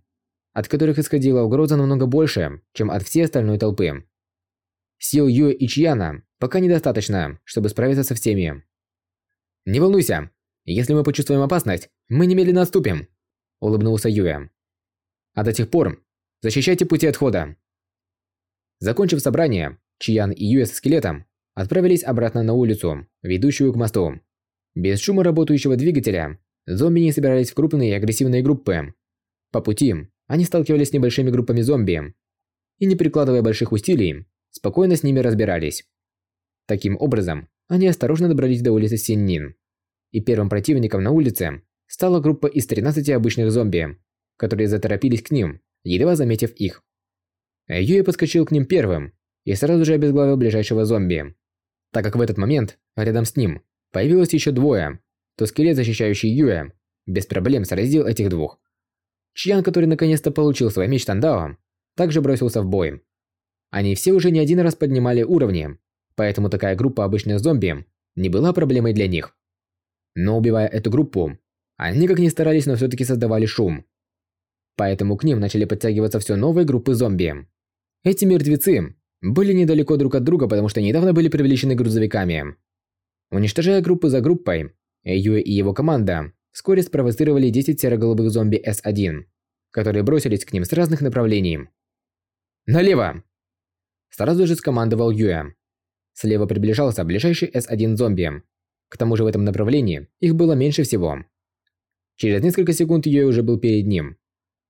S1: от которых исходила угроза намного больше, чем от всей остальной толпы. Сил Юэ и Чьяна пока недостаточно, чтобы справиться со всеми. «Не волнуйся, если мы почувствуем опасность, мы немедленно отступим», – улыбнулся Юэ. «А до тех пор защищайте пути отхода». Закончив собрание, Чиян и Юэ с скелетом отправились обратно на улицу, ведущую к мосту. Без шума работающего двигателя, зомби не собирались в крупные агрессивные группы. По пути они сталкивались с небольшими группами зомби и, не прикладывая больших усилий, спокойно с ними разбирались. Таким образом, они осторожно добрались до улицы Синнин. И первым противником на улице стала группа из 13 обычных зомби, которые заторопились к ним, едва заметив их. Юэ подскочил к ним первым и сразу же обезглавил ближайшего зомби. Так как в этот момент, рядом с ним, появилось еще двое, то скелет, защищающий Юэ, без проблем сразил этих двух. Чьян, который наконец-то получил свой меч Тандао, также бросился в бой. Они все уже не один раз поднимали уровни, поэтому такая группа обычных зомби не была проблемой для них. Но убивая эту группу, они как ни старались, но все-таки создавали шум. Поэтому к ним начали подтягиваться все новые группы зомби. Эти мертвецы были недалеко друг от друга, потому что недавно были привлечены грузовиками. Уничтожая группу за группой, Юэ и его команда вскоре спровоцировали 10 сероголубых зомби С1, которые бросились к ним с разных направлений. «Налево!» Сразу же скомандовал Юэ. Слева приближался ближайший С1 зомби. К тому же в этом направлении их было меньше всего. Через несколько секунд Юэ уже был перед ним.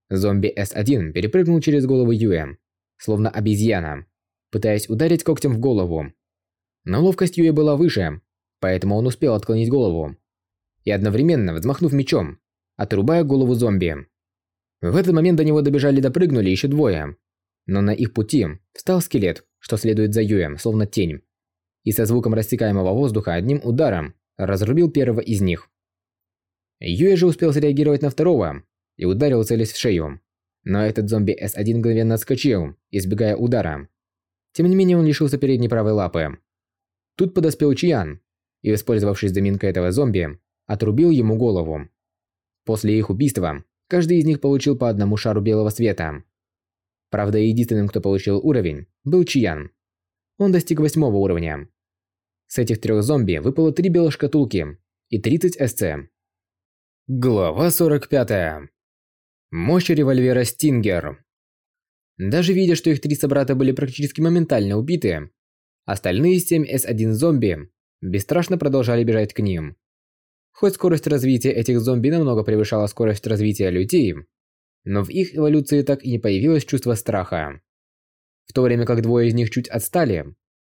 S1: Зомби С1 перепрыгнул через голову Юэ, словно обезьяна, пытаясь ударить когтем в голову. Но ловкость Юэ была выше, поэтому он успел отклонить голову. И одновременно взмахнув мечом, отрубая голову зомби. В этот момент до него добежали и допрыгнули еще двое. Но на их пути встал скелет, что следует за Юем, словно тень. И со звуком растекаемого воздуха одним ударом разрубил первого из них. Юэ же успел среагировать на второго и ударил целясь в шею. Но этот зомби С1 мгновенно отскочил, избегая удара. Тем не менее он лишился передней правой лапы. Тут подоспел Чиян и, воспользовавшись заминкой этого зомби, отрубил ему голову. После их убийства каждый из них получил по одному шару белого света. Правда, единственным, кто получил уровень, был Чиян. Он достиг восьмого уровня. С этих трех зомби выпало три белых шкатулки и 30 СЦ. Глава 45. Мощь револьвера Стингер. Даже видя, что их три собрата были практически моментально убиты, остальные 7 С1 зомби бесстрашно продолжали бежать к ним. Хоть скорость развития этих зомби намного превышала скорость развития людей, но в их эволюции так и не появилось чувство страха. В то время как двое из них чуть отстали,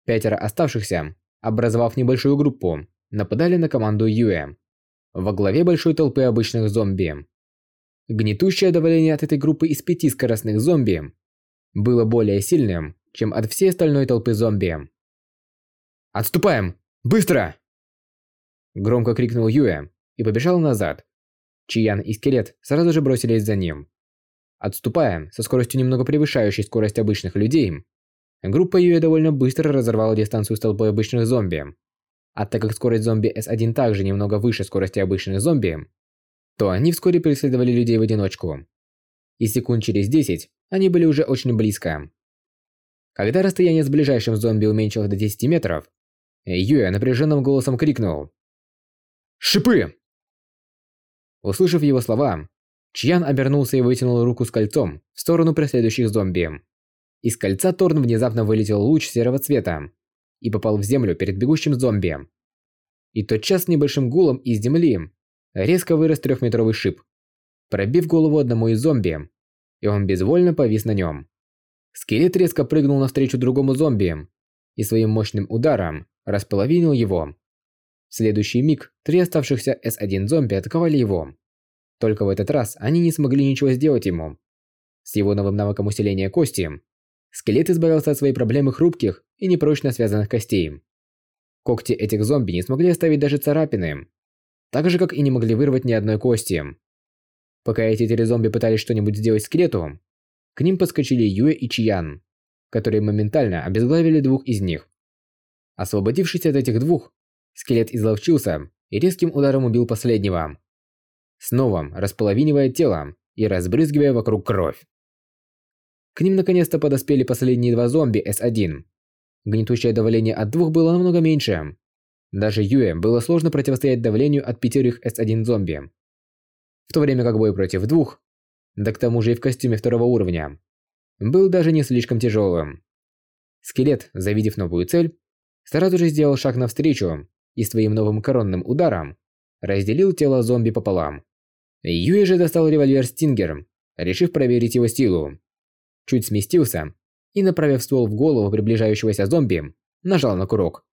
S1: пятеро оставшихся, образовав небольшую группу, нападали на команду Юэ во главе большой толпы обычных зомби. Гнетущее давление от этой группы из пяти скоростных зомби было более сильным, чем от всей остальной толпы зомби. «Отступаем! Быстро!» Громко крикнул Юэ и побежал назад. Чиян и Скелет сразу же бросились за ним. Отступая со скоростью немного превышающей скорость обычных людей, группа Юэ довольно быстро разорвала дистанцию с толпой обычных зомби. А так как скорость зомби S1 также немного выше скорости обычных зомби, то они вскоре преследовали людей в одиночку. И секунд через 10 они были уже очень близко. Когда расстояние с ближайшим зомби уменьшилось до 10 метров, Юэ напряженным голосом крикнул «Шипы!». Услышав его слова, Чьян обернулся и вытянул руку с кольцом в сторону преследующих зомби. Из кольца Торн внезапно вылетел луч серого цвета и попал в землю перед бегущим зомби. И тотчас с небольшим гулом из земли резко вырос трехметровый шип, пробив голову одному из зомби, и он безвольно повис на нем. Скелет резко прыгнул навстречу другому зомби и своим мощным ударом располовинил его. В следующий миг три оставшихся С1 зомби атаковали его. Только в этот раз они не смогли ничего сделать ему. С его новым навыком усиления кости, скелет избавился от своей проблемы хрупких и непрочно связанных костей. Когти этих зомби не смогли оставить даже царапины, так же как и не могли вырвать ни одной кости. Пока эти три зомби пытались что-нибудь сделать скелету, к ним подскочили Юэ и Чиян, которые моментально обезглавили двух из них. Освободившись от этих двух, скелет изловчился и резким ударом убил последнего. Снова располовинивая тело и разбрызгивая вокруг кровь. К ним наконец-то подоспели последние два зомби С1. Гнетущее давление от двух было намного меньше. Даже Юэ было сложно противостоять давлению от пятерых С1 зомби. В то время как бой против двух, да к тому же и в костюме второго уровня, был даже не слишком тяжелым. Скелет, завидев новую цель, сразу же сделал шаг навстречу и своим новым коронным ударом разделил тело зомби пополам. Юи же достал револьвер Стингер, решив проверить его силу. Чуть сместился и, направив ствол в голову приближающегося зомби, нажал на курок.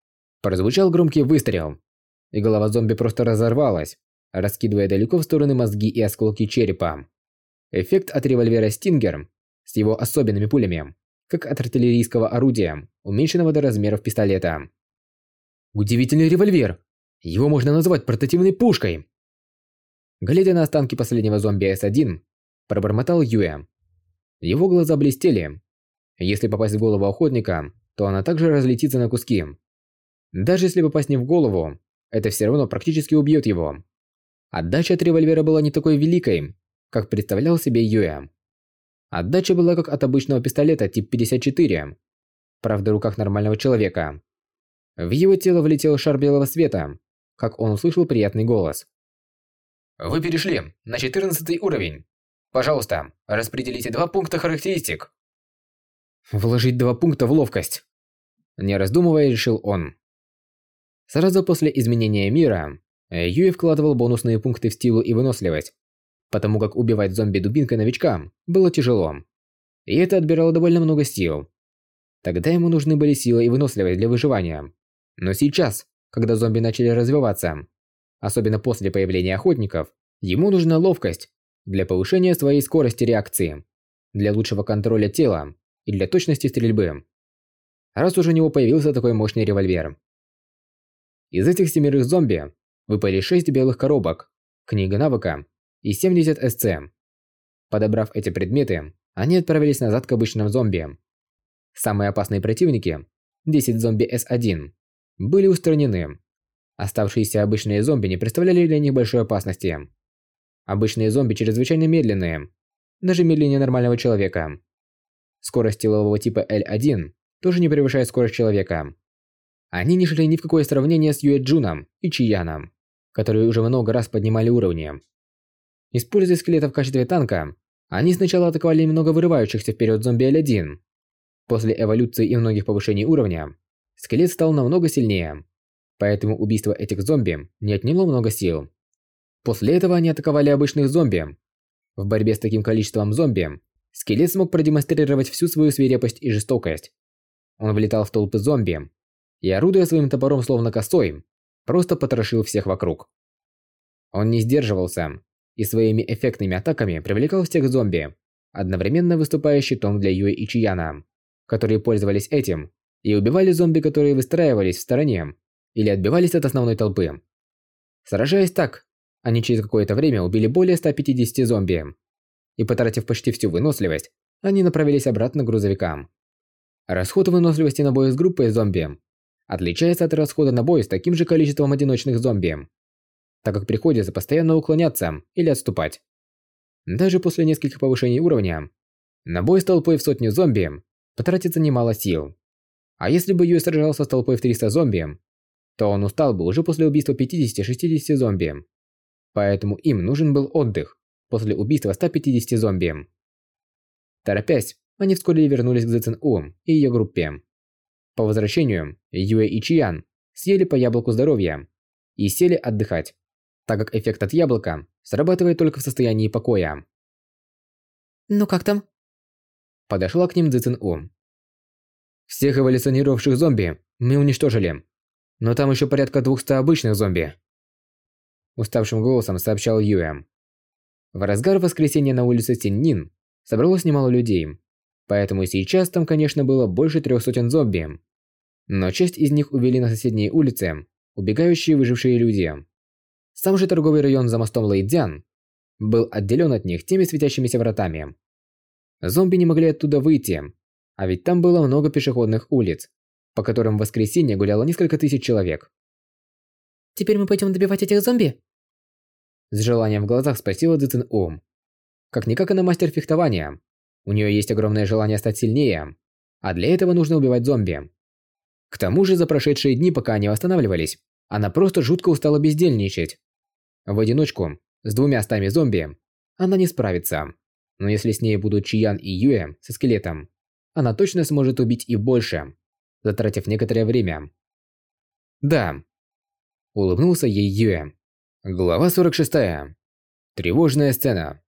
S1: Прозвучал громкий выстрел, и голова зомби просто разорвалась, раскидывая далеко в стороны мозги и осколки черепа. Эффект от револьвера Стингер с его особенными пулями, как от артиллерийского орудия, уменьшенного до размеров пистолета. Удивительный револьвер! Его можно назвать портативной пушкой! Глядя на останки последнего зомби С1, пробормотал Юэ. Его глаза блестели. Если попасть в голову охотника, то она также разлетится на куски. Даже если попасть не в голову, это все равно практически убьет его. Отдача от револьвера была не такой великой, как представлял себе Юэ. Отдача была как от обычного пистолета тип 54, правда в руках нормального человека. В его тело влетел шар белого света, как он услышал приятный голос. «Вы перешли на 14 уровень. Пожалуйста, распределите два пункта характеристик». Вложить два пункта в ловкость. Не раздумывая, решил он. Сразу после изменения мира, Юи вкладывал бонусные пункты в силу и выносливость, потому как убивать зомби дубинкой новичкам было тяжело. И это отбирало довольно много сил. Тогда ему нужны были сила и выносливость для выживания. Но сейчас, когда зомби начали развиваться, особенно после появления охотников, ему нужна ловкость для повышения своей скорости реакции, для лучшего контроля тела и для точности стрельбы. Раз уже у него появился такой мощный револьвер. Из этих семерых зомби выпали 6 белых коробок, книга навыка и 70 СЦ. Подобрав эти предметы, они отправились назад к обычным зомби. Самые опасные противники, 10 зомби С1, были устранены. Оставшиеся обычные зомби не представляли для них большой опасности. Обычные зомби чрезвычайно медленные, даже медленнее нормального человека. Скорость силового типа L1 тоже не превышает скорость человека. Они не шли ни в какое сравнение с Юэджуном и Чияном которые уже много раз поднимали уровни. Используя скелета в качестве танка, они сначала атаковали немного вырывающихся вперед зомби L1. После эволюции и многих повышений уровня, скелет стал намного сильнее, поэтому убийство этих зомби не отняло много сил. После этого они атаковали обычных зомби. В борьбе с таким количеством зомби, скелет смог продемонстрировать всю свою свирепость и жестокость. Он влетал в толпы зомби и, орудуя своим топором словно косой, просто потрошил всех вокруг. Он не сдерживался и своими эффектными атаками привлекал всех зомби, одновременно выступая щитом для Юэ и Чияна, которые пользовались этим и убивали зомби, которые выстраивались в стороне или отбивались от основной толпы. Сражаясь так, они через какое-то время убили более 150 зомби. И потратив почти всю выносливость, они направились обратно к грузовикам. Расход выносливости на бой с группой зомби отличается от расхода на бой с таким же количеством одиночных зомби, так как приходится постоянно уклоняться или отступать. Даже после нескольких повышений уровня, на бой с толпой в сотню зомби потратится немало сил. А если бы Юй сражался с толпой в 300 зомби, то он устал бы уже после убийства 50-60 зомби. Поэтому им нужен был отдых после убийства 150 зомби. Торопясь, они вскоре вернулись к Зэцэн У и ее группе. По возвращению, Юэ и Чиян съели по яблоку здоровья и сели отдыхать, так как эффект от яблока срабатывает только в состоянии покоя.
S3: «Ну как там?»
S1: Подошла к ним Цзэцэн У. «Всех эволюционировавших зомби мы уничтожили, но там еще порядка 200 обычных зомби». Уставшим голосом сообщал Юэ. В разгар воскресенья на улице Синнин собралось немало людей, поэтому сейчас там, конечно, было больше трех сотен зомби. Но часть из них увели на соседние улицы, убегающие выжившие люди. Сам же торговый район за мостом Лэйдзян был отделен от них теми светящимися вратами. Зомби не могли оттуда выйти, а ведь там было много пешеходных улиц, по которым в воскресенье гуляло несколько тысяч человек.
S3: «Теперь мы пойдем добивать этих зомби?»
S1: С желанием в глазах спросила Цзин Ум. Как-никак она мастер фехтования. У нее есть огромное желание стать сильнее, а для этого нужно убивать зомби. К тому же за прошедшие дни, пока они восстанавливались, она просто жутко устала бездельничать. В одиночку, с двумя стами зомби, она не справится. Но если с ней будут Чиян и Юэ со скелетом, она точно сможет убить и больше, затратив некоторое время. Да. Улыбнулся ей Юэ. Глава 46. Тревожная сцена.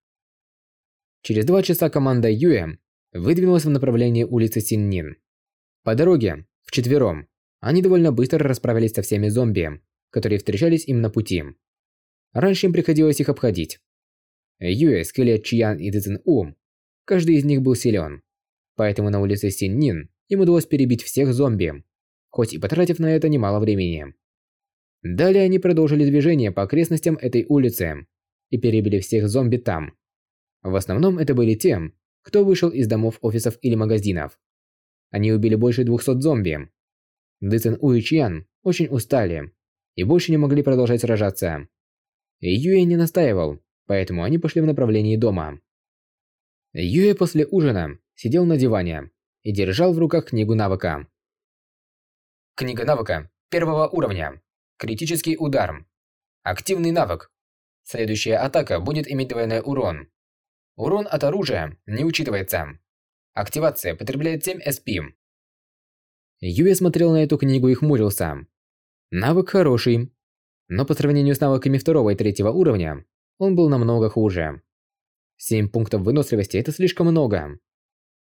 S1: Через два часа команда Юэ выдвинулась в направлении улицы Синнин. По дороге, вчетвером, они довольно быстро расправились со всеми зомби, которые встречались им на пути. Раньше им приходилось их обходить. Юэ, Скелет, Чиян и Цзин У, каждый из них был силен. Поэтому на улице Синнин им удалось перебить всех зомби, хоть и потратив на это немало времени. Далее они продолжили движение по окрестностям этой улицы и перебили всех зомби там. В основном это были те, кто вышел из домов, офисов или магазинов. Они убили больше 200 зомби, Дэцин У и Чьян очень устали и больше не могли продолжать сражаться. Юэ не настаивал, поэтому они пошли в направлении дома. Юэ после ужина сидел на диване и держал в руках книгу навыка. Книга навыка первого уровня. Критический удар. Активный навык. Следующая атака будет иметь двойной урон. Урон от оружия не учитывается. Активация потребляет 7 SP. Юя смотрел на эту книгу и хмурился. Навык хороший, но по сравнению с навыками второго и третьего уровня, он был намного хуже. 7 пунктов выносливости – это слишком много.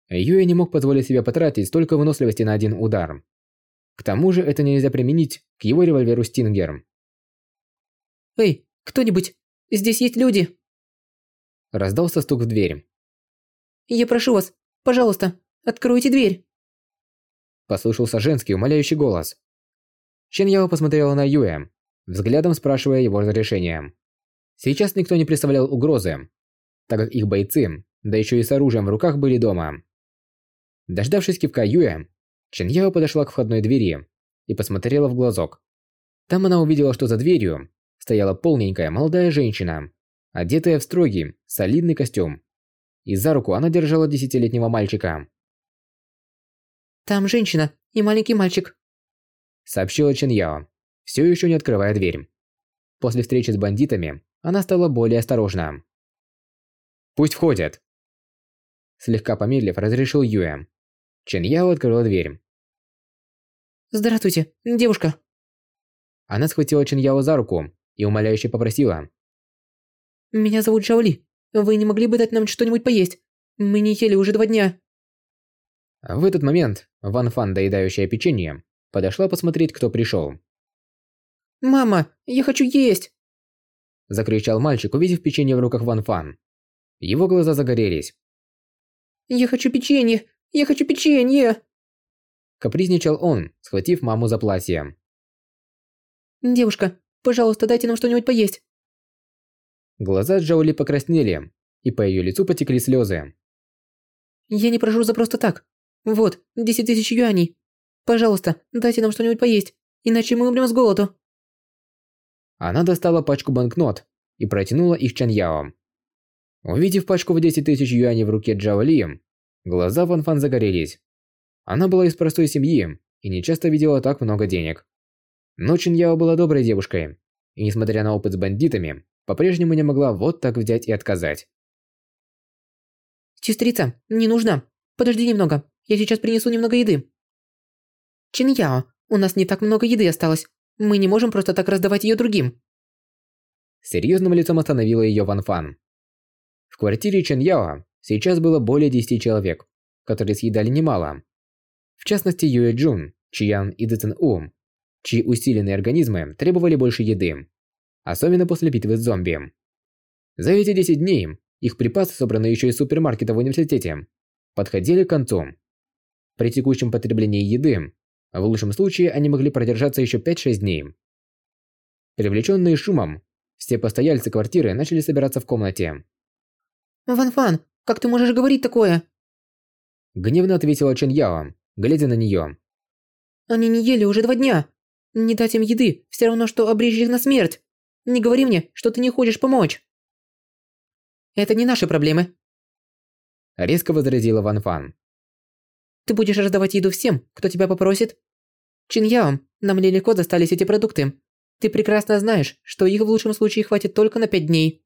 S1: Юя не мог позволить себе потратить столько выносливости на один удар. К тому же это нельзя применить к его револьверу Стингер.
S3: «Эй, кто-нибудь, здесь есть люди!»
S1: Раздался стук в дверь.
S3: «Я прошу вас, пожалуйста, откройте дверь!»
S1: Послышался женский умоляющий голос. Чен Яо посмотрела на Юэ, взглядом спрашивая его разрешения. Сейчас никто не представлял угрозы, так как их бойцы, да еще и с оружием в руках, были дома. Дождавшись кивка Юэ, Чен Яо подошла к входной двери и посмотрела в глазок. Там она увидела, что за дверью стояла полненькая молодая женщина, одетая в строгий, солидный костюм. И за руку она держала десятилетнего мальчика.
S3: «Там женщина и маленький мальчик», —
S1: сообщила Чен Яо, все еще не открывая дверь. После встречи с бандитами она стала более осторожна. «Пусть входят!» Слегка помедлив, разрешил Юэ. Чен Яо открыла дверь.
S3: «Здравствуйте, девушка!»
S1: Она схватила Чен Яо за руку и умоляюще попросила.
S3: «Меня зовут Жаули. Вы не могли бы дать нам что-нибудь поесть? Мы не ели уже два дня».
S1: В этот момент Ван Фан, доедающая печенье, подошла посмотреть, кто пришел.
S3: «Мама, я хочу есть!»
S1: Закричал мальчик, увидев печенье в руках Ван Фан. Его глаза загорелись.
S3: Я хочу печенье! Я хочу печенье!»
S1: Капризничал он, схватив маму за платье.
S3: «Девушка, пожалуйста, дайте нам что-нибудь поесть!»
S1: Глаза Джоули покраснели, и по ее лицу потекли слезы.
S3: «Я не прошу за просто так. Вот, 10 тысяч юаней. Пожалуйста, дайте нам что-нибудь поесть, иначе мы умрем с голоду».
S1: Она достала пачку банкнот и протянула их Чан Яо. Увидев пачку в 10 тысяч юаней в руке Джао Ли, глаза Ван Фан загорелись. Она была из простой семьи и не часто видела так много денег. Но Чин Яо была доброй девушкой, и несмотря на опыт с бандитами, по-прежнему не могла вот так взять и отказать.
S3: «Сестрица, не нужно. Подожди немного, я сейчас принесу немного еды». «Чин Яо, у нас не так много еды осталось. Мы не можем просто так раздавать ее другим».
S1: Серьезным лицом остановила ее Ван Фан. В квартире Чин Яо сейчас было более 10 человек, которые съедали немало. В частности, Юэ Джун, Чиян и Дэцин У, чьи усиленные организмы требовали больше еды, особенно после битвы с зомби. За эти 10 дней их припасы, собранные еще из супермаркета в университете, подходили к концу. При текущем потреблении еды, в лучшем случае они могли продержаться еще 5-6 дней. Привлеченные шумом, все постояльцы квартиры начали собираться в комнате.
S3: «Ван Фан, как ты можешь говорить такое?»
S1: Гневно ответила Чен Яо, глядя на нее.
S3: «Они не ели уже два дня. Не дать им еды, все равно, что обречь их на смерть. Не говори мне, что ты не хочешь помочь». «Это не наши проблемы», –
S1: резко возразила Ван Фан.
S3: «Ты будешь раздавать еду всем, кто тебя попросит. Чин Яо, нам нелегко достались эти продукты. Ты прекрасно знаешь, что их в лучшем случае хватит только на пять дней.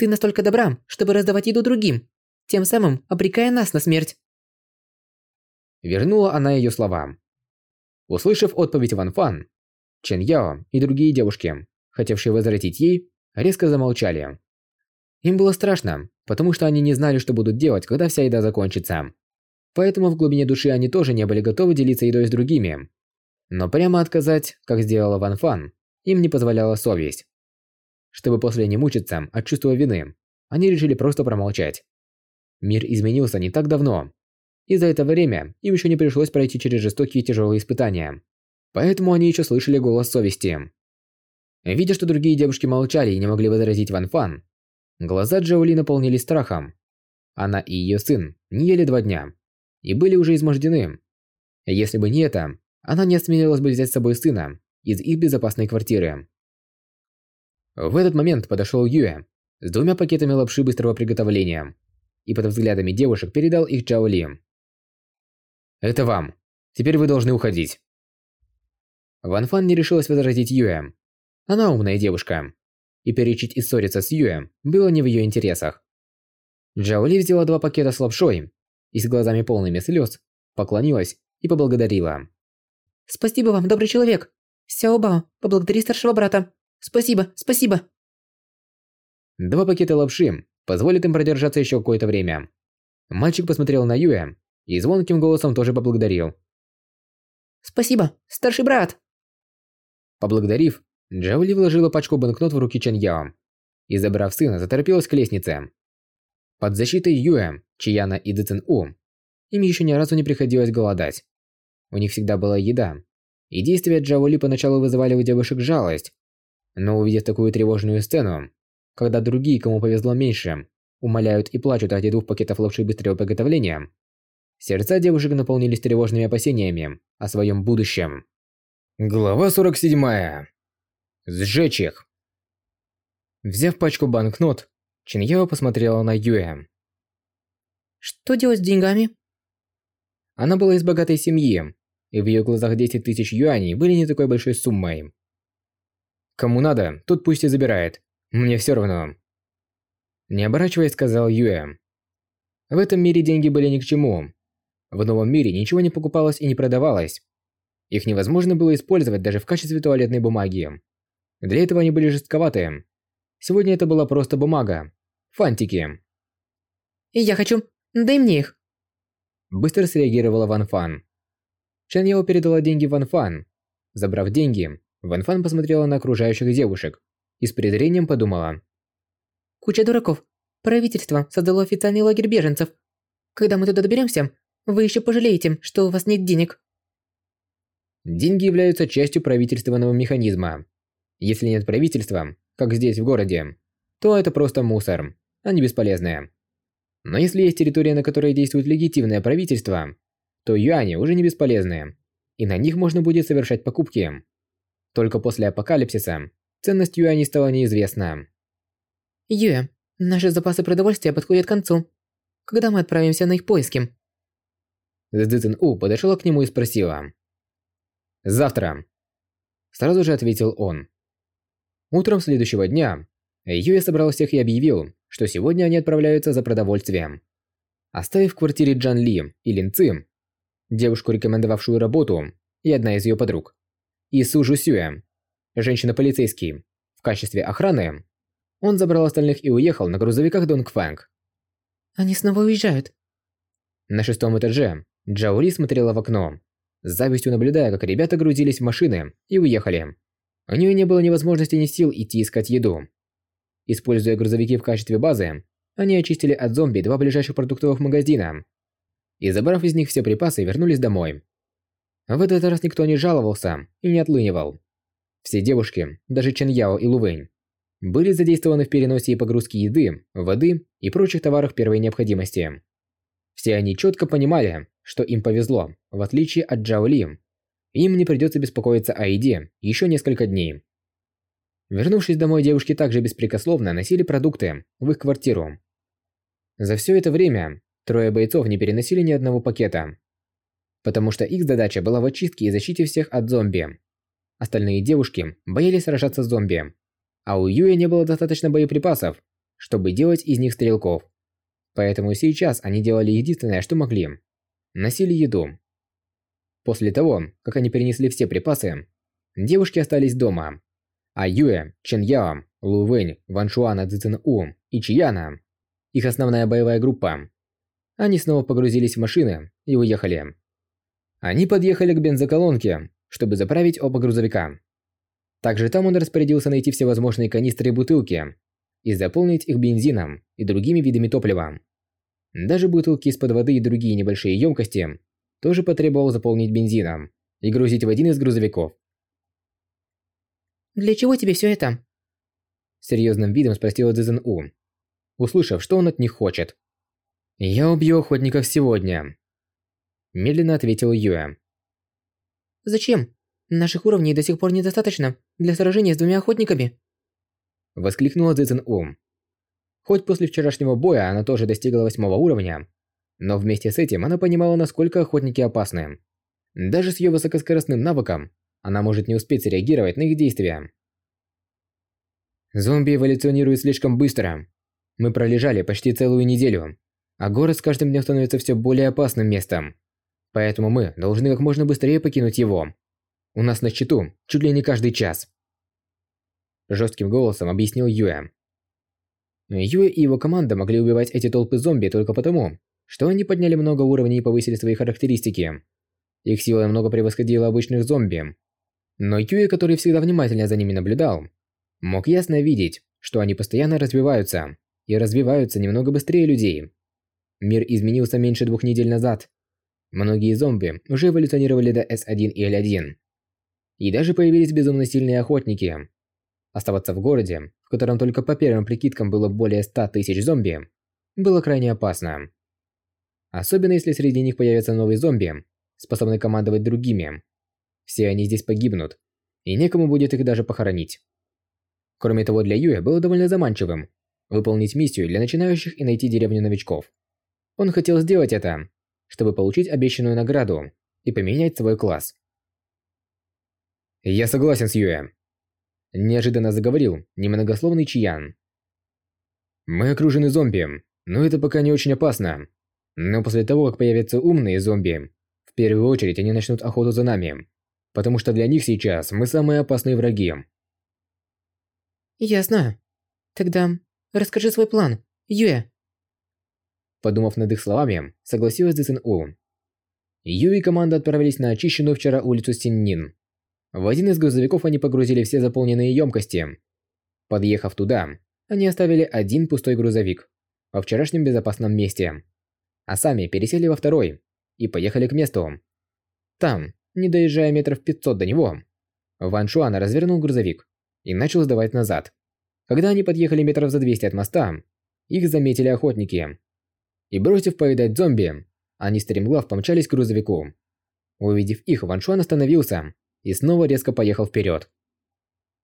S3: Ты настолько добра, чтобы раздавать еду другим, тем самым обрекая нас на смерть».
S1: Вернула она ее слова. Услышав отповедь Ван Фан, Чен Яо и другие девушки, хотевшие возразить ей, резко замолчали. Им было страшно, потому что они не знали, что будут делать, когда вся еда закончится. Поэтому в глубине души они тоже не были готовы делиться едой с другими. Но прямо отказать, как сделала Ван Фан, им не позволяла совесть. Чтобы после не мучиться от чувства вины, они решили просто промолчать. Мир изменился не так давно, и за это время им еще не пришлось пройти через жестокие и тяжелые испытания. Поэтому они еще слышали голос совести. Видя, что другие девушки молчали и не могли возразить Ван Фан, глаза Джоули наполнились страхом. Она и ее сын не ели два дня и были уже измождены. Если бы не это, она не осмелилась бы взять с собой сына из их безопасной квартиры. В этот момент подошел Юэ с двумя пакетами лапши быстрого приготовления и под взглядами девушек передал их Чао Ли. «Это вам. Теперь вы должны уходить». Ван Фан не решилась возразить Юэ. Она умная девушка. И перечить и ссориться с Юэ было не в ее интересах. Джао Ли взяла два пакета с лапшой и с глазами полными слез поклонилась и поблагодарила.
S3: «Спасибо вам, добрый человек. Сяобао, поблагодари старшего брата. Спасибо, спасибо.
S1: Два пакета лапши позволят им продержаться еще какое-то время. Мальчик посмотрел на Юэ и звонким голосом тоже поблагодарил.
S3: Спасибо, старший брат.
S1: Поблагодарив, Джаули вложила пачку банкнот в руки Чан Яо и, забрав сына, заторопилась к лестнице. Под защитой Юэ, Чияна и Дэцин У им еще ни разу не приходилось голодать. У них всегда была еда, и действия Джаули поначалу вызывали у девушек жалость, но увидев такую тревожную сцену, когда другие, кому повезло меньше, умоляют и плачут ради двух пакетов лапши быстрого приготовления, сердца девушек наполнились тревожными опасениями о своем будущем. Глава 47. Сжечь их. Взяв пачку банкнот, Чиньяо посмотрела на Юэ.
S3: «Что делать с деньгами?»
S1: Она была из богатой семьи, и в ее глазах 10 тысяч юаней были не такой большой суммой. Кому надо, тот пусть и забирает. Мне все равно. Не оборачиваясь, сказал Юэ. В этом мире деньги были ни к чему. В новом мире ничего не покупалось и не продавалось. Их невозможно было использовать даже в качестве туалетной бумаги. Для этого они были жестковатые. Сегодня это была просто бумага. Фантики.
S3: «Я хочу. Дай мне их».
S1: Быстро среагировала Ван Фан. Чан Яо передала деньги Ван Фан. Забрав деньги, Ван Фан посмотрела на окружающих девушек и с презрением подумала.
S3: «Куча дураков. Правительство создало официальный лагерь беженцев. Когда мы туда доберемся, вы еще пожалеете, что у вас нет денег.
S1: Деньги являются частью правительственного механизма. Если нет правительства, как здесь в городе, то это просто мусор, они бесполезные. Но если есть территория, на которой действует легитимное правительство, то юани уже не бесполезны, и на них можно будет совершать покупки. Только после апокалипсиса ценность юаней стала неизвестна.
S3: Юэ, наши запасы продовольствия подходят к концу. Когда мы отправимся на их поиски?
S1: Цзэцэн У подошла к нему и спросила. «Завтра», – сразу же ответил он. Утром следующего дня Юэ собрал всех и объявил, что сегодня они отправляются за продовольствием. Оставив в квартире Джан Ли и Лин Ци, девушку, рекомендовавшую работу, и одна из ее подруг, и Су Жу Сюэ, женщина-полицейский, в качестве охраны, он забрал остальных и уехал на грузовиках Донг Фэнг.
S3: Они снова уезжают.
S1: На шестом этаже Джао Ли смотрела в окно, с завистью наблюдая, как ребята грузились в машины и уехали. У нее не было ни возможности, ни сил идти искать еду. Используя грузовики в качестве базы, они очистили от зомби два ближайших продуктовых магазина. И забрав из них все припасы, вернулись домой. В этот раз никто не жаловался и не отлынивал. Все девушки, даже Чен Яо и Лувэнь, были задействованы в переносе и погрузке еды, воды и прочих товаров первой необходимости. Все они четко понимали, что им повезло, в отличие от Джао Ли. Им не придется беспокоиться о еде еще несколько дней. Вернувшись домой, девушки также беспрекословно носили продукты в их квартиру. За все это время трое бойцов не переносили ни одного пакета. Потому что их задача была в очистке и защите всех от зомби. Остальные девушки боялись сражаться с зомби. А у Юя не было достаточно боеприпасов, чтобы делать из них стрелков. Поэтому сейчас они делали единственное, что могли. Носили еду. После того, как они перенесли все припасы, девушки остались дома а Юэ, Чен Яо, Лу Вэнь, Ван Шуана, Цзэн У и Чияна, их основная боевая группа. Они снова погрузились в машины и уехали. Они подъехали к бензоколонке, чтобы заправить оба грузовика. Также там он распорядился найти все возможные канистры и бутылки и заполнить их бензином и другими видами топлива. Даже бутылки из-под воды и другие небольшие емкости тоже потребовал заполнить бензином и грузить в один из грузовиков.
S3: Для чего тебе все это?
S1: Серьезным видом спросила Цзэн У, услышав, что он от них хочет. «Я убью охотников сегодня», – медленно ответил Юэ.
S3: «Зачем? Наших уровней до сих пор недостаточно для сражения с двумя охотниками?»
S1: Воскликнула Цзэн У. Хоть после вчерашнего боя она тоже достигла восьмого уровня, но вместе с этим она понимала, насколько охотники опасны. Даже с ее высокоскоростным навыком она может не успеть среагировать на их действия. Зомби эволюционируют слишком быстро. Мы пролежали почти целую неделю, а город с каждым днем становится все более опасным местом. Поэтому мы должны как можно быстрее покинуть его. У нас на счету чуть ли не каждый час. Жестким голосом объяснил Юэ. Юэ и его команда могли убивать эти толпы зомби только потому, что они подняли много уровней и повысили свои характеристики. Их сила много превосходила обычных зомби, но Юи, который всегда внимательно за ними наблюдал, мог ясно видеть, что они постоянно развиваются, и развиваются немного быстрее людей. Мир изменился меньше двух недель назад. Многие зомби уже эволюционировали до S1 и L1. И даже появились безумно сильные охотники. Оставаться в городе, в котором только по первым прикидкам было более 100 тысяч зомби, было крайне опасно. Особенно если среди них появятся новые зомби, способные командовать другими. Все они здесь погибнут, и некому будет их даже похоронить. Кроме того, для Юя было довольно заманчивым выполнить миссию для начинающих и найти деревню новичков. Он хотел сделать это, чтобы получить обещанную награду и поменять свой класс. «Я согласен с Юэ», – неожиданно заговорил немногословный Чиян. «Мы окружены зомби, но это пока не очень опасно. Но после того, как появятся умные зомби, в первую очередь они начнут охоту за нами потому что для них сейчас мы самые опасные враги.
S3: Я знаю. Тогда расскажи свой план, Юэ.
S1: Подумав над их словами, согласилась Дэсэн У. Ю и команда отправились на очищенную вчера улицу Синнин. В один из грузовиков они погрузили все заполненные емкости. Подъехав туда, они оставили один пустой грузовик во вчерашнем безопасном месте. а сами пересели во второй и поехали к месту. Там, не доезжая метров 500 до него, Ван Шуан развернул грузовик и начал сдавать назад. Когда они подъехали метров за 200 от моста, их заметили охотники. И бросив повидать зомби, они стремглав помчались к грузовику. Увидев их, Ван Шуан остановился и снова резко поехал вперед.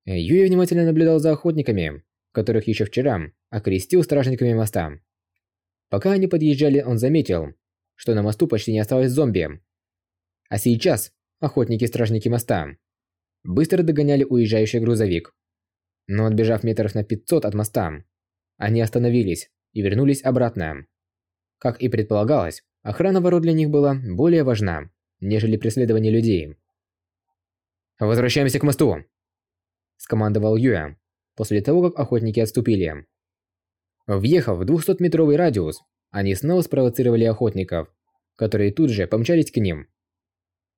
S1: Юй внимательно наблюдал за охотниками, которых еще вчера окрестил стражниками моста. Пока они подъезжали, он заметил, что на мосту почти не осталось зомби. А сейчас охотники-стражники моста быстро догоняли уезжающий грузовик. Но отбежав метров на 500 от моста, они остановились и вернулись обратно. Как и предполагалось, охрана ворот для них была более важна, нежели преследование людей. «Возвращаемся к мосту!» – скомандовал Юя, после того, как охотники отступили. Въехав в 200-метровый радиус, они снова спровоцировали охотников, которые тут же помчались к ним.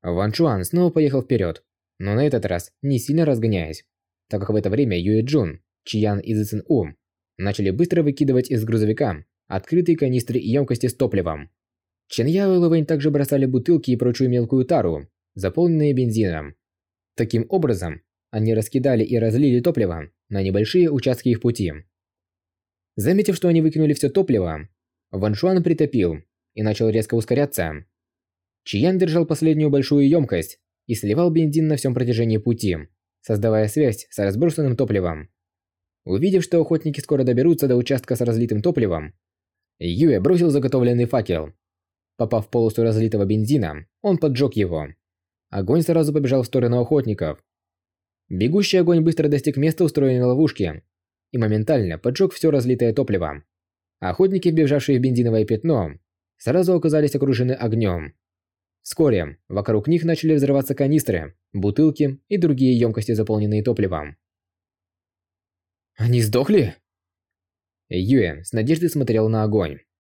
S1: Ван Чуан снова поехал вперед, но на этот раз не сильно разгоняясь, так как в это время Юэ Джун, Чиян и Зицин У начали быстро выкидывать из грузовика открытые канистры и емкости с топливом. Чен и Лэвэнь также бросали бутылки и прочую мелкую тару, заполненные бензином. Таким образом, они раскидали и разлили топливо на небольшие участки их пути. Заметив, что они выкинули все топливо, Ван Шуан притопил и начал резко ускоряться. Чиян держал последнюю большую емкость и сливал бензин на всем протяжении пути, создавая связь с разбросанным топливом. Увидев, что охотники скоро доберутся до участка с разлитым топливом, Юэ бросил заготовленный факел. Попав в полосу разлитого бензина, он поджег его. Огонь сразу побежал в сторону охотников. Бегущий огонь быстро достиг места устроенной ловушки и моментально поджег все разлитое топливо. Охотники, бежавшие в бензиновое пятно, сразу оказались окружены огнем. Вскоре вокруг них начали взрываться канистры, бутылки и другие емкости, заполненные топливом.
S2: «Они сдохли?»
S1: Юэ с надеждой смотрел на огонь.